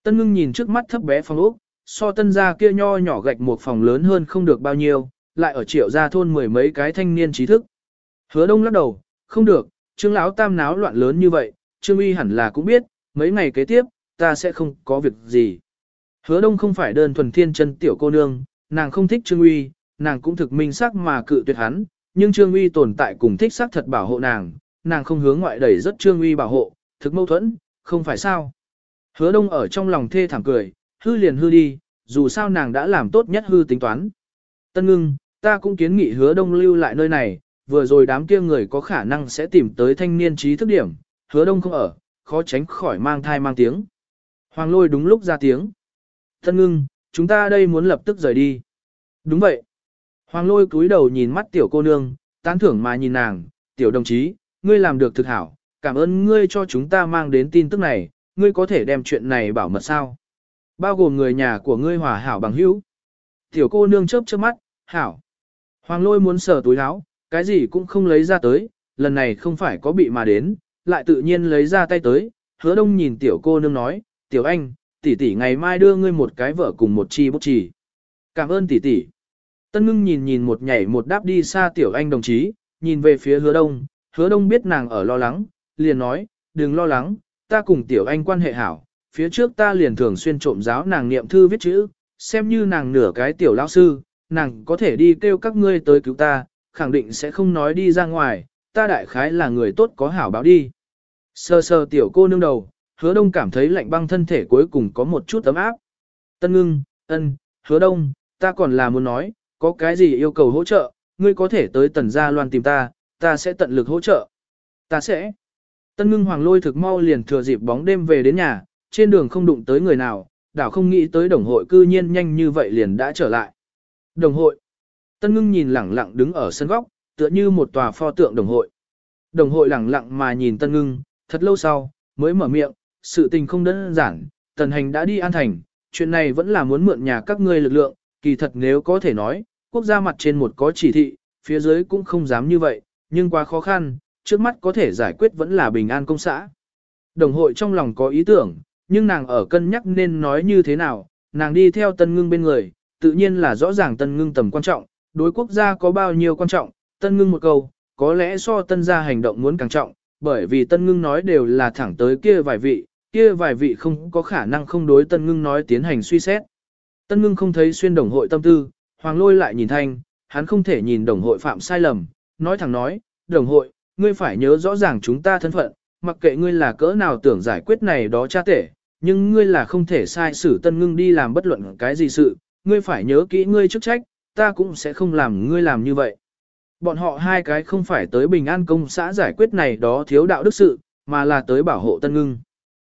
Tân ngưng nhìn trước mắt thấp bé phòng ốc, so tân gia kia nho nhỏ gạch một phòng lớn hơn không được bao nhiêu, lại ở triệu gia thôn mười mấy cái thanh niên trí thức. Hứa đông lắc đầu, không được, trương lão tam náo loạn lớn như vậy, trương uy hẳn là cũng biết, mấy ngày kế tiếp, ta sẽ không có việc gì. Hứa đông không phải đơn thuần thiên chân tiểu cô nương, nàng không thích trương uy, nàng cũng thực minh sắc mà cự tuyệt hắn, nhưng trương uy tồn tại cùng thích sắc thật bảo hộ nàng, nàng không hướng ngoại đẩy rất trương uy bảo hộ, thực mâu thuẫn, không phải sao. Hứa đông ở trong lòng thê thảm cười, hư liền hư đi, dù sao nàng đã làm tốt nhất hư tính toán. Tân ngưng, ta cũng kiến nghị hứa đông lưu lại nơi này, vừa rồi đám kia người có khả năng sẽ tìm tới thanh niên trí thức điểm, hứa đông không ở, khó tránh khỏi mang thai mang tiếng. Hoàng lôi đúng lúc ra tiếng. Tân ngưng, chúng ta đây muốn lập tức rời đi. Đúng vậy. Hoàng lôi cúi đầu nhìn mắt tiểu cô nương, tán thưởng mà nhìn nàng, tiểu đồng chí, ngươi làm được thực hảo, cảm ơn ngươi cho chúng ta mang đến tin tức này, ngươi có thể đem chuyện này bảo mật sao? Bao gồm người nhà của ngươi hòa hảo bằng hữu. Tiểu cô nương chớp chớp mắt, hảo. Hoàng lôi muốn sờ túi áo, cái gì cũng không lấy ra tới, lần này không phải có bị mà đến, lại tự nhiên lấy ra tay tới, hứa đông nhìn tiểu cô nương nói, tiểu anh, tỷ tỷ ngày mai đưa ngươi một cái vợ cùng một chi bút chì. Cảm ơn tỷ tỷ. Tân ngưng nhìn nhìn một nhảy một đáp đi xa tiểu anh đồng chí, nhìn về phía hứa đông, hứa đông biết nàng ở lo lắng, liền nói, đừng lo lắng, ta cùng tiểu anh quan hệ hảo, phía trước ta liền thường xuyên trộm giáo nàng niệm thư viết chữ, xem như nàng nửa cái tiểu lão sư, nàng có thể đi kêu các ngươi tới cứu ta, khẳng định sẽ không nói đi ra ngoài, ta đại khái là người tốt có hảo báo đi. Sơ sơ tiểu cô nương đầu, hứa đông cảm thấy lạnh băng thân thể cuối cùng có một chút ấm áp. Tân ngưng, ân, hứa đông, ta còn là muốn nói, có cái gì yêu cầu hỗ trợ, ngươi có thể tới tần gia loan tìm ta, ta sẽ tận lực hỗ trợ. Ta sẽ. Tân ngưng hoàng lôi thực mau liền thừa dịp bóng đêm về đến nhà, trên đường không đụng tới người nào, đảo không nghĩ tới đồng hội cư nhiên nhanh như vậy liền đã trở lại. Đồng hội. Tân ngưng nhìn lẳng lặng đứng ở sân góc, tựa như một tòa pho tượng đồng hội. Đồng hội lẳng lặng mà nhìn tân ngưng, thật lâu sau, mới mở miệng, sự tình không đơn giản, tần hành đã đi an thành, chuyện này vẫn là muốn mượn nhà các ngươi lực lượng, kỳ thật nếu có thể nói, quốc gia mặt trên một có chỉ thị, phía dưới cũng không dám như vậy, nhưng quá khó khăn, trước mắt có thể giải quyết vẫn là bình an công xã. Đồng hội trong lòng có ý tưởng, nhưng nàng ở cân nhắc nên nói như thế nào, nàng đi theo tân ngưng bên người, tự nhiên là rõ ràng tân ngưng tầm quan trọng, đối quốc gia có bao nhiêu quan trọng, tân ngưng một câu, có lẽ so tân gia hành động muốn càng trọng, bởi vì tân ngưng nói đều là thẳng tới kia vài vị, kia vài vị không có khả năng không đối tân ngưng nói tiến hành suy xét. Tân ngưng không thấy xuyên đồng hội tâm tư, hoàng lôi lại nhìn thanh, hắn không thể nhìn đồng hội phạm sai lầm, nói thẳng nói, đồng hội, ngươi phải nhớ rõ ràng chúng ta thân phận, mặc kệ ngươi là cỡ nào tưởng giải quyết này đó cha tể, nhưng ngươi là không thể sai xử tân ngưng đi làm bất luận cái gì sự, ngươi phải nhớ kỹ ngươi chức trách, ta cũng sẽ không làm ngươi làm như vậy. Bọn họ hai cái không phải tới bình an công xã giải quyết này đó thiếu đạo đức sự, mà là tới bảo hộ tân ngưng.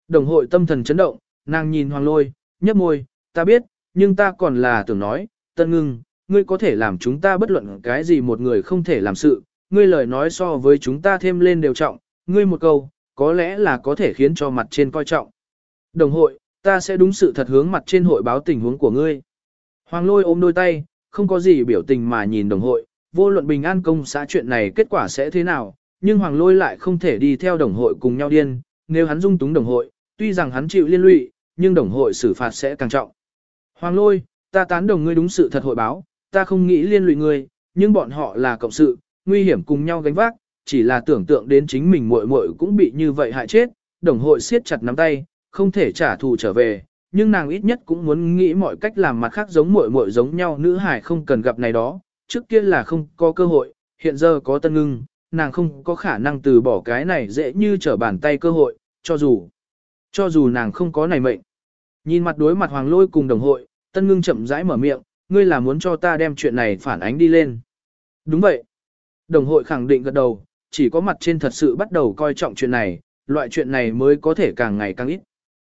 Đồng hội tâm thần chấn động, nàng nhìn hoàng lôi, nhấp môi, ta biết, nhưng ta còn là tưởng nói, tân ngưng, ngươi có thể làm chúng ta bất luận cái gì một người không thể làm sự, ngươi lời nói so với chúng ta thêm lên đều trọng, ngươi một câu, có lẽ là có thể khiến cho mặt trên coi trọng. Đồng hội, ta sẽ đúng sự thật hướng mặt trên hội báo tình huống của ngươi. Hoàng lôi ôm đôi tay, không có gì biểu tình mà nhìn đồng hội, vô luận bình an công xã chuyện này kết quả sẽ thế nào, nhưng hoàng lôi lại không thể đi theo đồng hội cùng nhau điên, nếu hắn dung túng đồng hội, tuy rằng hắn chịu liên lụy, nhưng đồng hội xử phạt sẽ càng trọng. Hoàng lôi, ta tán đồng ngươi đúng sự thật hội báo, ta không nghĩ liên lụy ngươi, nhưng bọn họ là cộng sự, nguy hiểm cùng nhau gánh vác, chỉ là tưởng tượng đến chính mình muội muội cũng bị như vậy hại chết, đồng hội siết chặt nắm tay, không thể trả thù trở về, nhưng nàng ít nhất cũng muốn nghĩ mọi cách làm mặt khác giống muội muội giống nhau nữ hải không cần gặp này đó, trước kia là không có cơ hội, hiện giờ có tân ngưng, nàng không có khả năng từ bỏ cái này dễ như trở bàn tay cơ hội, cho dù, cho dù nàng không có này mệnh. Nhìn mặt đối mặt hoàng lôi cùng đồng hội, tân ngưng chậm rãi mở miệng, ngươi là muốn cho ta đem chuyện này phản ánh đi lên. Đúng vậy. Đồng hội khẳng định gật đầu, chỉ có mặt trên thật sự bắt đầu coi trọng chuyện này, loại chuyện này mới có thể càng ngày càng ít.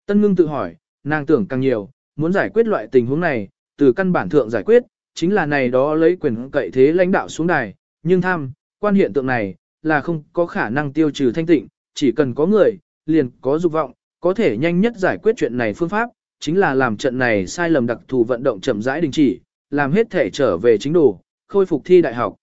Tân ngưng tự hỏi, nàng tưởng càng nhiều, muốn giải quyết loại tình huống này, từ căn bản thượng giải quyết, chính là này đó lấy quyền cậy thế lãnh đạo xuống đài, nhưng tham, quan hiện tượng này, là không có khả năng tiêu trừ thanh tịnh, chỉ cần có người, liền có dục vọng, có thể nhanh nhất giải quyết chuyện này phương pháp, chính là làm trận này sai lầm đặc thù vận động chậm rãi đình chỉ, làm hết thể trở về chính đủ, khôi phục thi đại học.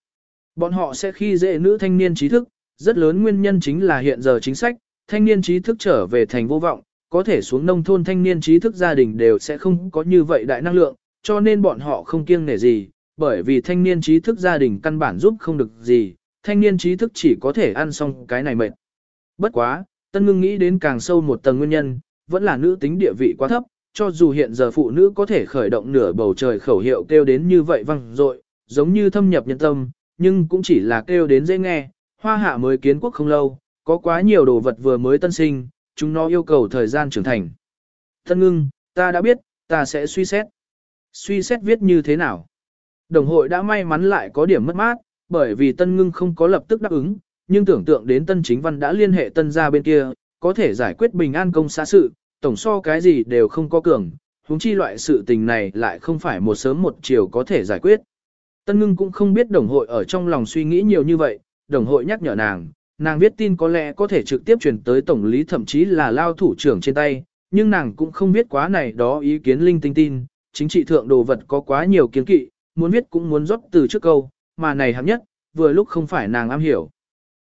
Bọn họ sẽ khi dễ nữ thanh niên trí thức, rất lớn nguyên nhân chính là hiện giờ chính sách, thanh niên trí thức trở về thành vô vọng, có thể xuống nông thôn thanh niên trí thức gia đình đều sẽ không có như vậy đại năng lượng, cho nên bọn họ không kiêng nể gì, bởi vì thanh niên trí thức gia đình căn bản giúp không được gì, thanh niên trí thức chỉ có thể ăn xong cái này mệt. Bất quá, Tân Ngưng nghĩ đến càng sâu một tầng nguyên nhân, vẫn là nữ tính địa vị quá thấp, cho dù hiện giờ phụ nữ có thể khởi động nửa bầu trời khẩu hiệu kêu đến như vậy văng dội, giống như thâm nhập nhân tâm, nhưng cũng chỉ là kêu đến dễ nghe, hoa hạ mới kiến quốc không lâu, có quá nhiều đồ vật vừa mới tân sinh, chúng nó yêu cầu thời gian trưởng thành. Tân ngưng, ta đã biết, ta sẽ suy xét. Suy xét viết như thế nào? Đồng hội đã may mắn lại có điểm mất mát, bởi vì tân ngưng không có lập tức đáp ứng, nhưng tưởng tượng đến tân chính văn đã liên hệ tân gia bên kia, có thể giải quyết bình an công xã sự, tổng so cái gì đều không có cường, huống chi loại sự tình này lại không phải một sớm một chiều có thể giải quyết. Tân ngưng cũng không biết đồng hội ở trong lòng suy nghĩ nhiều như vậy, đồng hội nhắc nhở nàng, nàng viết tin có lẽ có thể trực tiếp truyền tới tổng lý thậm chí là lao thủ trưởng trên tay, nhưng nàng cũng không biết quá này đó ý kiến linh tinh tin, chính trị thượng đồ vật có quá nhiều kiến kỵ, muốn viết cũng muốn rót từ trước câu, mà này hẳn nhất, vừa lúc không phải nàng am hiểu.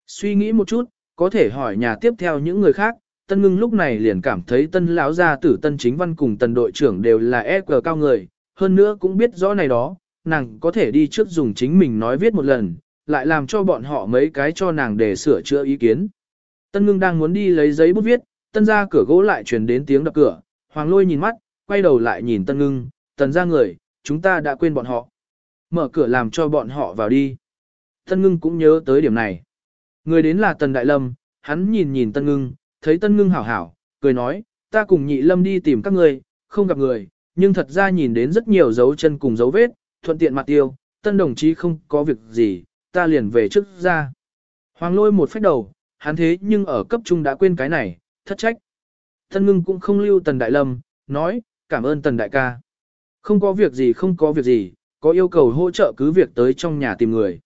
Suy nghĩ một chút, có thể hỏi nhà tiếp theo những người khác, Tân Ngưng lúc này liền cảm thấy Tân lão gia tử Tân Chính Văn cùng Tân đội trưởng đều là EQ cao người, hơn nữa cũng biết rõ này đó, nàng có thể đi trước dùng chính mình nói viết một lần, lại làm cho bọn họ mấy cái cho nàng để sửa chữa ý kiến. Tân Ngưng đang muốn đi lấy giấy bút viết, Tân ra cửa gỗ lại truyền đến tiếng đập cửa, Hoàng Lôi nhìn mắt, quay đầu lại nhìn Tân Ngưng, Tân ra người, chúng ta đã quên bọn họ. Mở cửa làm cho bọn họ vào đi. Tân Ngưng cũng nhớ tới điểm này. Người đến là Tần Đại Lâm, hắn nhìn nhìn Tân Ngưng, thấy Tân Ngưng hảo hảo, cười nói, ta cùng nhị Lâm đi tìm các người, không gặp người, nhưng thật ra nhìn đến rất nhiều dấu chân cùng dấu vết, thuận tiện mặt tiêu, Tân đồng chí không có việc gì, ta liền về trước ra. Hoàng lôi một phép đầu, hắn thế nhưng ở cấp trung đã quên cái này, thất trách. Tân ngưng cũng không lưu Tần Đại Lâm, nói, cảm ơn Tần Đại ca. Không có việc gì không có việc gì, có yêu cầu hỗ trợ cứ việc tới trong nhà tìm người.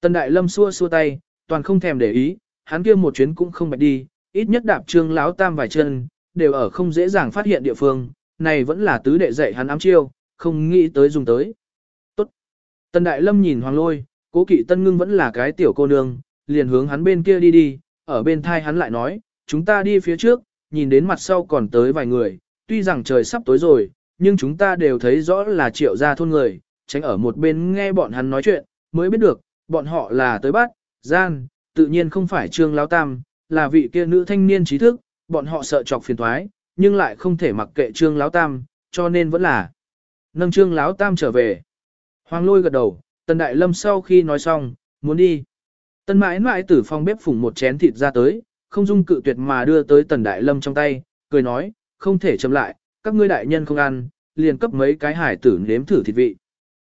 Tần Đại Lâm xua xua tay, toàn không thèm để ý, hắn kia một chuyến cũng không bạch đi, ít nhất đạp trương láo tam vài chân, đều ở không dễ dàng phát hiện địa phương, này vẫn là tứ đệ dạy hắn ám chiêu, không nghĩ tới dùng tới. Tốt. Tần Đại Lâm nhìn Hoàng Lôi, cố kỵ Tân Ngưng vẫn là cái tiểu cô nương, liền hướng hắn bên kia đi đi, ở bên thai hắn lại nói, chúng ta đi phía trước, nhìn đến mặt sau còn tới vài người, tuy rằng trời sắp tối rồi, nhưng chúng ta đều thấy rõ là triệu gia thôn người, tránh ở một bên nghe bọn hắn nói chuyện, mới biết được, bọn họ là tới bắt, gian, tự nhiên không phải trương lao tam, là vị kia nữ thanh niên trí thức, bọn họ sợ chọc phiền thoái, nhưng lại không thể mặc kệ trương lão tam, cho nên vẫn là nâng trương lão tam trở về. Hoàng lôi gật đầu, tần đại lâm sau khi nói xong, muốn đi. Tần mãi mãi từ phòng bếp phủng một chén thịt ra tới, không dung cự tuyệt mà đưa tới tần đại lâm trong tay, cười nói, không thể chậm lại, các ngươi đại nhân không ăn, liền cấp mấy cái hải tử nếm thử thịt vị.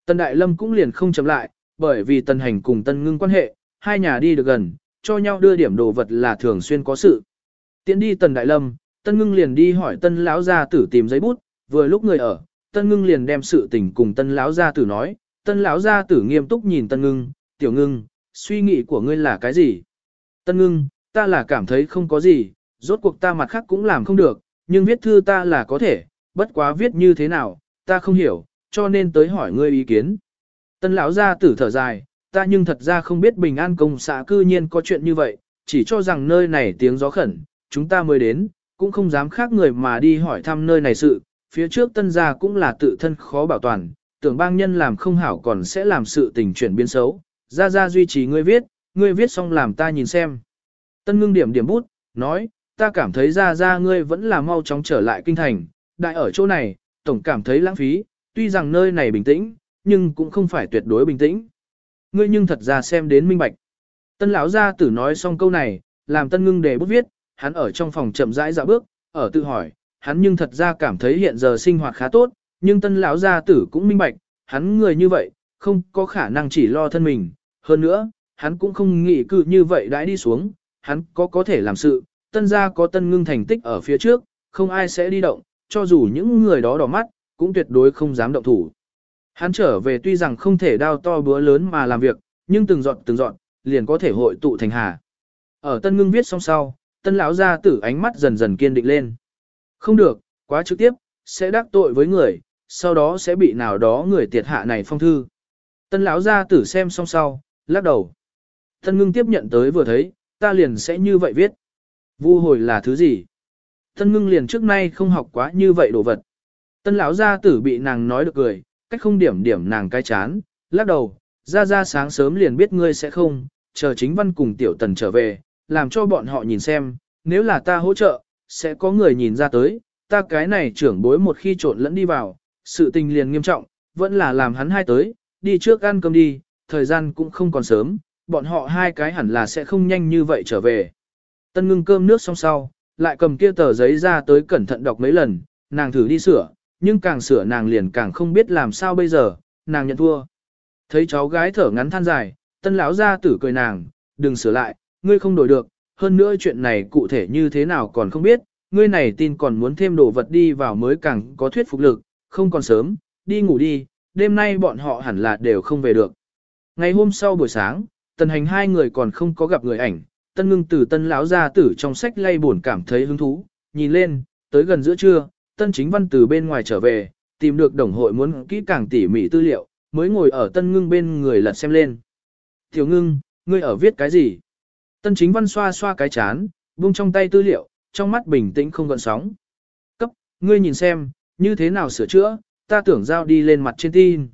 Tần đại lâm cũng liền không chậm lại, bởi vì tần hành cùng tần ngưng quan hệ, hai nhà đi được gần, cho nhau đưa điểm đồ vật là thường xuyên có sự. Tiến đi tần đại lâm, tân ngưng liền đi hỏi tân lão gia tử tìm giấy bút, vừa lúc người ở, Tân Ngưng liền đem sự tình cùng Tân lão gia tử nói, Tân lão gia tử nghiêm túc nhìn Tân Ngưng, "Tiểu Ngưng, suy nghĩ của ngươi là cái gì?" Tân Ngưng, "Ta là cảm thấy không có gì, rốt cuộc ta mặt khác cũng làm không được, nhưng viết thư ta là có thể, bất quá viết như thế nào, ta không hiểu, cho nên tới hỏi ngươi ý kiến." Tân lão gia tử thở dài, "Ta nhưng thật ra không biết Bình An công xã cư nhiên có chuyện như vậy, chỉ cho rằng nơi này tiếng gió khẩn, chúng ta mới đến, cũng không dám khác người mà đi hỏi thăm nơi này sự, phía trước tân gia cũng là tự thân khó bảo toàn, tưởng bang nhân làm không hảo còn sẽ làm sự tình chuyển biến xấu, ra ra duy trì ngươi viết, ngươi viết xong làm ta nhìn xem. Tân ngưng điểm điểm bút, nói, ta cảm thấy ra ra ngươi vẫn là mau chóng trở lại kinh thành, đại ở chỗ này, tổng cảm thấy lãng phí, tuy rằng nơi này bình tĩnh, nhưng cũng không phải tuyệt đối bình tĩnh. Ngươi nhưng thật ra xem đến minh bạch. Tân lão gia tử nói xong câu này, làm tân ngưng để bút viết, hắn ở trong phòng chậm rãi dạo bước, ở tự hỏi, hắn nhưng thật ra cảm thấy hiện giờ sinh hoạt khá tốt, nhưng tân lão gia tử cũng minh bạch, hắn người như vậy, không có khả năng chỉ lo thân mình, hơn nữa, hắn cũng không nghĩ cư như vậy đãi đi xuống, hắn có có thể làm sự, tân gia có tân ngưng thành tích ở phía trước, không ai sẽ đi động, cho dù những người đó đỏ mắt, cũng tuyệt đối không dám động thủ. Hắn trở về tuy rằng không thể đao to búa lớn mà làm việc, nhưng từng dọn từng dọn, liền có thể hội tụ thành hà. Ở tân ngưng viết xong sau, tân lão gia tử ánh mắt dần dần kiên định lên. Không được, quá trực tiếp, sẽ đắc tội với người, sau đó sẽ bị nào đó người tiệt hạ này phong thư. Tân lão gia tử xem xong sau, lắc đầu. Tân ngưng tiếp nhận tới vừa thấy, ta liền sẽ như vậy viết. Vu hồi là thứ gì? Tân ngưng liền trước nay không học quá như vậy đồ vật. Tân lão gia tử bị nàng nói được cười, cách không điểm điểm nàng cái chán, lắc đầu, ra ra sáng sớm liền biết ngươi sẽ không, chờ chính văn cùng tiểu tần trở về, làm cho bọn họ nhìn xem, nếu là ta hỗ trợ, sẽ có người nhìn ra tới, ta cái này trưởng bối một khi trộn lẫn đi vào, sự tình liền nghiêm trọng, vẫn là làm hắn hai tới, đi trước ăn cơm đi, thời gian cũng không còn sớm, bọn họ hai cái hẳn là sẽ không nhanh như vậy trở về. Tân ngưng cơm nước xong sau, lại cầm kia tờ giấy ra tới cẩn thận đọc mấy lần, nàng thử đi sửa, nhưng càng sửa nàng liền càng không biết làm sao bây giờ, nàng nhận thua. Thấy cháu gái thở ngắn than dài, tân lão ra tử cười nàng, đừng sửa lại, ngươi không đổi được, hơn nữa chuyện này cụ thể như thế nào còn không biết, ngươi này tin còn muốn thêm đồ vật đi vào mới càng có thuyết phục lực, không còn sớm, đi ngủ đi, đêm nay bọn họ hẳn là đều không về được. Ngày hôm sau buổi sáng, tần hành hai người còn không có gặp người ảnh, tân ngưng từ tân lão gia tử trong sách lay buồn cảm thấy hứng thú, nhìn lên, tới gần giữa trưa, tân chính văn từ bên ngoài trở về, tìm được đồng hội muốn kỹ càng tỉ mỉ tư liệu, mới ngồi ở tân ngưng bên người lật xem lên. Tiểu ngưng, ngươi ở viết cái gì? Tân chính văn xoa xoa cái chán, buông trong tay tư liệu, trong mắt bình tĩnh không gợn sóng. Cấp, ngươi nhìn xem, như thế nào sửa chữa, ta tưởng giao đi lên mặt trên tin.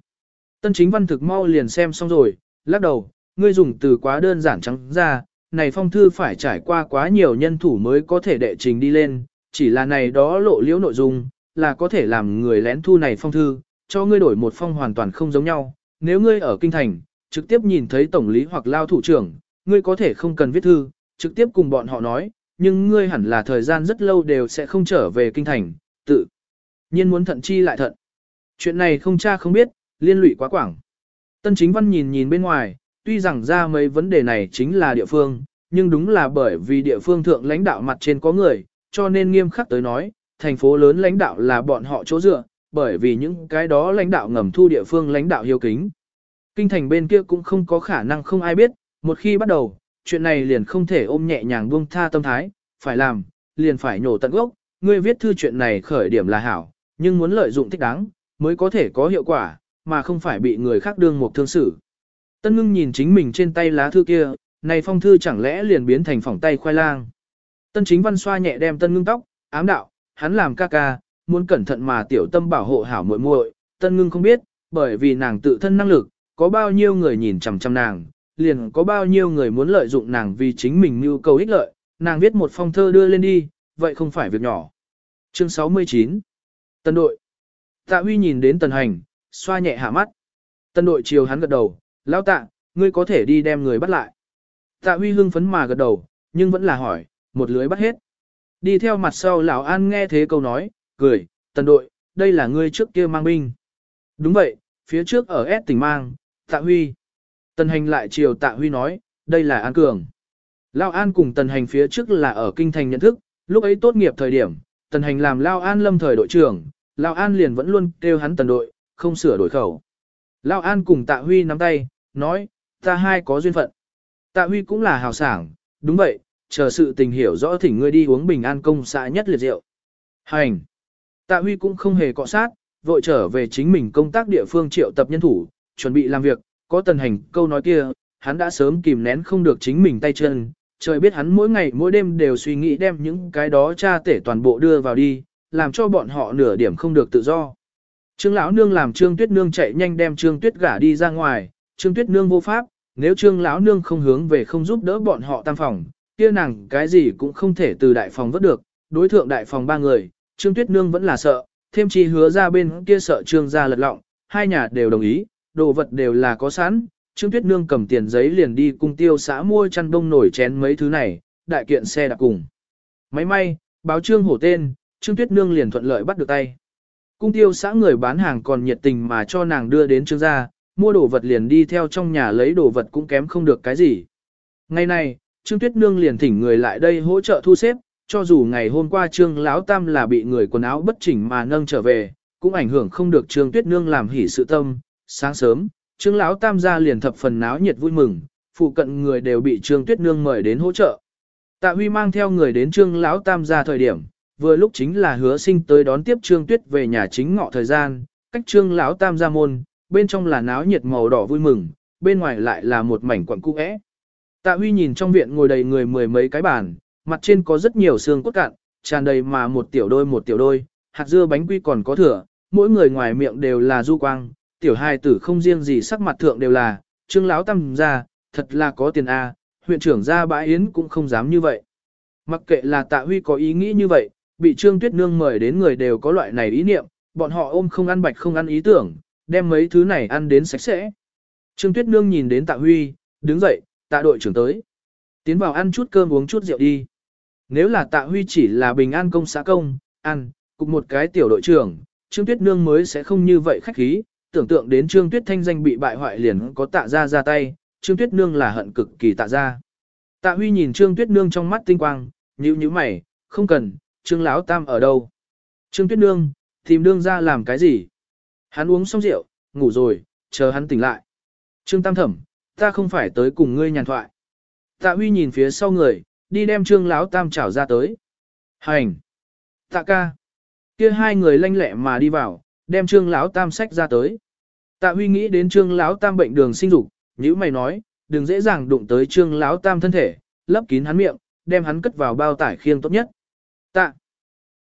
Tân chính văn thực mau liền xem xong rồi, lắc đầu, ngươi dùng từ quá đơn giản trắng ra, này phong thư phải trải qua quá nhiều nhân thủ mới có thể đệ trình đi lên, chỉ là này đó lộ liễu nội dung, là có thể làm người lén thu này phong thư, cho ngươi đổi một phong hoàn toàn không giống nhau. Nếu ngươi ở kinh thành, trực tiếp nhìn thấy tổng lý hoặc lao thủ trưởng, ngươi có thể không cần viết thư, trực tiếp cùng bọn họ nói, nhưng ngươi hẳn là thời gian rất lâu đều sẽ không trở về kinh thành, tự nhiên muốn thận chi lại thận. Chuyện này không cha không biết, liên lụy quá quảng. Tân chính văn nhìn nhìn bên ngoài, tuy rằng ra mấy vấn đề này chính là địa phương, nhưng đúng là bởi vì địa phương thượng lãnh đạo mặt trên có người, cho nên nghiêm khắc tới nói, thành phố lớn lãnh đạo là bọn họ chỗ dựa, bởi vì những cái đó lãnh đạo ngầm thu địa phương lãnh đạo hiếu kính. Kinh thành bên kia cũng không có khả năng không ai biết, một khi bắt đầu, chuyện này liền không thể ôm nhẹ nhàng buông tha tâm thái, phải làm, liền phải nhổ tận gốc, ngươi viết thư chuyện này khởi điểm là hảo, nhưng muốn lợi dụng thích đáng, mới có thể có hiệu quả, mà không phải bị người khác đương một thương xử. Tân ngưng nhìn chính mình trên tay lá thư kia, này phong thư chẳng lẽ liền biến thành phỏng tay khoai lang. Tân chính văn xoa nhẹ đem tân ngưng tóc, ám đạo, hắn làm ca ca, muốn cẩn thận mà tiểu tâm bảo hộ hảo muội muội. tân ngưng không biết, bởi vì nàng tự thân năng lực, có bao nhiêu người nhìn chằm chằm nàng, liền có bao nhiêu người muốn lợi dụng nàng vì chính mình mưu cầu ích lợi, nàng viết một phong thơ đưa lên đi, vậy không phải việc nhỏ. Chương 69 Tân đội Tạ Huy nhìn đến tần hành, xoa nhẹ hạ mắt. Tân đội chiều hắn gật đầu, lão tạ, ngươi có thể đi đem người bắt lại. Tạ Huy hưng phấn mà gật đầu, nhưng vẫn là hỏi, một lưới bắt hết. Đi theo mặt sau lão An nghe thế câu nói, cười, tần đội, đây là ngươi trước kia mang binh. Đúng vậy, phía trước ở S tỉnh mang, Tạ Huy. Tần hành lại chiều Tạ Huy nói, đây là An Cường. Lao An cùng Tần Hành phía trước là ở kinh thành nhận thức, lúc ấy tốt nghiệp thời điểm, Tần Hành làm Lao An lâm thời đội trưởng, Lão An liền vẫn luôn kêu hắn tần đội, không sửa đổi khẩu. Lão An cùng Tạ Huy nắm tay, nói, ta hai có duyên phận. Tạ Huy cũng là hào sảng, đúng vậy, chờ sự tình hiểu rõ thỉnh ngươi đi uống bình an công xã nhất liệt rượu. Hành! Tạ Huy cũng không hề cọ sát, vội trở về chính mình công tác địa phương triệu tập nhân thủ, chuẩn bị làm việc, có tần hành câu nói kia, hắn đã sớm kìm nén không được chính mình tay chân, trời biết hắn mỗi ngày mỗi đêm đều suy nghĩ đem những cái đó cha tể toàn bộ đưa vào đi, làm cho bọn họ nửa điểm không được tự do. Trương lão nương làm Trương Tuyết nương chạy nhanh đem Trương Tuyết gả đi ra ngoài, Trương Tuyết nương vô pháp, nếu Trương lão nương không hướng về không giúp đỡ bọn họ tam phòng, kia nàng cái gì cũng không thể từ đại phòng vớt được, đối thượng đại phòng ba người, Trương Tuyết nương vẫn là sợ, thêm chi hứa ra bên kia sợ Trương gia lật lọng, hai nhà đều đồng ý, đồ vật đều là có sẵn, Trương Tuyết Nương cầm tiền giấy liền đi cung tiêu xã mua chăn đông nổi chén mấy thứ này, đại kiện xe đạp cùng. Máy may, báo Trương hổ tên, Trương Tuyết Nương liền thuận lợi bắt được tay. Cung tiêu xã người bán hàng còn nhiệt tình mà cho nàng đưa đến Trương gia, mua đồ vật liền đi theo trong nhà lấy đồ vật cũng kém không được cái gì. Ngày này, Trương Tuyết Nương liền thỉnh người lại đây hỗ trợ thu xếp, cho dù ngày hôm qua Trương Lão Tam là bị người quần áo bất chỉnh mà nâng trở về, cũng ảnh hưởng không được Trương Tuyết Nương làm hỉ sự tâm. Sáng sớm, Trương lão tam gia liền thập phần náo nhiệt vui mừng, phụ cận người đều bị Trương Tuyết Nương mời đến hỗ trợ. Tạ Huy mang theo người đến Trương lão tam gia thời điểm, vừa lúc chính là hứa sinh tới đón tiếp Trương Tuyết về nhà chính ngọ thời gian, cách Trương lão tam gia môn, bên trong là náo nhiệt màu đỏ vui mừng, bên ngoài lại là một mảnh quặng cũ é. Tạ Huy nhìn trong viện ngồi đầy người mười mấy cái bàn, mặt trên có rất nhiều xương cốt cạn, tràn đầy mà một tiểu đôi một tiểu đôi, hạt dưa bánh quy còn có thừa, mỗi người ngoài miệng đều là du quang, tiểu hài tử không riêng gì sắc mặt thượng đều là, trương lão tâm ra, thật là có tiền A, huyện trưởng ra bãi yến cũng không dám như vậy. Mặc kệ là tạ huy có ý nghĩ như vậy, bị trương tuyết nương mời đến người đều có loại này ý niệm, bọn họ ôm không ăn bạch không ăn ý tưởng, đem mấy thứ này ăn đến sạch sẽ. Trương tuyết nương nhìn đến tạ huy, đứng dậy, tạ đội trưởng tới. Tiến vào ăn chút cơm uống chút rượu đi. Nếu là tạ huy chỉ là bình an công xã công, ăn, cùng một cái tiểu đội trưởng, Trương Tuyết Nương mới sẽ không như vậy khách khí, tưởng tượng đến Trương Tuyết thanh danh bị bại hoại liền có tạ ra ra tay, Trương Tuyết nương là hận cực kỳ tạ ra. Tạ Huy nhìn Trương Tuyết nương trong mắt tinh quang, nhíu nhíu mày, không cần, Trương lão tam ở đâu? Trương Tuyết nương, tìm đương ra làm cái gì? Hắn uống xong rượu, ngủ rồi, chờ hắn tỉnh lại. Trương Tam Thẩm, ta không phải tới cùng ngươi nhàn thoại. Tạ Huy nhìn phía sau người, đi đem Trương lão tam chảo ra tới. Hành! Tạ ca! Kia hai người lanh lẹ mà đi vào, đem trương lão tam sách ra tới. Tạ Huy nghĩ đến trương lão tam bệnh đường sinh dục, nếu mày nói, đừng dễ dàng đụng tới trương lão tam thân thể, lấp kín hắn miệng, đem hắn cất vào bao tải khiêng tốt nhất. Tạ.